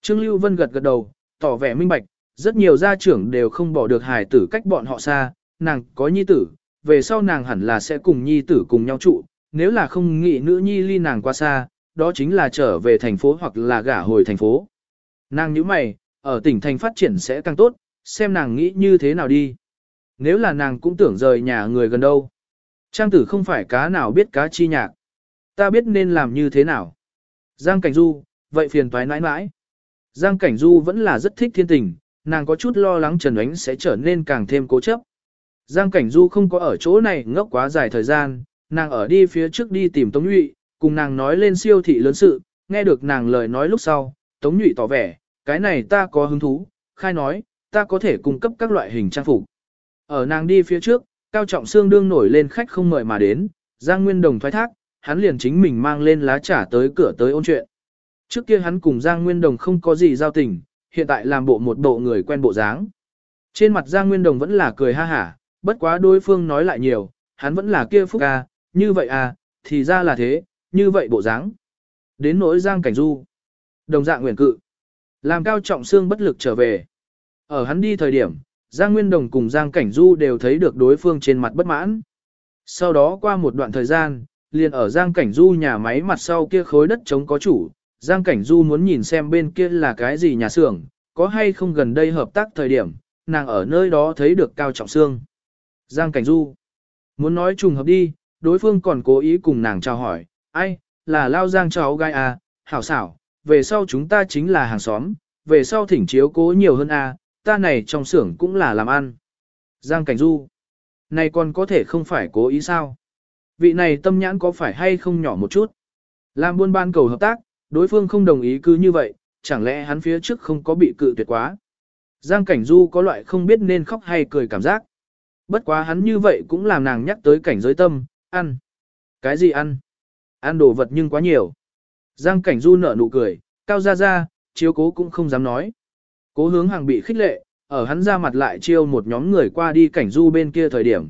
Trương Lưu Vân gật gật đầu, tỏ vẻ minh bạch, rất nhiều gia trưởng đều không bỏ được hài tử cách bọn họ xa, nàng có nhi tử, về sau nàng hẳn là sẽ cùng nhi tử cùng nhau trụ, nếu là không nghĩ nữ nhi ly nàng qua xa, đó chính là trở về thành phố hoặc là gả hồi thành phố. Nàng như mày, ở tỉnh thành phát triển sẽ càng tốt, xem nàng nghĩ như thế nào đi. Nếu là nàng cũng tưởng rời nhà người gần đâu. Trang tử không phải cá nào biết cá chi nhạc. Ta biết nên làm như thế nào. Giang Cảnh Du, vậy phiền toái nãi nãi. Giang Cảnh Du vẫn là rất thích thiên tình, nàng có chút lo lắng Trần Ánh sẽ trở nên càng thêm cố chấp. Giang Cảnh Du không có ở chỗ này ngốc quá dài thời gian, nàng ở đi phía trước đi tìm Tống Nhụy, cùng nàng nói lên siêu thị lớn sự, nghe được nàng lời nói lúc sau, Tống Nhụy tỏ vẻ, cái này ta có hứng thú, khai nói, ta có thể cung cấp các loại hình trang phục. Ở nàng đi phía trước, Cao Trọng Sương đương nổi lên khách không mời mà đến, Giang Nguyên Đồng thoái thác, hắn liền chính mình mang lên lá trà tới cửa tới ôn chuyện. Trước kia hắn cùng Giang Nguyên Đồng không có gì giao tình, hiện tại làm bộ một bộ người quen bộ dáng. Trên mặt Giang Nguyên Đồng vẫn là cười ha hả, bất quá đối phương nói lại nhiều, hắn vẫn là kia phúc à, như vậy à, thì ra là thế, như vậy bộ dáng. Đến nỗi Giang Cảnh Du. Đồng dạng nguyện cự. Làm cao trọng xương bất lực trở về. Ở hắn đi thời điểm, Giang Nguyên Đồng cùng Giang Cảnh Du đều thấy được đối phương trên mặt bất mãn. Sau đó qua một đoạn thời gian, liền ở Giang Cảnh Du nhà máy mặt sau kia khối đất trống có chủ, Giang Cảnh Du muốn nhìn xem bên kia là cái gì nhà xưởng, có hay không gần đây hợp tác thời điểm, nàng ở nơi đó thấy được Cao Trọng Sương. Giang Cảnh Du muốn nói trùng hợp đi, đối phương còn cố ý cùng nàng chào hỏi, ai, là Lao Giang cháu gai à, hảo xảo, về sau chúng ta chính là hàng xóm, về sau thỉnh chiếu cố nhiều hơn à, ta này trong xưởng cũng là làm ăn. Giang Cảnh Du này còn có thể không phải cố ý sao? Vị này tâm nhãn có phải hay không nhỏ một chút? Làm buôn ban cầu hợp tác, đối phương không đồng ý cứ như vậy, chẳng lẽ hắn phía trước không có bị cự tuyệt quá? Giang Cảnh Du có loại không biết nên khóc hay cười cảm giác. Bất quá hắn như vậy cũng làm nàng nhắc tới cảnh giới tâm, ăn. Cái gì ăn? Ăn đồ vật nhưng quá nhiều. Giang Cảnh Du nở nụ cười, cao ra ra, chiếu cố cũng không dám nói. Cố hướng hàng bị khích lệ, ở hắn ra mặt lại chiêu một nhóm người qua đi Cảnh Du bên kia thời điểm.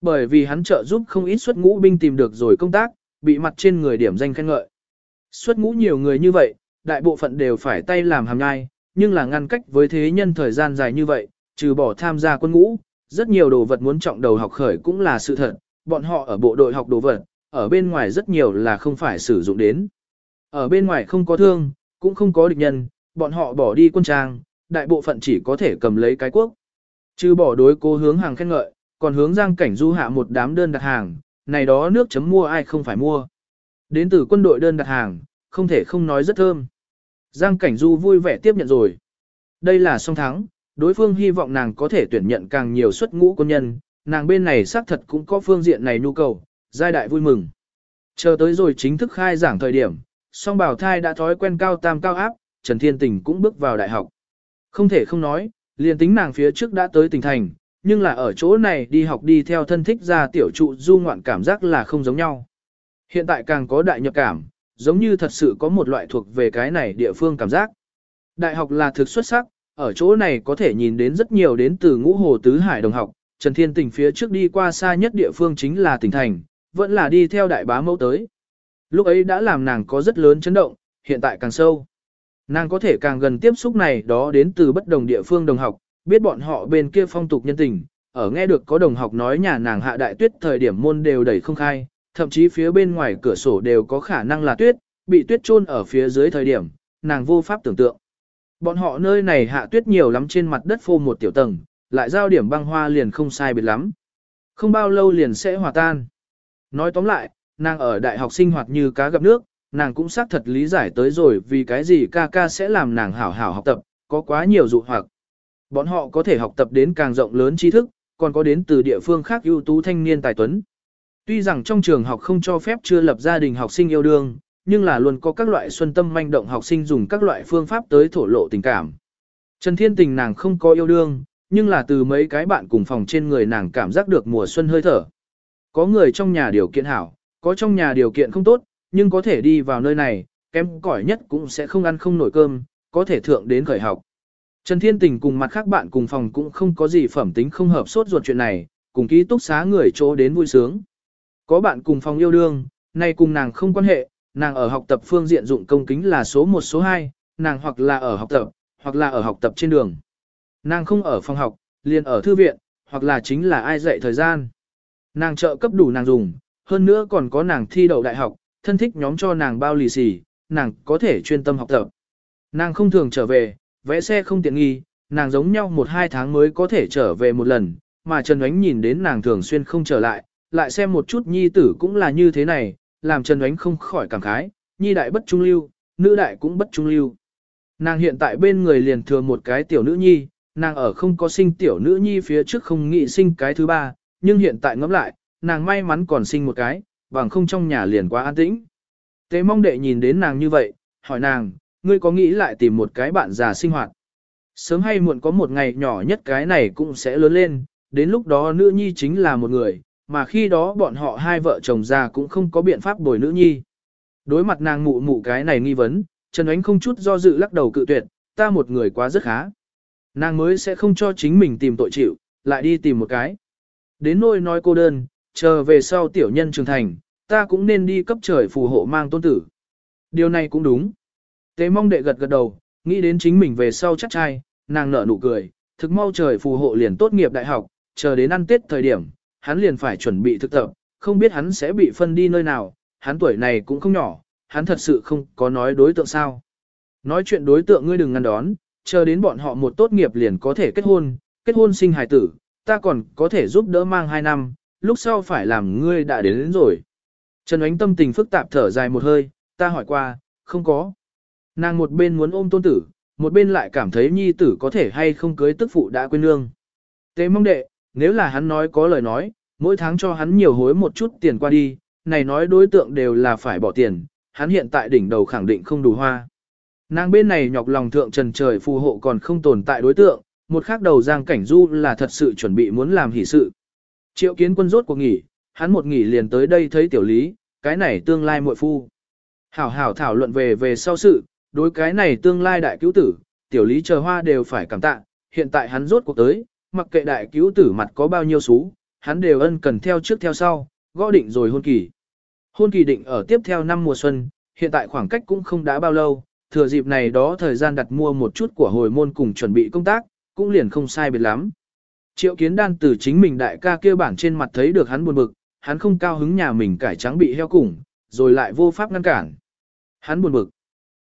Bởi vì hắn trợ giúp không ít xuất ngũ binh tìm được rồi công tác, bị mặt trên người điểm danh khen ngợi. Xuất ngũ nhiều người như vậy, đại bộ phận đều phải tay làm hàm nhai, nhưng là ngăn cách với thế nhân thời gian dài như vậy, trừ bỏ tham gia quân ngũ, rất nhiều đồ vật muốn trọng đầu học khởi cũng là sự thật, bọn họ ở bộ đội học đồ vật, ở bên ngoài rất nhiều là không phải sử dụng đến. Ở bên ngoài không có thương, cũng không có địch nhân, bọn họ bỏ đi quân trang, đại bộ phận chỉ có thể cầm lấy cái quốc. Trừ bỏ đối cố hướng hàng khen ngợi, còn hướng giang cảnh du hạ một đám đơn đặt hàng, này đó nước chấm mua ai không phải mua. Đến từ quân đội đơn đặt hàng, không thể không nói rất thơm. Giang cảnh du vui vẻ tiếp nhận rồi. Đây là song thắng, đối phương hy vọng nàng có thể tuyển nhận càng nhiều xuất ngũ quân nhân, nàng bên này xác thật cũng có phương diện này nhu cầu, giai đại vui mừng. Chờ tới rồi chính thức khai giảng thời điểm, song bảo thai đã thói quen cao tam cao áp, Trần Thiên Tình cũng bước vào đại học. Không thể không nói, liền tính nàng phía trước đã tới tỉnh thành, nhưng là ở chỗ này đi học đi theo thân thích ra tiểu trụ du ngoạn cảm giác là không giống nhau. Hiện tại càng có đại nhập cảm, giống như thật sự có một loại thuộc về cái này địa phương cảm giác. Đại học là thực xuất sắc, ở chỗ này có thể nhìn đến rất nhiều đến từ ngũ hồ tứ hải đồng học, Trần Thiên Tình phía trước đi qua xa nhất địa phương chính là tỉnh thành, vẫn là đi theo đại bá mẫu tới. Lúc ấy đã làm nàng có rất lớn chấn động, hiện tại càng sâu. Nàng có thể càng gần tiếp xúc này đó đến từ bất đồng địa phương đồng học, biết bọn họ bên kia phong tục nhân tình, ở nghe được có đồng học nói nhà nàng hạ đại tuyết thời điểm môn đều đẩy không khai, thậm chí phía bên ngoài cửa sổ đều có khả năng là tuyết, bị tuyết chôn ở phía dưới thời điểm, nàng vô pháp tưởng tượng. Bọn họ nơi này hạ tuyết nhiều lắm trên mặt đất phô một tiểu tầng, lại giao điểm băng hoa liền không sai biệt lắm. Không bao lâu liền sẽ hòa tan. Nói tóm lại, nàng ở đại học sinh hoạt như cá gặp nước, nàng cũng xác thật lý giải tới rồi vì cái gì ca ca sẽ làm nàng hảo hảo học tập, có quá nhiều dụ hoặc. Bọn họ có thể học tập đến càng rộng lớn tri thức, còn có đến từ địa phương khác ưu tú thanh niên tài tuấn. Tuy rằng trong trường học không cho phép chưa lập gia đình học sinh yêu đương, nhưng là luôn có các loại xuân tâm manh động học sinh dùng các loại phương pháp tới thổ lộ tình cảm. Trần Thiên Tình nàng không có yêu đương, nhưng là từ mấy cái bạn cùng phòng trên người nàng cảm giác được mùa xuân hơi thở. Có người trong nhà điều kiện hảo, có trong nhà điều kiện không tốt, nhưng có thể đi vào nơi này, kém cỏi nhất cũng sẽ không ăn không nổi cơm, có thể thượng đến khởi học. Trần Thiên Tình cùng mặt khác bạn cùng phòng cũng không có gì phẩm tính không hợp sốt ruột chuyện này, cùng ký túc xá người chỗ đến vui sướng. Có bạn cùng phòng yêu đương, nay cùng nàng không quan hệ, nàng ở học tập phương diện dụng công kính là số 1 số 2, nàng hoặc là ở học tập, hoặc là ở học tập trên đường. Nàng không ở phòng học, liền ở thư viện, hoặc là chính là ai dạy thời gian. Nàng trợ cấp đủ nàng dùng, hơn nữa còn có nàng thi đậu đại học, thân thích nhóm cho nàng bao lì xì, nàng có thể chuyên tâm học tập. Nàng không thường trở về, vẽ xe không tiện nghi, nàng giống nhau một hai tháng mới có thể trở về một lần, mà Trần Ánh nhìn đến nàng thường xuyên không trở lại, lại xem một chút nhi tử cũng là như thế này, làm Trần Ánh không khỏi cảm khái, nhi đại bất trung lưu, nữ đại cũng bất trung lưu. Nàng hiện tại bên người liền thừa một cái tiểu nữ nhi, nàng ở không có sinh tiểu nữ nhi phía trước không nghĩ sinh cái thứ ba, nhưng hiện tại ngẫm lại, nàng may mắn còn sinh một cái, bằng không trong nhà liền quá an tĩnh. Tế mong đệ nhìn đến nàng như vậy, hỏi nàng, ngươi có nghĩ lại tìm một cái bạn già sinh hoạt? Sớm hay muộn có một ngày nhỏ nhất cái này cũng sẽ lớn lên, đến lúc đó nữ nhi chính là một người, mà khi đó bọn họ hai vợ chồng già cũng không có biện pháp bồi nữ nhi. Đối mặt nàng mụ mụ cái này nghi vấn, Trần Ánh không chút do dự lắc đầu cự tuyệt, ta một người quá rất khá. Nàng mới sẽ không cho chính mình tìm tội chịu, lại đi tìm một cái. Đến nôi nói cô đơn, chờ về sau tiểu nhân trưởng thành, ta cũng nên đi cấp trời phù hộ mang tôn tử. Điều này cũng đúng. Tế mong đệ gật gật đầu, nghĩ đến chính mình về sau chắc trai, nàng nở nụ cười, thực mau trời phù hộ liền tốt nghiệp đại học, chờ đến ăn tết thời điểm, hắn liền phải chuẩn bị thực tập, không biết hắn sẽ bị phân đi nơi nào, hắn tuổi này cũng không nhỏ, hắn thật sự không có nói đối tượng sao. Nói chuyện đối tượng ngươi đừng ngăn đón, chờ đến bọn họ một tốt nghiệp liền có thể kết hôn, kết hôn sinh hài tử, ta còn có thể giúp đỡ mang hai năm, lúc sau phải làm ngươi đã đến, đến rồi. Trần Ánh tâm tình phức tạp thở dài một hơi, ta hỏi qua, không có. Nàng một bên muốn ôm tôn tử, một bên lại cảm thấy nhi tử có thể hay không cưới tức phụ đã quên nương. Tế mong đệ, nếu là hắn nói có lời nói, mỗi tháng cho hắn nhiều hối một chút tiền qua đi, này nói đối tượng đều là phải bỏ tiền, hắn hiện tại đỉnh đầu khẳng định không đủ hoa. Nàng bên này nhọc lòng thượng trần trời phù hộ còn không tồn tại đối tượng, một khác đầu giang cảnh du là thật sự chuẩn bị muốn làm hỷ sự. Triệu kiến quân rốt cuộc nghỉ, hắn một nghỉ liền tới đây thấy tiểu lý, cái này tương lai muội phu. Hảo hảo thảo luận về về sau sự, đối cái này tương lai đại cứu tử, tiểu lý chờ hoa đều phải cảm tạ, hiện tại hắn rốt cuộc tới, mặc kệ đại cứu tử mặt có bao nhiêu xú, hắn đều ân cần theo trước theo sau, gõ định rồi hôn kỳ. Hôn kỳ định ở tiếp theo năm mùa xuân, hiện tại khoảng cách cũng không đã bao lâu, thừa dịp này đó thời gian đặt mua một chút của hồi môn cùng chuẩn bị công tác, cũng liền không sai biệt lắm. Triệu kiến đan từ chính mình đại ca kia bản trên mặt thấy được hắn buồn bực, hắn không cao hứng nhà mình cải trắng bị heo củng, rồi lại vô pháp ngăn cản. Hắn buồn bực.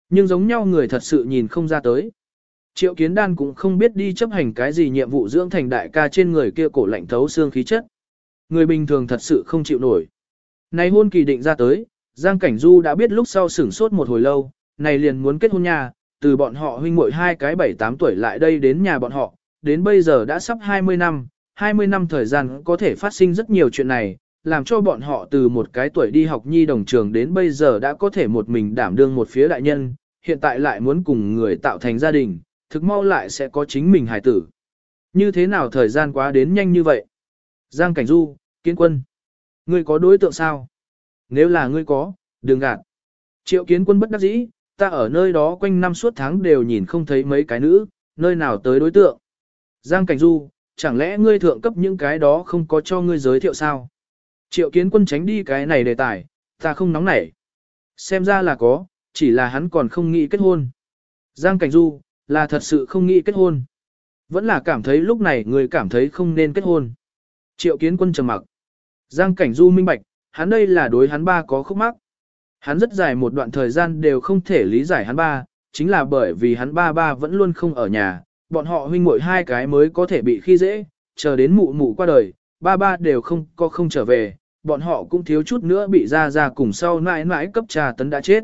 Nhưng giống nhau người thật sự nhìn không ra tới. Triệu kiến đan cũng không biết đi chấp hành cái gì nhiệm vụ dưỡng thành đại ca trên người kia cổ lạnh thấu xương khí chất. Người bình thường thật sự không chịu nổi. Này hôn kỳ định ra tới, Giang Cảnh Du đã biết lúc sau sửng sốt một hồi lâu, này liền muốn kết hôn nhà, từ bọn họ huynh muội hai cái 7-8 tuổi lại đây đến nhà bọn họ, đến bây giờ đã sắp 20 năm, 20 năm thời gian có thể phát sinh rất nhiều chuyện này, làm cho bọn họ từ một cái tuổi đi học nhi đồng trường đến bây giờ đã có thể một mình đảm đương một phía đại nhân, hiện tại lại muốn cùng người tạo thành gia đình, thực mau lại sẽ có chính mình hài tử. Như thế nào thời gian quá đến nhanh như vậy? Giang Cảnh Du, Kiến Quân. Ngươi có đối tượng sao? Nếu là ngươi có, đừng gạt. Triệu Kiến Quân bất đắc dĩ, ta ở nơi đó quanh năm suốt tháng đều nhìn không thấy mấy cái nữ, nơi nào tới đối tượng. Giang Cảnh Du, chẳng lẽ ngươi thượng cấp những cái đó không có cho ngươi giới thiệu sao? Triệu kiến quân tránh đi cái này đề tài, ta không nóng nảy. Xem ra là có, chỉ là hắn còn không nghĩ kết hôn. Giang Cảnh Du, là thật sự không nghĩ kết hôn. Vẫn là cảm thấy lúc này người cảm thấy không nên kết hôn. Triệu kiến quân trầm mặc. Giang Cảnh Du minh bạch, hắn đây là đối hắn ba có khúc mắc. Hắn rất dài một đoạn thời gian đều không thể lý giải hắn ba, chính là bởi vì hắn ba ba vẫn luôn không ở nhà, bọn họ huynh muội hai cái mới có thể bị khi dễ, chờ đến mụ mụ qua đời, ba ba đều không có không trở về, bọn họ cũng thiếu chút nữa bị ra ra cùng sau mãi mãi cấp trà tấn đã chết.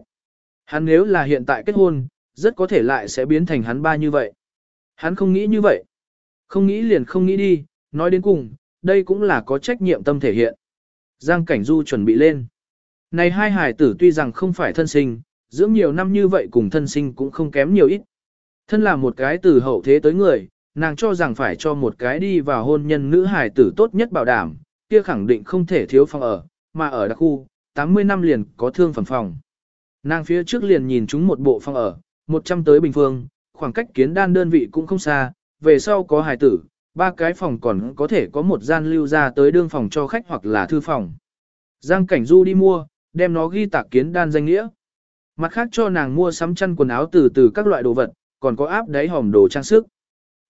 Hắn nếu là hiện tại kết hôn, rất có thể lại sẽ biến thành hắn ba như vậy. Hắn không nghĩ như vậy. Không nghĩ liền không nghĩ đi, nói đến cùng, đây cũng là có trách nhiệm tâm thể hiện. Giang Cảnh Du chuẩn bị lên. Này hai hải tử tuy rằng không phải thân sinh, dưỡng nhiều năm như vậy cùng thân sinh cũng không kém nhiều ít. Thân là một cái từ hậu thế tới người, nàng cho rằng phải cho một cái đi vào hôn nhân nữ hải tử tốt nhất bảo đảm, kia khẳng định không thể thiếu phòng ở, mà ở đặc khu, 80 năm liền có thương phẩm phòng. Nàng phía trước liền nhìn chúng một bộ phòng ở, 100 tới bình phương, khoảng cách kiến đan đơn vị cũng không xa, về sau có hài tử, ba cái phòng còn có thể có một gian lưu ra tới đương phòng cho khách hoặc là thư phòng. Giang Cảnh Du đi mua, đem nó ghi tạc kiến đan danh nghĩa. Mặt khác cho nàng mua sắm chăn quần áo từ từ các loại đồ vật, còn có áp đáy hòm đồ trang sức.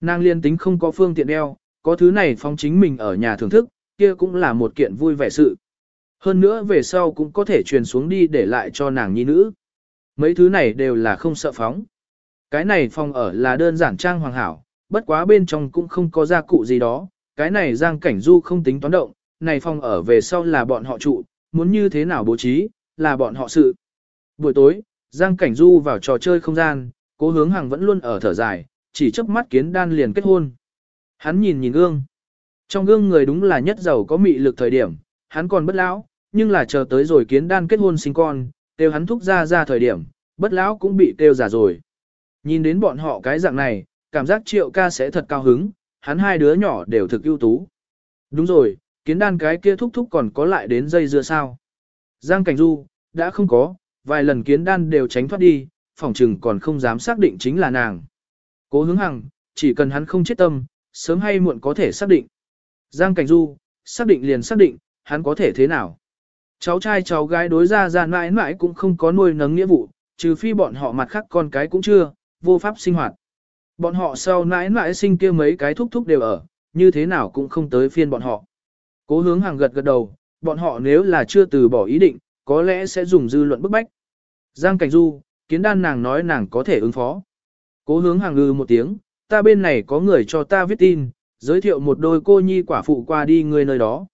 Nàng liên tính không có phương tiện đeo, có thứ này phong chính mình ở nhà thưởng thức, kia cũng là một kiện vui vẻ sự. Hơn nữa về sau cũng có thể truyền xuống đi để lại cho nàng nhi nữ. Mấy thứ này đều là không sợ phóng. Cái này phòng ở là đơn giản trang hoàng hảo, bất quá bên trong cũng không có gia cụ gì đó, cái này giang cảnh du không tính toán động, này phòng ở về sau là bọn họ trụ, muốn như thế nào bố trí, là bọn họ sự. Buổi tối, giang cảnh du vào trò chơi không gian, cố hướng hàng vẫn luôn ở thở dài, chỉ chớp mắt kiến đan liền kết hôn. Hắn nhìn nhìn gương. Trong gương người đúng là nhất giàu có mị lực thời điểm, hắn còn bất lão, nhưng là chờ tới rồi kiến đan kết hôn sinh con, kêu hắn thúc ra ra thời điểm, bất lão cũng bị kêu giả rồi. Nhìn đến bọn họ cái dạng này, cảm giác triệu ca sẽ thật cao hứng, hắn hai đứa nhỏ đều thực ưu tú. Đúng rồi, kiến đan cái kia thúc thúc còn có lại đến dây dưa sao. Giang Cảnh Du, đã không có, vài lần kiến đan đều tránh thoát đi, phòng trừng còn không dám xác định chính là nàng. Cố hướng hằng, chỉ cần hắn không chết tâm, sớm hay muộn có thể xác định. Giang Cảnh Du, xác định liền xác định, hắn có thể thế nào. Cháu trai cháu gái đối ra ra mãi mãi cũng không có nuôi nấng nghĩa vụ, trừ phi bọn họ mặt khác con cái cũng chưa, vô pháp sinh hoạt. Bọn họ sau mãi mãi sinh kia mấy cái thúc thúc đều ở, như thế nào cũng không tới phiên bọn họ. Cố hướng hàng gật gật đầu, bọn họ nếu là chưa từ bỏ ý định, có lẽ sẽ dùng dư luận bức bách. Giang Cảnh Du, kiến đan nàng nói nàng có thể ứng phó. Cố hướng hàng ngư một tiếng, ta bên này có người cho ta viết tin, giới thiệu một đôi cô nhi quả phụ qua đi người nơi đó.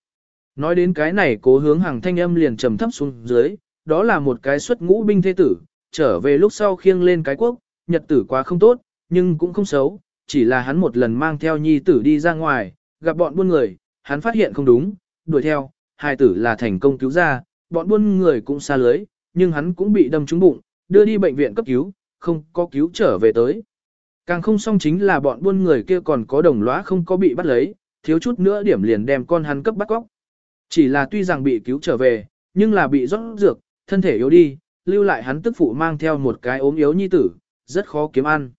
Nói đến cái này cố hướng hàng thanh âm liền trầm thấp xuống dưới, đó là một cái xuất ngũ binh thế tử, trở về lúc sau khiêng lên cái quốc, nhật tử quá không tốt, nhưng cũng không xấu, chỉ là hắn một lần mang theo nhi tử đi ra ngoài, gặp bọn buôn người, hắn phát hiện không đúng, đuổi theo, hai tử là thành công cứu ra, bọn buôn người cũng xa lưới, nhưng hắn cũng bị đâm trúng bụng, đưa đi bệnh viện cấp cứu, không có cứu trở về tới. Càng không xong chính là bọn buôn người kia còn có đồng lõa không có bị bắt lấy, thiếu chút nữa điểm liền đem con hắn cấp bắt góc. Chỉ là tuy rằng bị cứu trở về, nhưng là bị rót dược, thân thể yếu đi, lưu lại hắn tức phụ mang theo một cái ốm yếu nhi tử, rất khó kiếm ăn.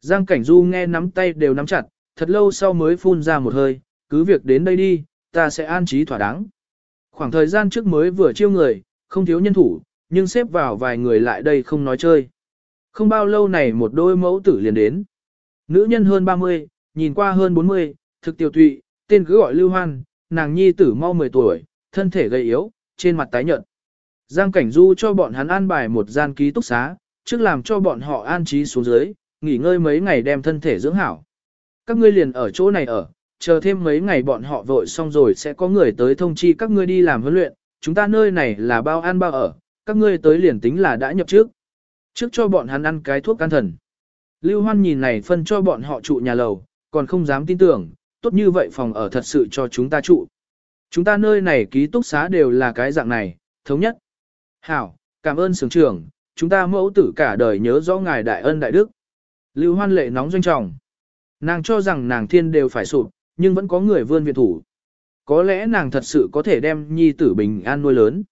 Giang Cảnh Du nghe nắm tay đều nắm chặt, thật lâu sau mới phun ra một hơi, cứ việc đến đây đi, ta sẽ an trí thỏa đáng. Khoảng thời gian trước mới vừa chiêu người, không thiếu nhân thủ, nhưng xếp vào vài người lại đây không nói chơi. Không bao lâu này một đôi mẫu tử liền đến. Nữ nhân hơn 30, nhìn qua hơn 40, thực tiểu tụy, tên cứ gọi Lưu Hoan, nàng nhi tử mau 10 tuổi, thân thể gầy yếu, trên mặt tái nhợt. Giang Cảnh Du cho bọn hắn an bài một gian ký túc xá, trước làm cho bọn họ an trí xuống dưới, nghỉ ngơi mấy ngày đem thân thể dưỡng hảo. Các ngươi liền ở chỗ này ở, chờ thêm mấy ngày bọn họ vội xong rồi sẽ có người tới thông chi các ngươi đi làm huấn luyện, chúng ta nơi này là bao ăn bao ở, các ngươi tới liền tính là đã nhập trước. Trước cho bọn hắn ăn cái thuốc can thần. Lưu Hoan nhìn này phân cho bọn họ trụ nhà lầu, còn không dám tin tưởng, tốt như vậy phòng ở thật sự cho chúng ta trụ. Chúng ta nơi này ký túc xá đều là cái dạng này, thống nhất. Hảo, cảm ơn sướng trưởng, chúng ta mẫu tử cả đời nhớ rõ ngài đại ân đại đức. Lưu Hoan lệ nóng doanh trọng. Nàng cho rằng nàng thiên đều phải sụp, nhưng vẫn có người vươn viện thủ. Có lẽ nàng thật sự có thể đem nhi tử bình an nuôi lớn.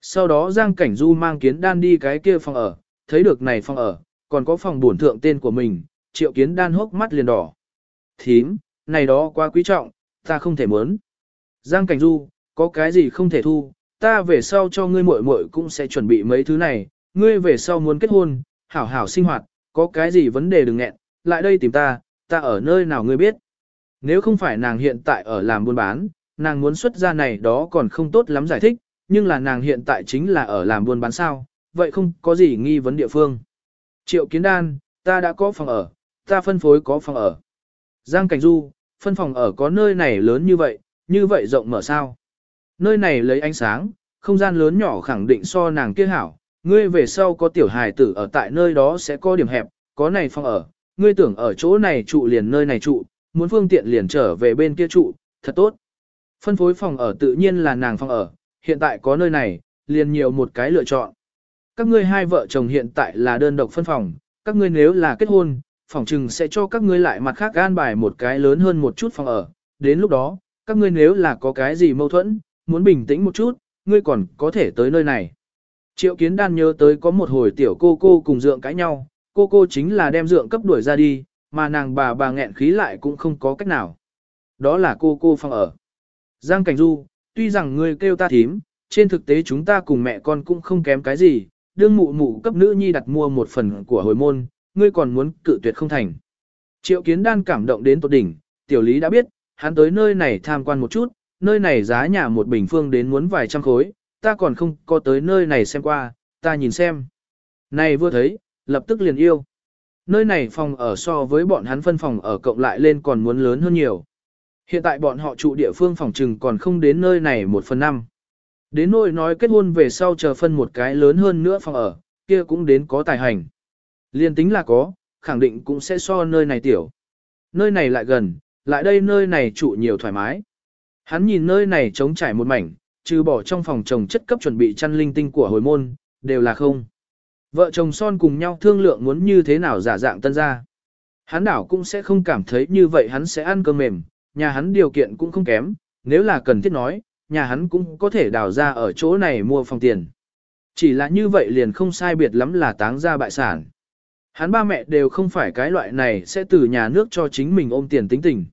Sau đó Giang Cảnh Du mang kiến đan đi cái kia phòng ở, thấy được này phòng ở, còn có phòng bổn thượng tên của mình, triệu kiến đan hốc mắt liền đỏ. Thím, này đó quá quý trọng, ta không thể muốn. Giang Cảnh Du, có cái gì không thể thu, ta về sau cho ngươi muội muội cũng sẽ chuẩn bị mấy thứ này, ngươi về sau muốn kết hôn, hảo hảo sinh hoạt, có cái gì vấn đề đừng nghẹn, lại đây tìm ta, ta ở nơi nào ngươi biết. Nếu không phải nàng hiện tại ở làm buôn bán, nàng muốn xuất ra này đó còn không tốt lắm giải thích, nhưng là nàng hiện tại chính là ở làm buôn bán sao, vậy không có gì nghi vấn địa phương. Triệu Kiến Đan, ta đã có phòng ở, ta phân phối có phòng ở. Giang Cảnh Du, phân phòng ở có nơi này lớn như vậy, như vậy rộng mở sao. Nơi này lấy ánh sáng, không gian lớn nhỏ khẳng định so nàng kia hảo, ngươi về sau có tiểu hài tử ở tại nơi đó sẽ có điểm hẹp, có này phòng ở, ngươi tưởng ở chỗ này trụ liền nơi này trụ, muốn phương tiện liền trở về bên kia trụ, thật tốt. Phân phối phòng ở tự nhiên là nàng phòng ở, hiện tại có nơi này, liền nhiều một cái lựa chọn. Các ngươi hai vợ chồng hiện tại là đơn độc phân phòng, các ngươi nếu là kết hôn, phòng trừng sẽ cho các ngươi lại mặt khác an bài một cái lớn hơn một chút phòng ở. Đến lúc đó, các ngươi nếu là có cái gì mâu thuẫn, muốn bình tĩnh một chút, ngươi còn có thể tới nơi này. Triệu kiến đan nhớ tới có một hồi tiểu cô cô cùng dượng cãi nhau, cô cô chính là đem dượng cấp đuổi ra đi, mà nàng bà bà nghẹn khí lại cũng không có cách nào. Đó là cô cô phòng ở. Giang Cảnh Du, tuy rằng ngươi kêu ta thím, trên thực tế chúng ta cùng mẹ con cũng không kém cái gì, đương mụ mụ cấp nữ nhi đặt mua một phần của hồi môn, ngươi còn muốn cự tuyệt không thành. Triệu kiến đan cảm động đến tột đỉnh, tiểu lý đã biết, hắn tới nơi này tham quan một chút, nơi này giá nhà một bình phương đến muốn vài trăm khối, ta còn không có tới nơi này xem qua, ta nhìn xem. Này vừa thấy, lập tức liền yêu. Nơi này phòng ở so với bọn hắn phân phòng ở cộng lại lên còn muốn lớn hơn nhiều. Hiện tại bọn họ trụ địa phương phòng trừng còn không đến nơi này một phần năm. Đến nỗi nói kết hôn về sau chờ phân một cái lớn hơn nữa phòng ở, kia cũng đến có tài hành. Liên tính là có, khẳng định cũng sẽ so nơi này tiểu. Nơi này lại gần, lại đây nơi này trụ nhiều thoải mái. Hắn nhìn nơi này trống trải một mảnh, trừ bỏ trong phòng chồng chất cấp chuẩn bị chăn linh tinh của hồi môn, đều là không. Vợ chồng son cùng nhau thương lượng muốn như thế nào giả dạng tân gia. Hắn đảo cũng sẽ không cảm thấy như vậy hắn sẽ ăn cơm mềm, nhà hắn điều kiện cũng không kém, nếu là cần thiết nói, nhà hắn cũng có thể đào ra ở chỗ này mua phòng tiền. Chỉ là như vậy liền không sai biệt lắm là táng ra bại sản. Hắn ba mẹ đều không phải cái loại này sẽ từ nhà nước cho chính mình ôm tiền tính tình.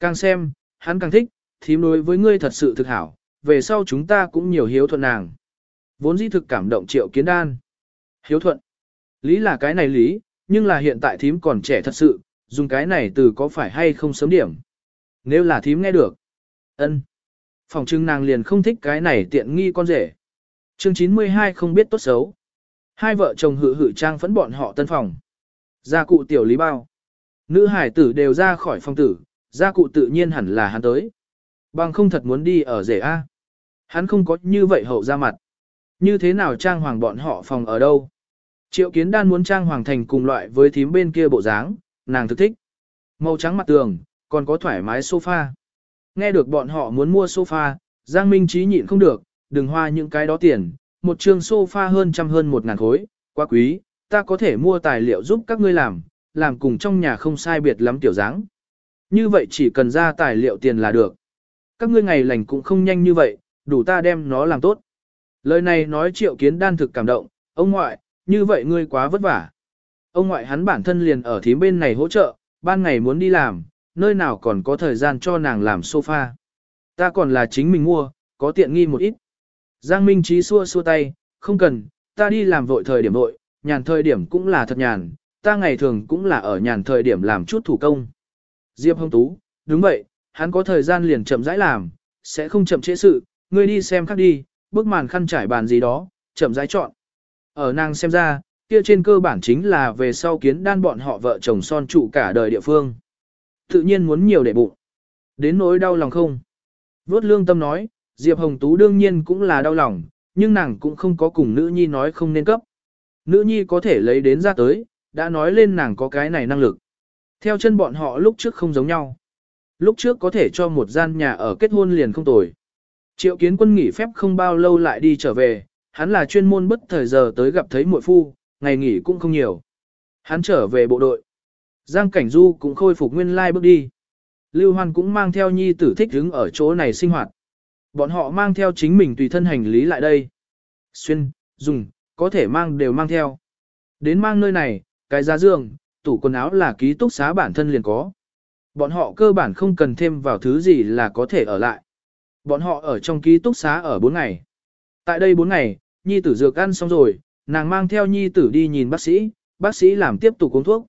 Càng xem, hắn càng thích, thím đối với ngươi thật sự thực hảo, về sau chúng ta cũng nhiều hiếu thuận nàng. Vốn dĩ thực cảm động triệu kiến đan. Hiếu thuận. Lý là cái này lý, nhưng là hiện tại thím còn trẻ thật sự, dùng cái này từ có phải hay không sớm điểm. Nếu là thím nghe được. ân, Phòng trưng nàng liền không thích cái này tiện nghi con rể. Chương 92 không biết tốt xấu. Hai vợ chồng hự hự trang phẫn bọn họ tân phòng. Gia cụ tiểu lý bao. Nữ hải tử đều ra khỏi phòng tử, gia cụ tự nhiên hẳn là hắn tới. Bằng không thật muốn đi ở rể A. Hắn không có như vậy hậu ra mặt. Như thế nào trang hoàng bọn họ phòng ở đâu? Triệu kiến đan muốn trang hoàng thành cùng loại với thím bên kia bộ dáng, nàng thực thích. Màu trắng mặt tường, còn có thoải mái sofa. Nghe được bọn họ muốn mua sofa, Giang Minh Trí nhịn không được, đừng hoa những cái đó tiền, một trường sofa hơn trăm hơn một ngàn khối, quá quý, ta có thể mua tài liệu giúp các ngươi làm, làm cùng trong nhà không sai biệt lắm tiểu dáng. Như vậy chỉ cần ra tài liệu tiền là được. Các ngươi ngày lành cũng không nhanh như vậy, đủ ta đem nó làm tốt. Lời này nói triệu kiến đan thực cảm động, ông ngoại, như vậy ngươi quá vất vả. Ông ngoại hắn bản thân liền ở thím bên này hỗ trợ, ban ngày muốn đi làm, nơi nào còn có thời gian cho nàng làm sofa. Ta còn là chính mình mua, có tiện nghi một ít. Giang Minh Trí xua xua tay, không cần, ta đi làm vội thời điểm vội, nhàn thời điểm cũng là thật nhàn, ta ngày thường cũng là ở nhàn thời điểm làm chút thủ công. Diệp Hồng Tú, đúng vậy, hắn có thời gian liền chậm rãi làm, sẽ không chậm trễ sự, ngươi đi xem khác đi, bức màn khăn trải bàn gì đó, chậm rãi chọn. Ở nàng xem ra, kia trên cơ bản chính là về sau kiến đan bọn họ vợ chồng son trụ cả đời địa phương. Tự nhiên muốn nhiều để bụng. Đến nỗi đau lòng không? Vốt lương tâm nói, Diệp Hồng Tú đương nhiên cũng là đau lòng, nhưng nàng cũng không có cùng nữ nhi nói không nên cấp. Nữ nhi có thể lấy đến ra tới, đã nói lên nàng có cái này năng lực. Theo chân bọn họ lúc trước không giống nhau. Lúc trước có thể cho một gian nhà ở kết hôn liền không tồi. Triệu kiến quân nghỉ phép không bao lâu lại đi trở về, hắn là chuyên môn bất thời giờ tới gặp thấy muội phu, ngày nghỉ cũng không nhiều. Hắn trở về bộ đội. Giang Cảnh Du cũng khôi phục nguyên lai bước đi. Lưu Hoan cũng mang theo nhi tử thích hứng ở chỗ này sinh hoạt. Bọn họ mang theo chính mình tùy thân hành lý lại đây. Xuyên, dùng, có thể mang đều mang theo. Đến mang nơi này, cái giá giường, tủ quần áo là ký túc xá bản thân liền có. Bọn họ cơ bản không cần thêm vào thứ gì là có thể ở lại. Bọn họ ở trong ký túc xá ở 4 ngày. Tại đây 4 ngày, nhi tử dược ăn xong rồi, nàng mang theo nhi tử đi nhìn bác sĩ, bác sĩ làm tiếp tục uống thuốc.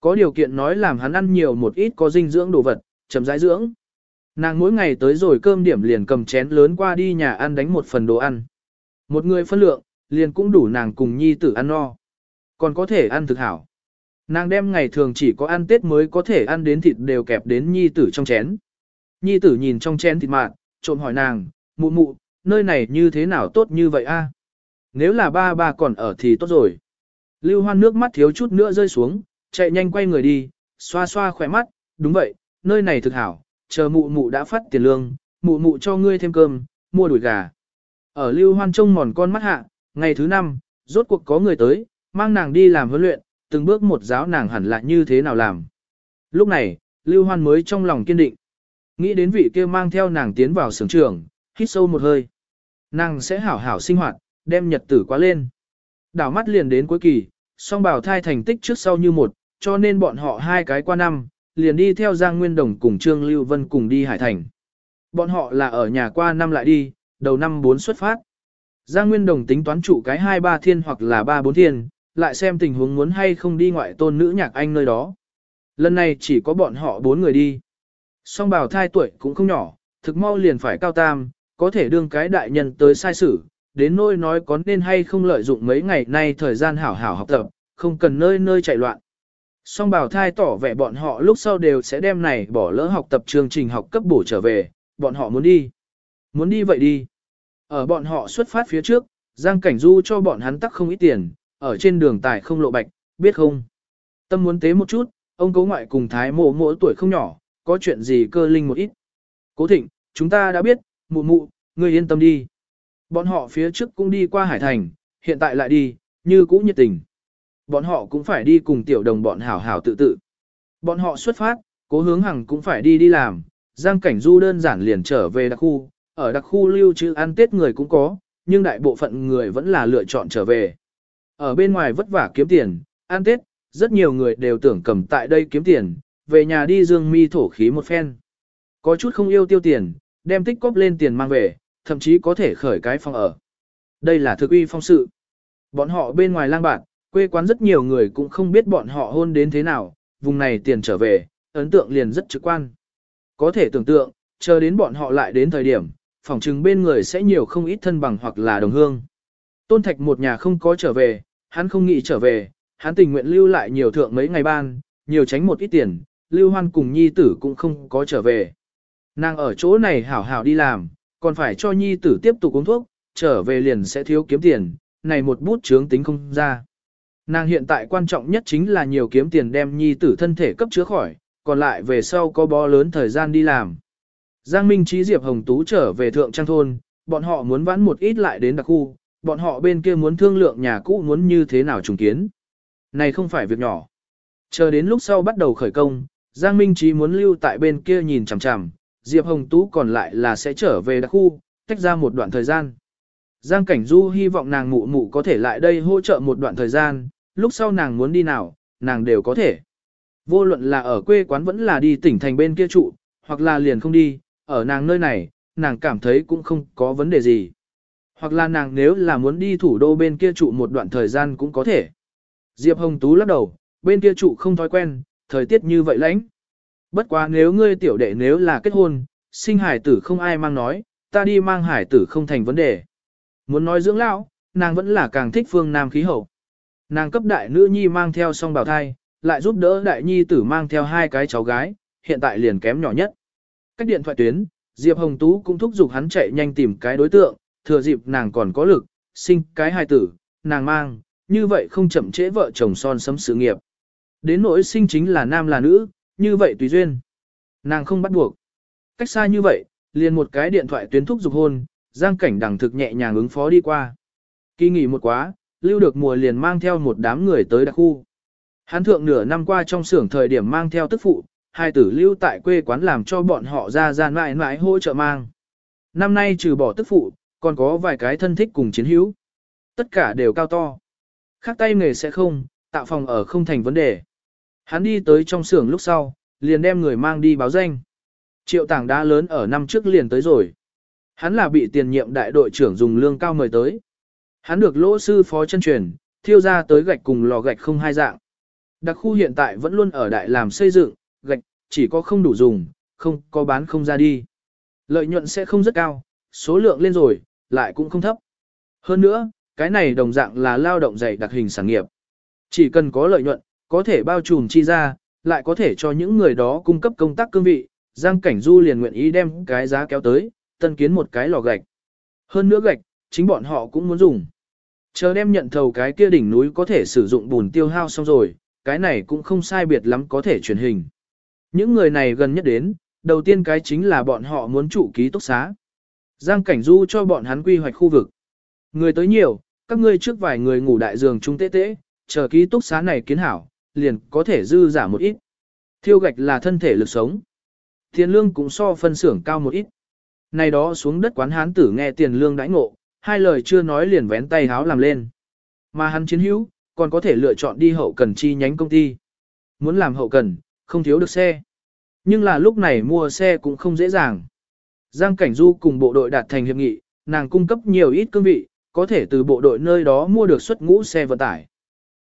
Có điều kiện nói làm hắn ăn nhiều một ít có dinh dưỡng đồ vật, chậm rãi dưỡng. Nàng mỗi ngày tới rồi cơm điểm liền cầm chén lớn qua đi nhà ăn đánh một phần đồ ăn. Một người phân lượng, liền cũng đủ nàng cùng nhi tử ăn no. Còn có thể ăn thực hảo. Nàng đem ngày thường chỉ có ăn Tết mới có thể ăn đến thịt đều kẹp đến nhi tử trong chén. Nhi tử nhìn trong chén thịt mạn, trộm hỏi nàng, mụ mụ, nơi này như thế nào tốt như vậy a? Nếu là ba ba còn ở thì tốt rồi. Lưu hoan nước mắt thiếu chút nữa rơi xuống, chạy nhanh quay người đi, xoa xoa khỏe mắt, đúng vậy, nơi này thực hảo, chờ mụ mụ đã phát tiền lương, mụ mụ cho ngươi thêm cơm, mua đùi gà. Ở lưu hoan trông mòn con mắt hạ, ngày thứ năm, rốt cuộc có người tới, mang nàng đi làm huấn luyện, từng bước một giáo nàng hẳn là như thế nào làm. Lúc này, lưu hoan mới trong lòng kiên định. Nghĩ đến vị kia mang theo nàng tiến vào sưởng trường, hít sâu một hơi. Nàng sẽ hảo hảo sinh hoạt, đem nhật tử quá lên. Đảo mắt liền đến cuối kỳ, song bảo thai thành tích trước sau như một, cho nên bọn họ hai cái qua năm, liền đi theo Giang Nguyên Đồng cùng Trương Lưu Vân cùng đi Hải Thành. Bọn họ là ở nhà qua năm lại đi, đầu năm bốn xuất phát. Giang Nguyên Đồng tính toán trụ cái hai ba thiên hoặc là ba bốn thiên, lại xem tình huống muốn hay không đi ngoại tôn nữ nhạc anh nơi đó. Lần này chỉ có bọn họ bốn người đi. Song bào thai tuổi cũng không nhỏ, thực mau liền phải cao tam, có thể đương cái đại nhân tới sai sử, đến nơi nói có nên hay không lợi dụng mấy ngày nay thời gian hảo hảo học tập, không cần nơi nơi chạy loạn. Song bào thai tỏ vẻ bọn họ lúc sau đều sẽ đem này bỏ lỡ học tập chương trình học cấp bổ trở về, bọn họ muốn đi. Muốn đi vậy đi. Ở bọn họ xuất phát phía trước, Giang Cảnh Du cho bọn hắn tắc không ít tiền, ở trên đường tài không lộ bạch, biết không? Tâm muốn tế một chút, ông cố ngoại cùng thái mộ mỗi tuổi không nhỏ, có chuyện gì cơ linh một ít. Cố thịnh, chúng ta đã biết, mụ mụ, ngươi yên tâm đi. Bọn họ phía trước cũng đi qua Hải Thành, hiện tại lại đi, như cũ nhiệt tình. Bọn họ cũng phải đi cùng tiểu đồng bọn hảo hảo tự tự. Bọn họ xuất phát, cố hướng hằng cũng phải đi đi làm, Giang Cảnh Du đơn giản liền trở về đặc khu, ở đặc khu lưu trữ ăn Tết người cũng có, nhưng đại bộ phận người vẫn là lựa chọn trở về. Ở bên ngoài vất vả kiếm tiền, ăn Tết, rất nhiều người đều tưởng cầm tại đây kiếm tiền, về nhà đi dương mi thổ khí một phen. Có chút không yêu tiêu tiền, đem tích cóp lên tiền mang về, thậm chí có thể khởi cái phòng ở. Đây là thực uy phong sự. Bọn họ bên ngoài lang bạn, quê quán rất nhiều người cũng không biết bọn họ hôn đến thế nào, vùng này tiền trở về, ấn tượng liền rất trực quan. Có thể tưởng tượng, chờ đến bọn họ lại đến thời điểm, phòng chứng bên người sẽ nhiều không ít thân bằng hoặc là đồng hương. Tôn Thạch một nhà không có trở về, hắn không nghĩ trở về, hắn tình nguyện lưu lại nhiều thượng mấy ngày ban, nhiều tránh một ít tiền, lưu hoan cùng nhi tử cũng không có trở về. Nàng ở chỗ này hảo hảo đi làm, còn phải cho nhi tử tiếp tục uống thuốc, trở về liền sẽ thiếu kiếm tiền, này một bút chướng tính không ra. Nàng hiện tại quan trọng nhất chính là nhiều kiếm tiền đem nhi tử thân thể cấp chứa khỏi, còn lại về sau có bó lớn thời gian đi làm. Giang Minh Trí Diệp Hồng Tú trở về Thượng Trang Thôn, bọn họ muốn vãn một ít lại đến đặc khu, bọn họ bên kia muốn thương lượng nhà cũ muốn như thế nào trùng kiến. Này không phải việc nhỏ. Chờ đến lúc sau bắt đầu khởi công, Giang Minh Trí muốn lưu tại bên kia nhìn chằm chằm, Diệp Hồng Tú còn lại là sẽ trở về đặc khu, tách ra một đoạn thời gian. Giang Cảnh Du hy vọng nàng mụ mụ có thể lại đây hỗ trợ một đoạn thời gian, lúc sau nàng muốn đi nào, nàng đều có thể. Vô luận là ở quê quán vẫn là đi tỉnh thành bên kia trụ, hoặc là liền không đi, ở nàng nơi này, nàng cảm thấy cũng không có vấn đề gì. Hoặc là nàng nếu là muốn đi thủ đô bên kia trụ một đoạn thời gian cũng có thể. Diệp Hồng Tú lắc đầu, bên kia trụ không thói quen, thời tiết như vậy lãnh. Bất quá nếu ngươi tiểu đệ nếu là kết hôn, sinh hải tử không ai mang nói, ta đi mang hải tử không thành vấn đề. Muốn nói dưỡng lão, nàng vẫn là càng thích phương Nam khí hậu. Nàng cấp đại nữ nhi mang theo song bào thai, lại giúp đỡ đại nhi tử mang theo hai cái cháu gái, hiện tại liền kém nhỏ nhất. Cách điện thoại tuyến, Diệp Hồng Tú cũng thúc giục hắn chạy nhanh tìm cái đối tượng, thừa dịp nàng còn có lực, sinh cái hài tử, nàng mang, như vậy không chậm trễ vợ chồng son sấm sự nghiệp. Đến nỗi sinh chính là nam là nữ, như vậy tùy duyên. Nàng không bắt buộc. Cách xa như vậy, liền một cái điện thoại tuyến thúc giục hôn, giang cảnh đằng thực nhẹ nhàng ứng phó đi qua. Kỳ nghỉ một quá, lưu được mùa liền mang theo một đám người tới đặc khu. Hán thượng nửa năm qua trong xưởng thời điểm mang theo tức phụ, hai tử lưu tại quê quán làm cho bọn họ ra ra mãi mãi hỗ trợ mang. Năm nay trừ bỏ tức phụ, còn có vài cái thân thích cùng chiến hữu. Tất cả đều cao to. Khác tay nghề sẽ không, tạo phòng ở không thành vấn đề. Hắn đi tới trong xưởng lúc sau, liền đem người mang đi báo danh. Triệu tảng đá lớn ở năm trước liền tới rồi. Hắn là bị tiền nhiệm đại đội trưởng dùng lương cao mời tới. Hắn được lỗ sư phó chân truyền, thiêu ra tới gạch cùng lò gạch không hai dạng. Đặc khu hiện tại vẫn luôn ở đại làm xây dựng, gạch, chỉ có không đủ dùng, không có bán không ra đi. Lợi nhuận sẽ không rất cao, số lượng lên rồi, lại cũng không thấp. Hơn nữa, cái này đồng dạng là lao động dày đặc hình sản nghiệp. Chỉ cần có lợi nhuận, có thể bao trùm chi ra, lại có thể cho những người đó cung cấp công tác cương vị, Giang Cảnh Du liền nguyện ý đem cái giá kéo tới, tân kiến một cái lò gạch. Hơn nữa gạch, chính bọn họ cũng muốn dùng. Chờ đem nhận thầu cái kia đỉnh núi có thể sử dụng bùn tiêu hao xong rồi, cái này cũng không sai biệt lắm có thể truyền hình. Những người này gần nhất đến, đầu tiên cái chính là bọn họ muốn trụ ký túc xá. Giang Cảnh Du cho bọn hắn quy hoạch khu vực. Người tới nhiều, các ngươi trước vài người ngủ đại giường chung tế tế, chờ ký túc xá này kiến hảo, liền có thể dư giả một ít. Thiêu gạch là thân thể lực sống. Tiền lương cũng so phân xưởng cao một ít. Này đó xuống đất quán hán tử nghe tiền lương đãi ngộ, hai lời chưa nói liền vén tay háo làm lên. Mà hắn chiến hữu, còn có thể lựa chọn đi hậu cần chi nhánh công ty. Muốn làm hậu cần, không thiếu được xe. Nhưng là lúc này mua xe cũng không dễ dàng. Giang Cảnh Du cùng bộ đội đạt thành hiệp nghị, nàng cung cấp nhiều ít cương vị, có thể từ bộ đội nơi đó mua được suất ngũ xe vận tải.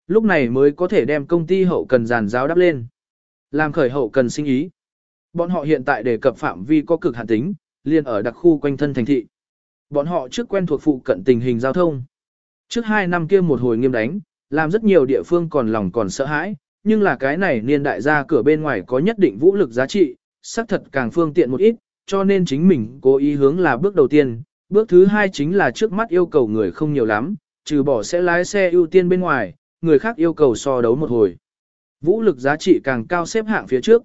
Lúc này mới có thể đem công ty hậu cần giàn giáo đắp lên. Làm khởi hậu cần sinh ý. Bọn họ hiện tại đề cập phạm vi có cực hạn tính, liền ở đặc khu quanh thân thành thị. Bọn họ trước quen thuộc phụ cận tình hình giao thông. Trước hai năm kia một hồi nghiêm đánh, làm rất nhiều địa phương còn lòng còn sợ hãi, nhưng là cái này niên đại ra cửa bên ngoài có nhất định vũ lực giá trị, xác thật càng phương tiện một ít, cho nên chính mình cố ý hướng là bước đầu tiên. Bước thứ hai chính là trước mắt yêu cầu người không nhiều lắm, trừ bỏ sẽ lái xe ưu tiên bên ngoài, người khác yêu cầu so đấu một hồi. Vũ lực giá trị càng cao xếp hạng phía trước.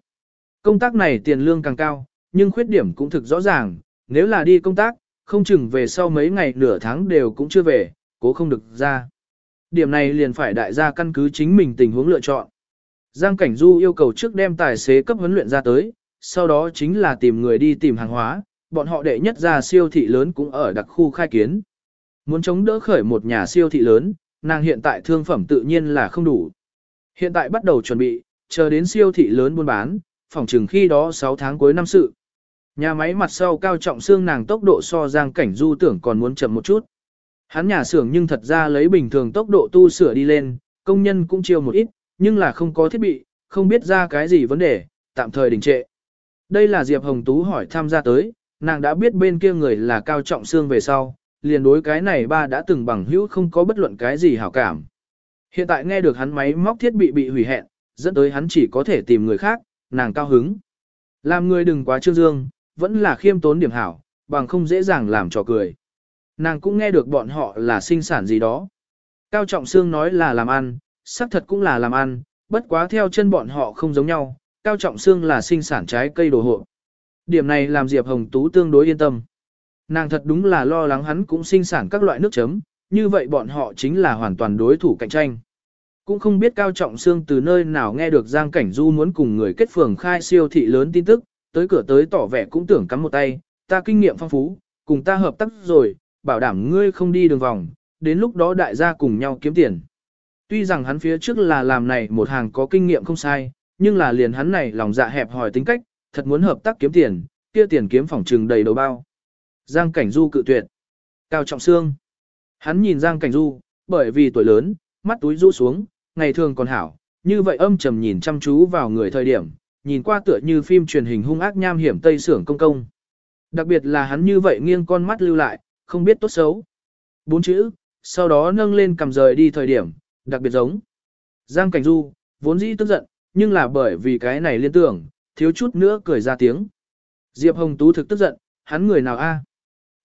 Công tác này tiền lương càng cao, nhưng khuyết điểm cũng thực rõ ràng, nếu là đi công tác, không chừng về sau mấy ngày nửa tháng đều cũng chưa về, cố không được ra. Điểm này liền phải đại gia căn cứ chính mình tình huống lựa chọn. Giang Cảnh Du yêu cầu trước đem tài xế cấp huấn luyện ra tới, sau đó chính là tìm người đi tìm hàng hóa, bọn họ đệ nhất ra siêu thị lớn cũng ở đặc khu khai kiến. Muốn chống đỡ khởi một nhà siêu thị lớn, nàng hiện tại thương phẩm tự nhiên là không đủ. Hiện tại bắt đầu chuẩn bị, chờ đến siêu thị lớn buôn bán, phòng trừng khi đó 6 tháng cuối năm sự. Nhà máy mặt sau cao trọng xương nàng tốc độ so giang cảnh du tưởng còn muốn chậm một chút. Hắn nhà xưởng nhưng thật ra lấy bình thường tốc độ tu sửa đi lên, công nhân cũng chiêu một ít, nhưng là không có thiết bị, không biết ra cái gì vấn đề, tạm thời đình trệ. Đây là Diệp Hồng Tú hỏi tham gia tới, nàng đã biết bên kia người là cao trọng xương về sau, liền đối cái này ba đã từng bằng hữu không có bất luận cái gì hảo cảm. Hiện tại nghe được hắn máy móc thiết bị bị hủy hẹn, dẫn tới hắn chỉ có thể tìm người khác, nàng cao hứng. Làm người đừng quá trương dương, vẫn là khiêm tốn điểm hảo, bằng không dễ dàng làm trò cười. Nàng cũng nghe được bọn họ là sinh sản gì đó. Cao Trọng Sương nói là làm ăn, xác thật cũng là làm ăn, bất quá theo chân bọn họ không giống nhau, Cao Trọng Sương là sinh sản trái cây đồ hộ. Điểm này làm Diệp Hồng Tú tương đối yên tâm. Nàng thật đúng là lo lắng hắn cũng sinh sản các loại nước chấm, như vậy bọn họ chính là hoàn toàn đối thủ cạnh tranh. Cũng không biết Cao Trọng Sương từ nơi nào nghe được Giang Cảnh Du muốn cùng người kết phường khai siêu thị lớn tin tức, tới cửa tới tỏ vẻ cũng tưởng cắm một tay, ta kinh nghiệm phong phú, cùng ta hợp tác rồi, bảo đảm ngươi không đi đường vòng, đến lúc đó đại gia cùng nhau kiếm tiền. Tuy rằng hắn phía trước là làm này một hàng có kinh nghiệm không sai, nhưng là liền hắn này lòng dạ hẹp hòi tính cách, thật muốn hợp tác kiếm tiền, kia tiền kiếm phòng trừng đầy đầu bao. Giang Cảnh Du cự tuyệt. Cao Trọng Sương. Hắn nhìn Giang Cảnh Du, bởi vì tuổi lớn, mắt túi rũ xuống, ngày thường còn hảo, như vậy âm trầm nhìn chăm chú vào người thời điểm, nhìn qua tựa như phim truyền hình hung ác nham hiểm tây sưởng công công. Đặc biệt là hắn như vậy nghiêng con mắt lưu lại, không biết tốt xấu. Bốn chữ, sau đó nâng lên cầm rời đi thời điểm, đặc biệt giống. Giang Cảnh Du, vốn dĩ tức giận, nhưng là bởi vì cái này liên tưởng, thiếu chút nữa cười ra tiếng. Diệp Hồng Tú thực tức giận, hắn người nào a?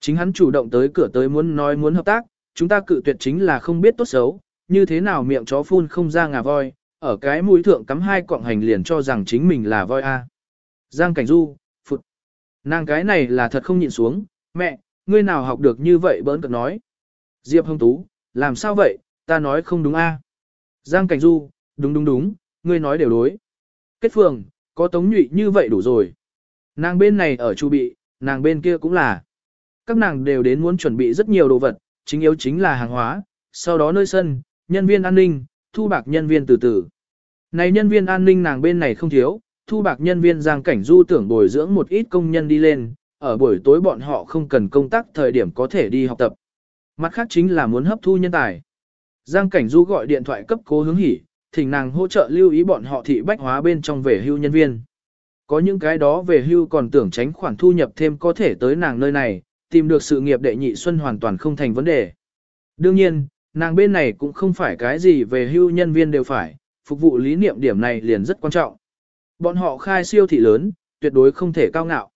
Chính hắn chủ động tới cửa tới muốn nói muốn hợp tác, chúng ta cự tuyệt chính là không biết tốt xấu, như thế nào miệng chó phun không ra ngà voi, ở cái mũi thượng cắm hai cọng hành liền cho rằng chính mình là voi a. Giang Cảnh Du, phụt. Nàng cái này là thật không nhịn xuống, mẹ, ngươi nào học được như vậy bỡn cợt nói. Diệp Hồng Tú, làm sao vậy, ta nói không đúng a. Giang Cảnh Du, đúng đúng đúng, ngươi nói đều đối. Kết phường, có tống nhụy như vậy đủ rồi. Nàng bên này ở chu bị, nàng bên kia cũng là. Các nàng đều đến muốn chuẩn bị rất nhiều đồ vật, chính yếu chính là hàng hóa, sau đó nơi sân, nhân viên an ninh, thu bạc nhân viên từ từ. Này nhân viên an ninh nàng bên này không thiếu, thu bạc nhân viên giang cảnh du tưởng bồi dưỡng một ít công nhân đi lên, ở buổi tối bọn họ không cần công tác thời điểm có thể đi học tập. Mặt khác chính là muốn hấp thu nhân tài. Giang cảnh du gọi điện thoại cấp cố hướng hỉ, thỉnh nàng hỗ trợ lưu ý bọn họ thị bách hóa bên trong về hưu nhân viên. Có những cái đó về hưu còn tưởng tránh khoản thu nhập thêm có thể tới nàng nơi này, tìm được sự nghiệp đệ nhị xuân hoàn toàn không thành vấn đề. Đương nhiên, nàng bên này cũng không phải cái gì về hưu nhân viên đều phải, phục vụ lý niệm điểm này liền rất quan trọng. Bọn họ khai siêu thị lớn, tuyệt đối không thể cao ngạo.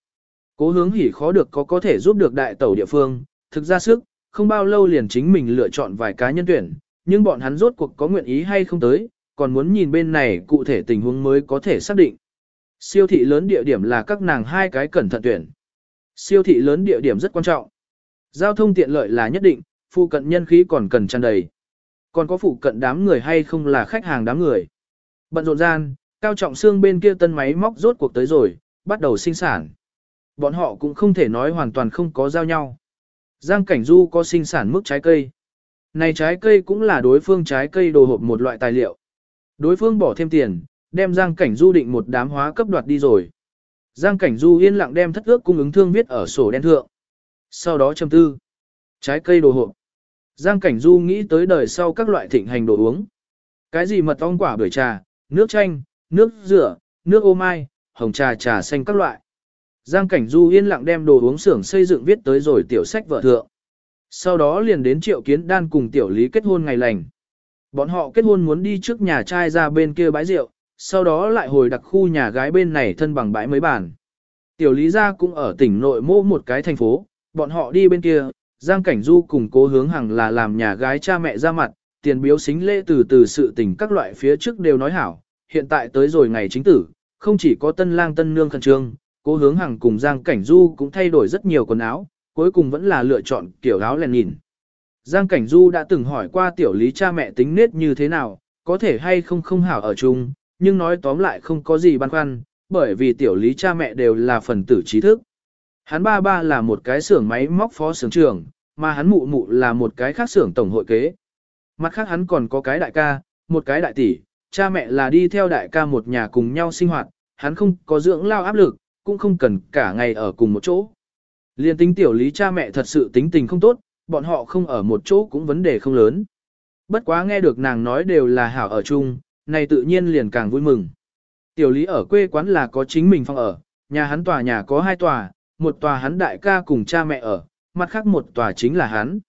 Cố hướng hỉ khó được có có thể giúp được đại tẩu địa phương, thực ra sức, không bao lâu liền chính mình lựa chọn vài cá nhân tuyển, nhưng bọn hắn rốt cuộc có nguyện ý hay không tới, còn muốn nhìn bên này cụ thể tình huống mới có thể xác định. Siêu thị lớn địa điểm là các nàng hai cái cẩn thận tuyển. Siêu thị lớn địa điểm rất quan trọng. Giao thông tiện lợi là nhất định, phụ cận nhân khí còn cần tràn đầy. Còn có phụ cận đám người hay không là khách hàng đám người. Bận rộn gian, cao trọng xương bên kia tân máy móc rốt cuộc tới rồi, bắt đầu sinh sản. Bọn họ cũng không thể nói hoàn toàn không có giao nhau. Giang Cảnh Du có sinh sản mức trái cây. Này trái cây cũng là đối phương trái cây đồ hộp một loại tài liệu. Đối phương bỏ thêm tiền, đem Giang Cảnh Du định một đám hóa cấp đoạt đi rồi. Giang Cảnh Du yên lặng đem thất ước cung ứng thương viết ở sổ đen thượng. Sau đó châm tư. Trái cây đồ hộp. Giang Cảnh Du nghĩ tới đời sau các loại thịnh hành đồ uống. Cái gì mật ong quả bưởi trà, nước chanh, nước rửa, nước ô mai, hồng trà trà xanh các loại. Giang Cảnh Du yên lặng đem đồ uống xưởng xây dựng viết tới rồi tiểu sách vợ thượng. Sau đó liền đến triệu kiến đan cùng tiểu lý kết hôn ngày lành. Bọn họ kết hôn muốn đi trước nhà trai ra bên kia bãi rượu, sau đó lại hồi đặc khu nhà gái bên này thân bằng bãi mấy bàn. Tiểu lý gia cũng ở tỉnh nội mô một cái thành phố, bọn họ đi bên kia, Giang Cảnh Du cùng cố hướng hàng là làm nhà gái cha mẹ ra mặt, tiền biếu xính lễ từ từ sự tình các loại phía trước đều nói hảo, hiện tại tới rồi ngày chính tử, không chỉ có tân lang tân nương khẩn trương, cố hướng hàng cùng Giang Cảnh Du cũng thay đổi rất nhiều quần áo, cuối cùng vẫn là lựa chọn kiểu áo lèn nhìn. Giang Cảnh Du đã từng hỏi qua tiểu lý cha mẹ tính nết như thế nào, có thể hay không không hảo ở chung, nhưng nói tóm lại không có gì băn khoăn, bởi vì tiểu lý cha mẹ đều là phần tử trí thức. Hắn ba ba là một cái xưởng máy móc phó xưởng trưởng, mà hắn mụ mụ là một cái khác xưởng tổng hội kế. Mặt khác hắn còn có cái đại ca, một cái đại tỷ, cha mẹ là đi theo đại ca một nhà cùng nhau sinh hoạt, hắn không có dưỡng lao áp lực, cũng không cần cả ngày ở cùng một chỗ. Liên tính tiểu lý cha mẹ thật sự tính tình không tốt, bọn họ không ở một chỗ cũng vấn đề không lớn. Bất quá nghe được nàng nói đều là hảo ở chung, này tự nhiên liền càng vui mừng. Tiểu lý ở quê quán là có chính mình phòng ở, nhà hắn tòa nhà có hai tòa, một tòa hắn đại ca cùng cha mẹ ở, mặt khác một tòa chính là hắn.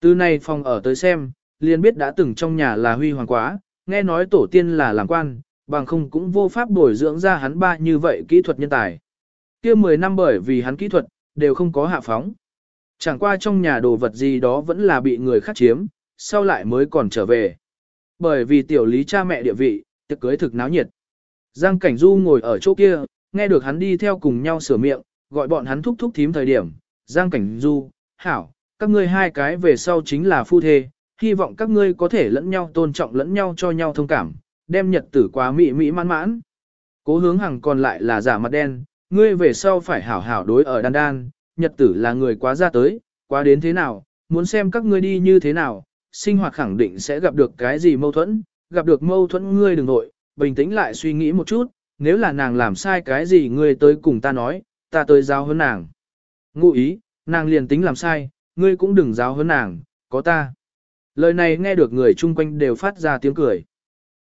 Từ nay phòng ở tới xem, liền biết đã từng trong nhà là huy hoàng quá, nghe nói tổ tiên là làm quan, bằng không cũng vô pháp bồi dưỡng ra hắn ba như vậy kỹ thuật nhân tài. kia 10 năm bởi vì hắn kỹ thuật, đều không có hạ phóng. Chẳng qua trong nhà đồ vật gì đó vẫn là bị người khác chiếm, sau lại mới còn trở về. Bởi vì tiểu lý cha mẹ địa vị, tiệc cưới thực náo nhiệt. Giang Cảnh Du ngồi ở chỗ kia, nghe được hắn đi theo cùng nhau sửa miệng, gọi bọn hắn thúc thúc thím thời điểm. Giang Cảnh Du, Hảo, các ngươi hai cái về sau chính là phu thê, hy vọng các ngươi có thể lẫn nhau tôn trọng lẫn nhau cho nhau thông cảm, đem nhật tử quá mỹ mỹ mãn mãn. Cố hướng hằng còn lại là giả mặt đen, ngươi về sau phải hảo hảo đối ở đan đan, nhật tử là người quá ra tới, quá đến thế nào, muốn xem các ngươi đi như thế nào, sinh hoạt khẳng định sẽ gặp được cái gì mâu thuẫn, gặp được mâu thuẫn ngươi đừng nội, bình tĩnh lại suy nghĩ một chút, nếu là nàng làm sai cái gì ngươi tới cùng ta nói, ta tới giáo hơn nàng. Ngụ ý, nàng liền tính làm sai, ngươi cũng đừng giáo hơn nàng, có ta. Lời này nghe được người chung quanh đều phát ra tiếng cười.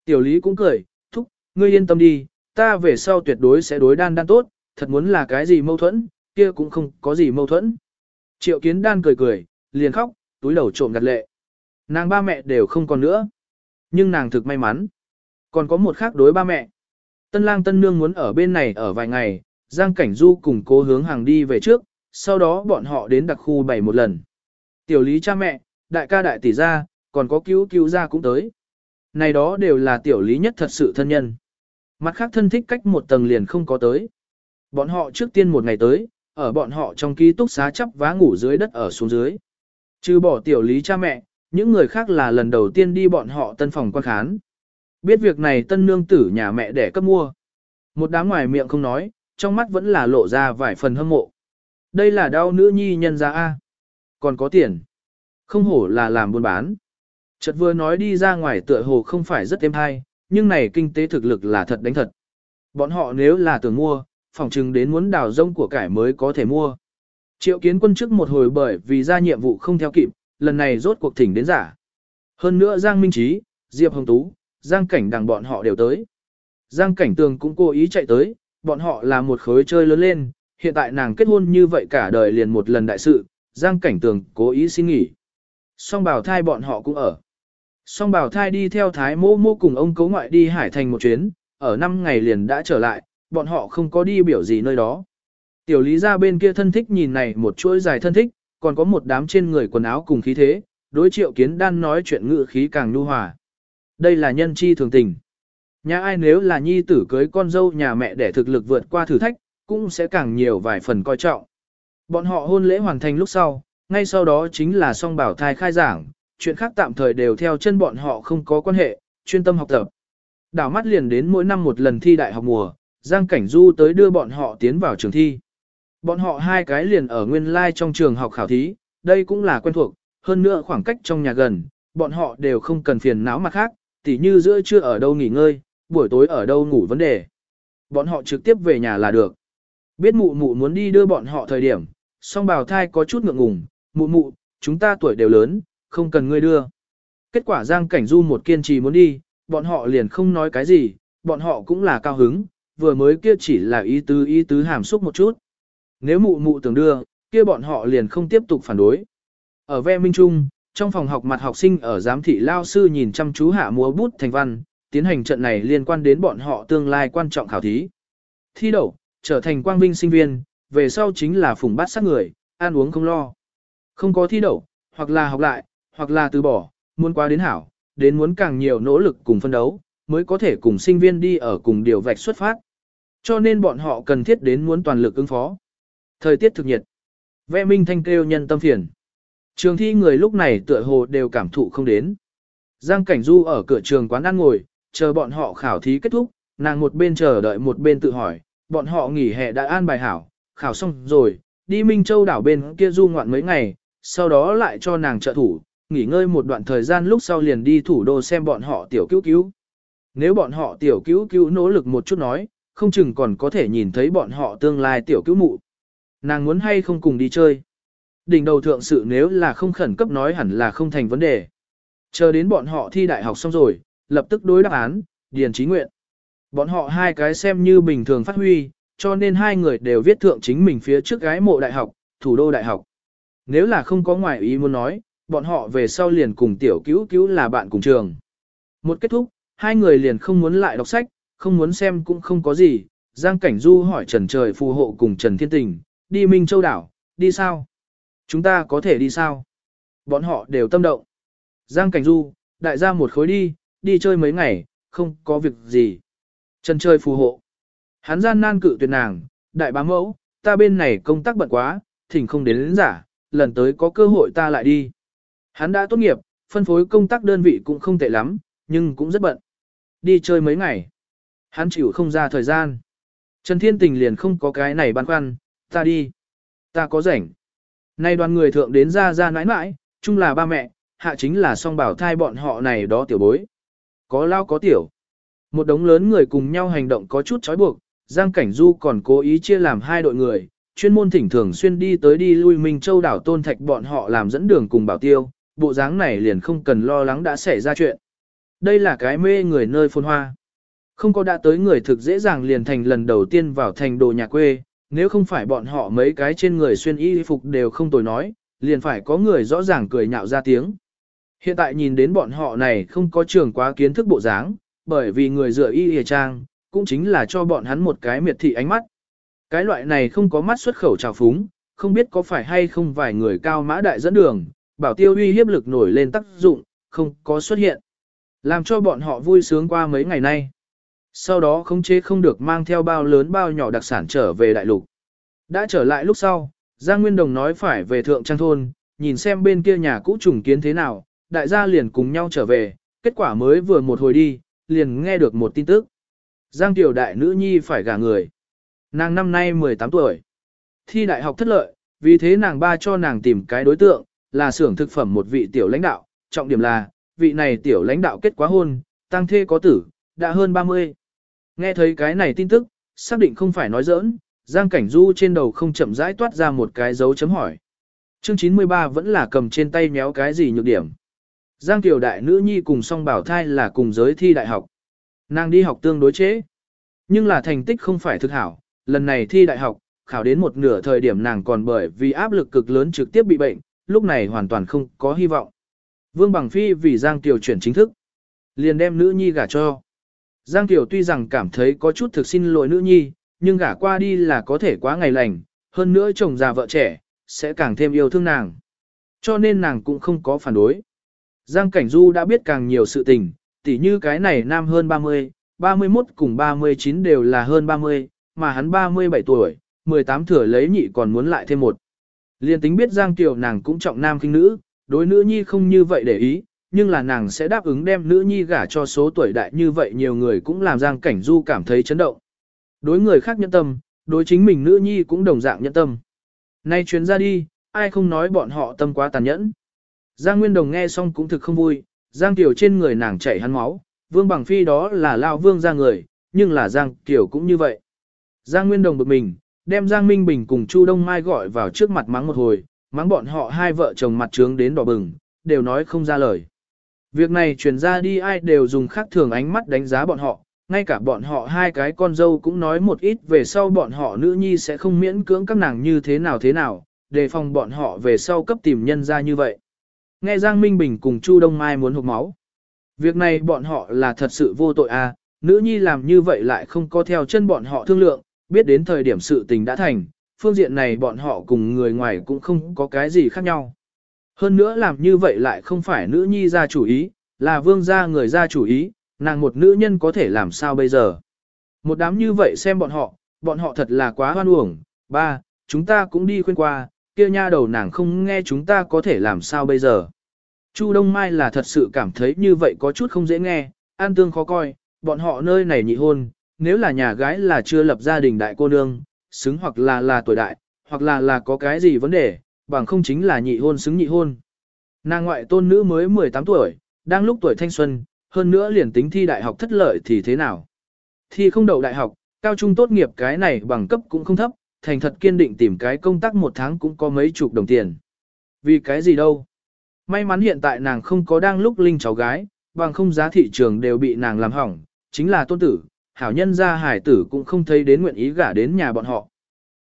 Tiểu lý cũng cười, thúc, ngươi yên tâm đi, ta về sau tuyệt đối sẽ đối đan đan tốt, thật muốn là cái gì mâu thuẫn, kia cũng không có gì mâu thuẫn. Triệu kiến đan cười cười, liền khóc, túi đầu trộm gặt lệ. Nàng ba mẹ đều không còn nữa. Nhưng nàng thực may mắn. Còn có một khác đối ba mẹ. Tân lang tân nương muốn ở bên này ở vài ngày, Giang Cảnh Du cùng cố hướng hàng đi về trước, sau đó bọn họ đến đặc khu bảy một lần. Tiểu lý cha mẹ, đại ca đại tỷ gia, còn có cứu cứu gia cũng tới. Này đó đều là tiểu lý nhất thật sự thân nhân. Mặt khác thân thích cách một tầng liền không có tới. Bọn họ trước tiên một ngày tới, ở bọn họ trong ký túc xá chắp vá ngủ dưới đất ở xuống dưới. Trừ bỏ tiểu lý cha mẹ, những người khác là lần đầu tiên đi bọn họ tân phòng quan khán. Biết việc này tân nương tử nhà mẹ để cấp mua. Một đám ngoài miệng không nói, trong mắt vẫn là lộ ra vài phần hâm mộ. Đây là đau nữ nhi nhân ra A. Còn có tiền. Không hổ là làm buôn bán. Chợt vừa nói đi ra ngoài tựa hồ không phải rất êm hay, nhưng này kinh tế thực lực là thật đánh thật. Bọn họ nếu là tưởng mua, phòng chừng đến muốn đào rông của cải mới có thể mua. Triệu kiến quân trước một hồi bởi vì ra nhiệm vụ không theo kịp, lần này rốt cuộc thỉnh đến giả. Hơn nữa Giang Minh Trí, Diệp Hồng Tú, Giang Cảnh đằng bọn họ đều tới. Giang Cảnh Tường cũng cố ý chạy tới, bọn họ là một khối chơi lớn lên, hiện tại nàng kết hôn như vậy cả đời liền một lần đại sự, Giang Cảnh Tường cố ý xin nghỉ. Song bảo thai bọn họ cũng ở. Song bảo thai đi theo Thái mô mô cùng ông cấu ngoại đi Hải Thành một chuyến, ở năm ngày liền đã trở lại, bọn họ không có đi biểu gì nơi đó. Tiểu lý ra bên kia thân thích nhìn này một chuỗi dài thân thích, còn có một đám trên người quần áo cùng khí thế, đối triệu kiến đan nói chuyện ngự khí càng nhu hòa. Đây là nhân chi thường tình. Nhà ai nếu là nhi tử cưới con dâu nhà mẹ để thực lực vượt qua thử thách, cũng sẽ càng nhiều vài phần coi trọng. Bọn họ hôn lễ hoàn thành lúc sau, ngay sau đó chính là song bảo thai khai giảng, chuyện khác tạm thời đều theo chân bọn họ không có quan hệ, chuyên tâm học tập. Đảo mắt liền đến mỗi năm một lần thi đại học mùa, Giang Cảnh Du tới đưa bọn họ tiến vào trường thi. Bọn họ hai cái liền ở nguyên lai trong trường học khảo thí, đây cũng là quen thuộc, hơn nữa khoảng cách trong nhà gần, bọn họ đều không cần phiền não mặt khác, tỉ như giữa trưa ở đâu nghỉ ngơi, buổi tối ở đâu ngủ vấn đề. Bọn họ trực tiếp về nhà là được. Biết mụ mụ muốn đi đưa bọn họ thời điểm, song bào thai có chút ngượng ngùng, mụ mụ, chúng ta tuổi đều lớn, không cần ngươi đưa. Kết quả Giang Cảnh Du một kiên trì muốn đi, bọn họ liền không nói cái gì, bọn họ cũng là cao hứng, vừa mới kia chỉ là ý tứ ý tứ hàm xúc một chút. Nếu mụ mụ tưởng đưa, kia bọn họ liền không tiếp tục phản đối. Ở ve minh trung, trong phòng học mặt học sinh ở giám thị lao sư nhìn chăm chú hạ múa bút thành văn, tiến hành trận này liên quan đến bọn họ tương lai quan trọng khảo thí. Thi đậu, trở thành quang vinh sinh viên, về sau chính là phùng bát sát người, ăn uống không lo. Không có thi đậu, hoặc là học lại, hoặc là từ bỏ, muốn qua đến hảo, đến muốn càng nhiều nỗ lực cùng phân đấu, mới có thể cùng sinh viên đi ở cùng điều vạch xuất phát. Cho nên bọn họ cần thiết đến muốn toàn lực ứng phó. Thời tiết thực nhiệt. Vẽ minh thanh kêu nhân tâm phiền. Trường thi người lúc này tựa hồ đều cảm thụ không đến. Giang Cảnh Du ở cửa trường quán ăn ngồi, chờ bọn họ khảo thí kết thúc, nàng một bên chờ đợi một bên tự hỏi, bọn họ nghỉ hè đã an bài hảo, khảo xong rồi, đi Minh Châu đảo bên kia du ngoạn mấy ngày, sau đó lại cho nàng trợ thủ, nghỉ ngơi một đoạn thời gian lúc sau liền đi thủ đô xem bọn họ tiểu cứu cứu. Nếu bọn họ tiểu cứu cứu nỗ lực một chút nói, không chừng còn có thể nhìn thấy bọn họ tương lai tiểu cứu mụ. Nàng muốn hay không cùng đi chơi. Đỉnh đầu thượng sự nếu là không khẩn cấp nói hẳn là không thành vấn đề. Chờ đến bọn họ thi đại học xong rồi, lập tức đối đáp án, điền trí nguyện. Bọn họ hai cái xem như bình thường phát huy, cho nên hai người đều viết thượng chính mình phía trước gái mộ đại học, thủ đô đại học. Nếu là không có ngoại ý muốn nói, bọn họ về sau liền cùng tiểu cứu cứu là bạn cùng trường. Một kết thúc, hai người liền không muốn lại đọc sách, không muốn xem cũng không có gì. Giang Cảnh Du hỏi Trần Trời phù hộ cùng Trần Thiên Tình, đi Minh Châu Đảo, đi sao? Chúng ta có thể đi sao? Bọn họ đều tâm động. Giang Cảnh Du, đại gia một khối đi, đi chơi mấy ngày, không có việc gì. Trần chơi phù hộ. Hắn gian nan cự tuyệt nàng, đại bá mẫu, ta bên này công tác bận quá, thỉnh không đến, đến giả, lần tới có cơ hội ta lại đi. Hắn đã tốt nghiệp, phân phối công tác đơn vị cũng không tệ lắm, nhưng cũng rất bận. Đi chơi mấy ngày. Hắn chịu không ra thời gian. Trần Thiên Tình liền không có cái này băn khoăn, ta đi. Ta có rảnh. Nay đoàn người thượng đến ra ra nãi nãi, chung là ba mẹ, hạ chính là song bảo thai bọn họ này đó tiểu bối. Có lao có tiểu. Một đống lớn người cùng nhau hành động có chút trói buộc, Giang Cảnh Du còn cố ý chia làm hai đội người, chuyên môn thỉnh thường xuyên đi tới đi lui Minh Châu đảo Tôn Thạch bọn họ làm dẫn đường cùng bảo tiêu, bộ dáng này liền không cần lo lắng đã xảy ra chuyện. Đây là cái mê người nơi phồn hoa. Không có đã tới người thực dễ dàng liền thành lần đầu tiên vào thành đồ nhà quê, nếu không phải bọn họ mấy cái trên người xuyên y phục đều không tồi nói, liền phải có người rõ ràng cười nhạo ra tiếng. Hiện tại nhìn đến bọn họ này không có trường quá kiến thức bộ dáng, bởi vì người dựa y hề trang, cũng chính là cho bọn hắn một cái miệt thị ánh mắt. Cái loại này không có mắt xuất khẩu trào phúng, không biết có phải hay không vài người cao mã đại dẫn đường, bảo tiêu uy hiếp lực nổi lên tác dụng, không có xuất hiện. Làm cho bọn họ vui sướng qua mấy ngày nay. Sau đó không chế không được mang theo bao lớn bao nhỏ đặc sản trở về đại lục. Đã trở lại lúc sau, Giang Nguyên Đồng nói phải về thượng trang thôn, nhìn xem bên kia nhà cũ trùng kiến thế nào, đại gia liền cùng nhau trở về, kết quả mới vừa một hồi đi, liền nghe được một tin tức. Giang tiểu đại nữ nhi phải gả người. Nàng năm nay 18 tuổi. Thi đại học thất lợi, vì thế nàng ba cho nàng tìm cái đối tượng, là xưởng thực phẩm một vị tiểu lãnh đạo, trọng điểm là, vị này tiểu lãnh đạo kết quá hôn, tăng thê có tử, đã hơn 30. Nghe thấy cái này tin tức, xác định không phải nói giỡn, Giang Cảnh Du trên đầu không chậm rãi toát ra một cái dấu chấm hỏi. Chương 93 vẫn là cầm trên tay méo cái gì nhược điểm. Giang tiểu đại nữ nhi cùng song bảo thai là cùng giới thi đại học. Nàng đi học tương đối chế. Nhưng là thành tích không phải thực hảo, lần này thi đại học, khảo đến một nửa thời điểm nàng còn bởi vì áp lực cực lớn trực tiếp bị bệnh, lúc này hoàn toàn không có hy vọng. Vương Bằng Phi vì Giang Tiểu chuyển chính thức, liền đem nữ nhi gả cho. Giang Tiểu tuy rằng cảm thấy có chút thực xin lỗi nữ nhi, nhưng gả qua đi là có thể quá ngày lành, hơn nữa chồng già vợ trẻ, sẽ càng thêm yêu thương nàng. Cho nên nàng cũng không có phản đối. Giang Cảnh Du đã biết càng nhiều sự tình, tỉ như cái này nam hơn 30, 31 cùng 39 đều là hơn 30, mà hắn 37 tuổi, 18 thừa lấy nhị còn muốn lại thêm một. Liên tính biết Giang Kiều nàng cũng trọng nam kinh nữ, đối nữ nhi không như vậy để ý, nhưng là nàng sẽ đáp ứng đem nữ nhi gả cho số tuổi đại như vậy nhiều người cũng làm Giang Cảnh Du cảm thấy chấn động. Đối người khác nhẫn tâm, đối chính mình nữ nhi cũng đồng dạng nhẫn tâm. Nay chuyến ra đi, ai không nói bọn họ tâm quá tàn nhẫn. Giang Nguyên Đồng nghe xong cũng thực không vui, Giang Kiều trên người nàng chảy hắn máu, Vương Bằng Phi đó là lao vương ra người, nhưng là Giang Kiều cũng như vậy. Giang Nguyên Đồng bực mình, đem Giang Minh Bình cùng Chu Đông Mai gọi vào trước mặt mắng một hồi, mắng bọn họ hai vợ chồng mặt trướng đến đỏ bừng, đều nói không ra lời. Việc này truyền ra đi ai đều dùng khác thường ánh mắt đánh giá bọn họ, ngay cả bọn họ hai cái con dâu cũng nói một ít về sau bọn họ nữ nhi sẽ không miễn cưỡng các nàng như thế nào thế nào, đề phòng bọn họ về sau cấp tìm nhân ra như vậy. Nghe Giang Minh Bình cùng Chu Đông Mai muốn hụt máu. Việc này bọn họ là thật sự vô tội à, nữ nhi làm như vậy lại không có theo chân bọn họ thương lượng, biết đến thời điểm sự tình đã thành, phương diện này bọn họ cùng người ngoài cũng không có cái gì khác nhau. Hơn nữa làm như vậy lại không phải nữ nhi ra chủ ý, là vương gia người ra chủ ý, nàng một nữ nhân có thể làm sao bây giờ. Một đám như vậy xem bọn họ, bọn họ thật là quá hoan uổng, ba, chúng ta cũng đi khuyên qua, kia nha đầu nàng không nghe chúng ta có thể làm sao bây giờ. Chu Đông Mai là thật sự cảm thấy như vậy có chút không dễ nghe, an tương khó coi, bọn họ nơi này nhị hôn, nếu là nhà gái là chưa lập gia đình đại cô nương, xứng hoặc là là tuổi đại, hoặc là là có cái gì vấn đề, bằng không chính là nhị hôn xứng nhị hôn. Nàng ngoại tôn nữ mới 18 tuổi, đang lúc tuổi thanh xuân, hơn nữa liền tính thi đại học thất lợi thì thế nào. Thi không đậu đại học, cao trung tốt nghiệp cái này bằng cấp cũng không thấp, thành thật kiên định tìm cái công tác một tháng cũng có mấy chục đồng tiền. Vì cái gì đâu. May mắn hiện tại nàng không có đang lúc linh cháu gái, bằng không giá thị trường đều bị nàng làm hỏng, chính là tôn tử, hảo nhân gia hải tử cũng không thấy đến nguyện ý gả đến nhà bọn họ.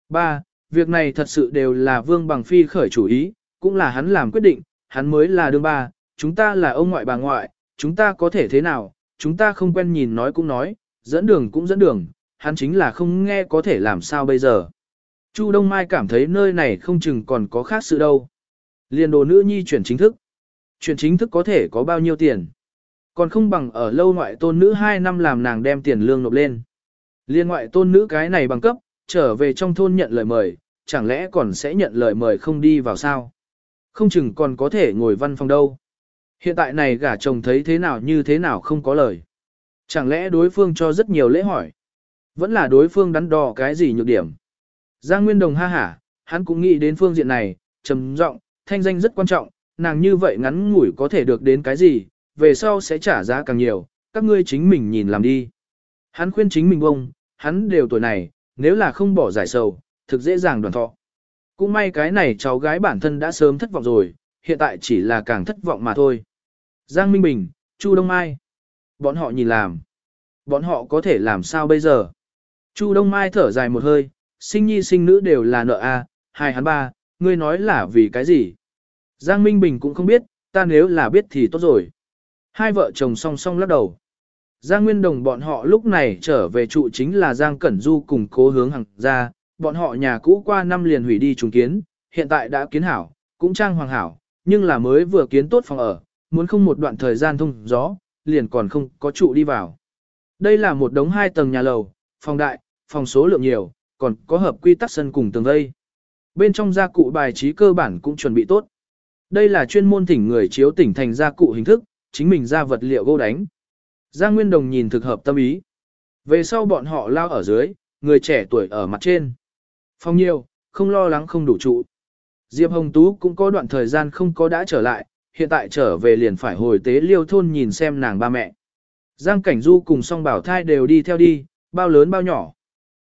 3. Việc này thật sự đều là Vương Bằng Phi khởi chủ ý, cũng là hắn làm quyết định, hắn mới là đương ba, chúng ta là ông ngoại bà ngoại, chúng ta có thể thế nào, chúng ta không quen nhìn nói cũng nói, dẫn đường cũng dẫn đường, hắn chính là không nghe có thể làm sao bây giờ. Chu Đông Mai cảm thấy nơi này không chừng còn có khác sự đâu. Liên đồ nữ nhi chuyển chính thức. Chuyển chính thức có thể có bao nhiêu tiền. Còn không bằng ở lâu ngoại tôn nữ 2 năm làm nàng đem tiền lương nộp lên. Liên ngoại tôn nữ cái này bằng cấp, trở về trong thôn nhận lời mời, chẳng lẽ còn sẽ nhận lời mời không đi vào sao? Không chừng còn có thể ngồi văn phòng đâu. Hiện tại này gả chồng thấy thế nào như thế nào không có lời. Chẳng lẽ đối phương cho rất nhiều lễ hỏi. Vẫn là đối phương đắn đo cái gì nhược điểm. Giang Nguyên Đồng ha hả, hắn cũng nghĩ đến phương diện này, trầm giọng, thanh danh rất quan trọng, nàng như vậy ngắn ngủi có thể được đến cái gì, về sau sẽ trả giá càng nhiều, các ngươi chính mình nhìn làm đi. Hắn khuyên chính mình bông, hắn đều tuổi này, nếu là không bỏ giải sầu, thực dễ dàng đoàn thọ. Cũng may cái này cháu gái bản thân đã sớm thất vọng rồi, hiện tại chỉ là càng thất vọng mà thôi. Giang Minh Bình, Chu Đông Mai. Bọn họ nhìn làm. Bọn họ có thể làm sao bây giờ? Chu Đông Mai thở dài một hơi, sinh nhi sinh nữ đều là nợ a, hai hắn ba, ngươi nói là vì cái gì? Giang Minh Bình cũng không biết, ta nếu là biết thì tốt rồi. Hai vợ chồng song song lắc đầu. Giang Nguyên Đồng bọn họ lúc này trở về trụ chính là Giang Cẩn Du cùng cố hướng hàng ra, bọn họ nhà cũ qua năm liền hủy đi trùng kiến, hiện tại đã kiến hảo, cũng trang hoàng hảo, nhưng là mới vừa kiến tốt phòng ở, muốn không một đoạn thời gian thông gió, liền còn không có trụ đi vào. Đây là một đống hai tầng nhà lầu, phòng đại, phòng số lượng nhiều, còn có hợp quy tắc sân cùng tường vây. Bên trong gia cụ bài trí cơ bản cũng chuẩn bị tốt. Đây là chuyên môn thỉnh người chiếu tỉnh thành gia cụ hình thức, chính mình ra vật liệu gỗ đánh. Giang Nguyên Đồng nhìn thực hợp tâm ý. Về sau bọn họ lao ở dưới, người trẻ tuổi ở mặt trên. Phong nhiều, không lo lắng không đủ trụ. Diệp Hồng Tú cũng có đoạn thời gian không có đã trở lại, hiện tại trở về liền phải hồi tế liêu thôn nhìn xem nàng ba mẹ. Giang Cảnh Du cùng song bảo thai đều đi theo đi, bao lớn bao nhỏ.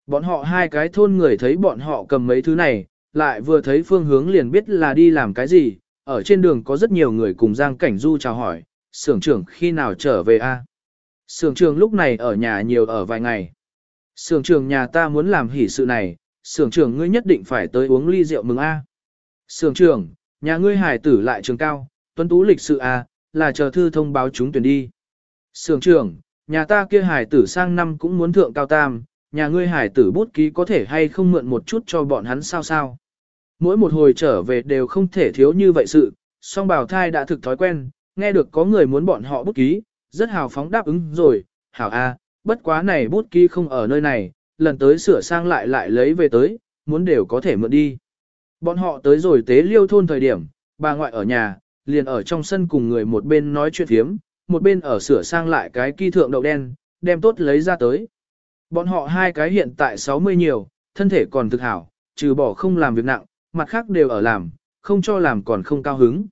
Bọn họ hai cái thôn người thấy bọn họ cầm mấy thứ này, lại vừa thấy phương hướng liền biết là đi làm cái gì, ở trên đường có rất nhiều người cùng Giang Cảnh Du chào hỏi, sưởng trưởng khi nào trở về a? À? Sưởng trưởng lúc này ở nhà nhiều ở vài ngày. Sưởng trưởng nhà ta muốn làm hỷ sự này, sưởng trưởng ngươi nhất định phải tới uống ly rượu mừng a. À? Sưởng trưởng, nhà ngươi hải tử lại trường cao, tuấn tú lịch sự a, là chờ thư thông báo chúng tuyển đi. Sưởng trưởng, nhà ta kia hải tử sang năm cũng muốn thượng cao tam, nhà ngươi hải tử bút ký có thể hay không mượn một chút cho bọn hắn sao sao. Mỗi một hồi trở về đều không thể thiếu như vậy sự, song bào thai đã thực thói quen, nghe được có người muốn bọn họ bút ký, rất hào phóng đáp ứng rồi, hảo a, bất quá này bút ký không ở nơi này, lần tới sửa sang lại lại lấy về tới, muốn đều có thể mượn đi. Bọn họ tới rồi tế liêu thôn thời điểm, bà ngoại ở nhà, liền ở trong sân cùng người một bên nói chuyện thiếm, một bên ở sửa sang lại cái kỳ thượng đậu đen, đem tốt lấy ra tới. Bọn họ hai cái hiện tại 60 nhiều, thân thể còn thực hảo, trừ bỏ không làm việc nặng, mặt khác đều ở làm, không cho làm còn không cao hứng.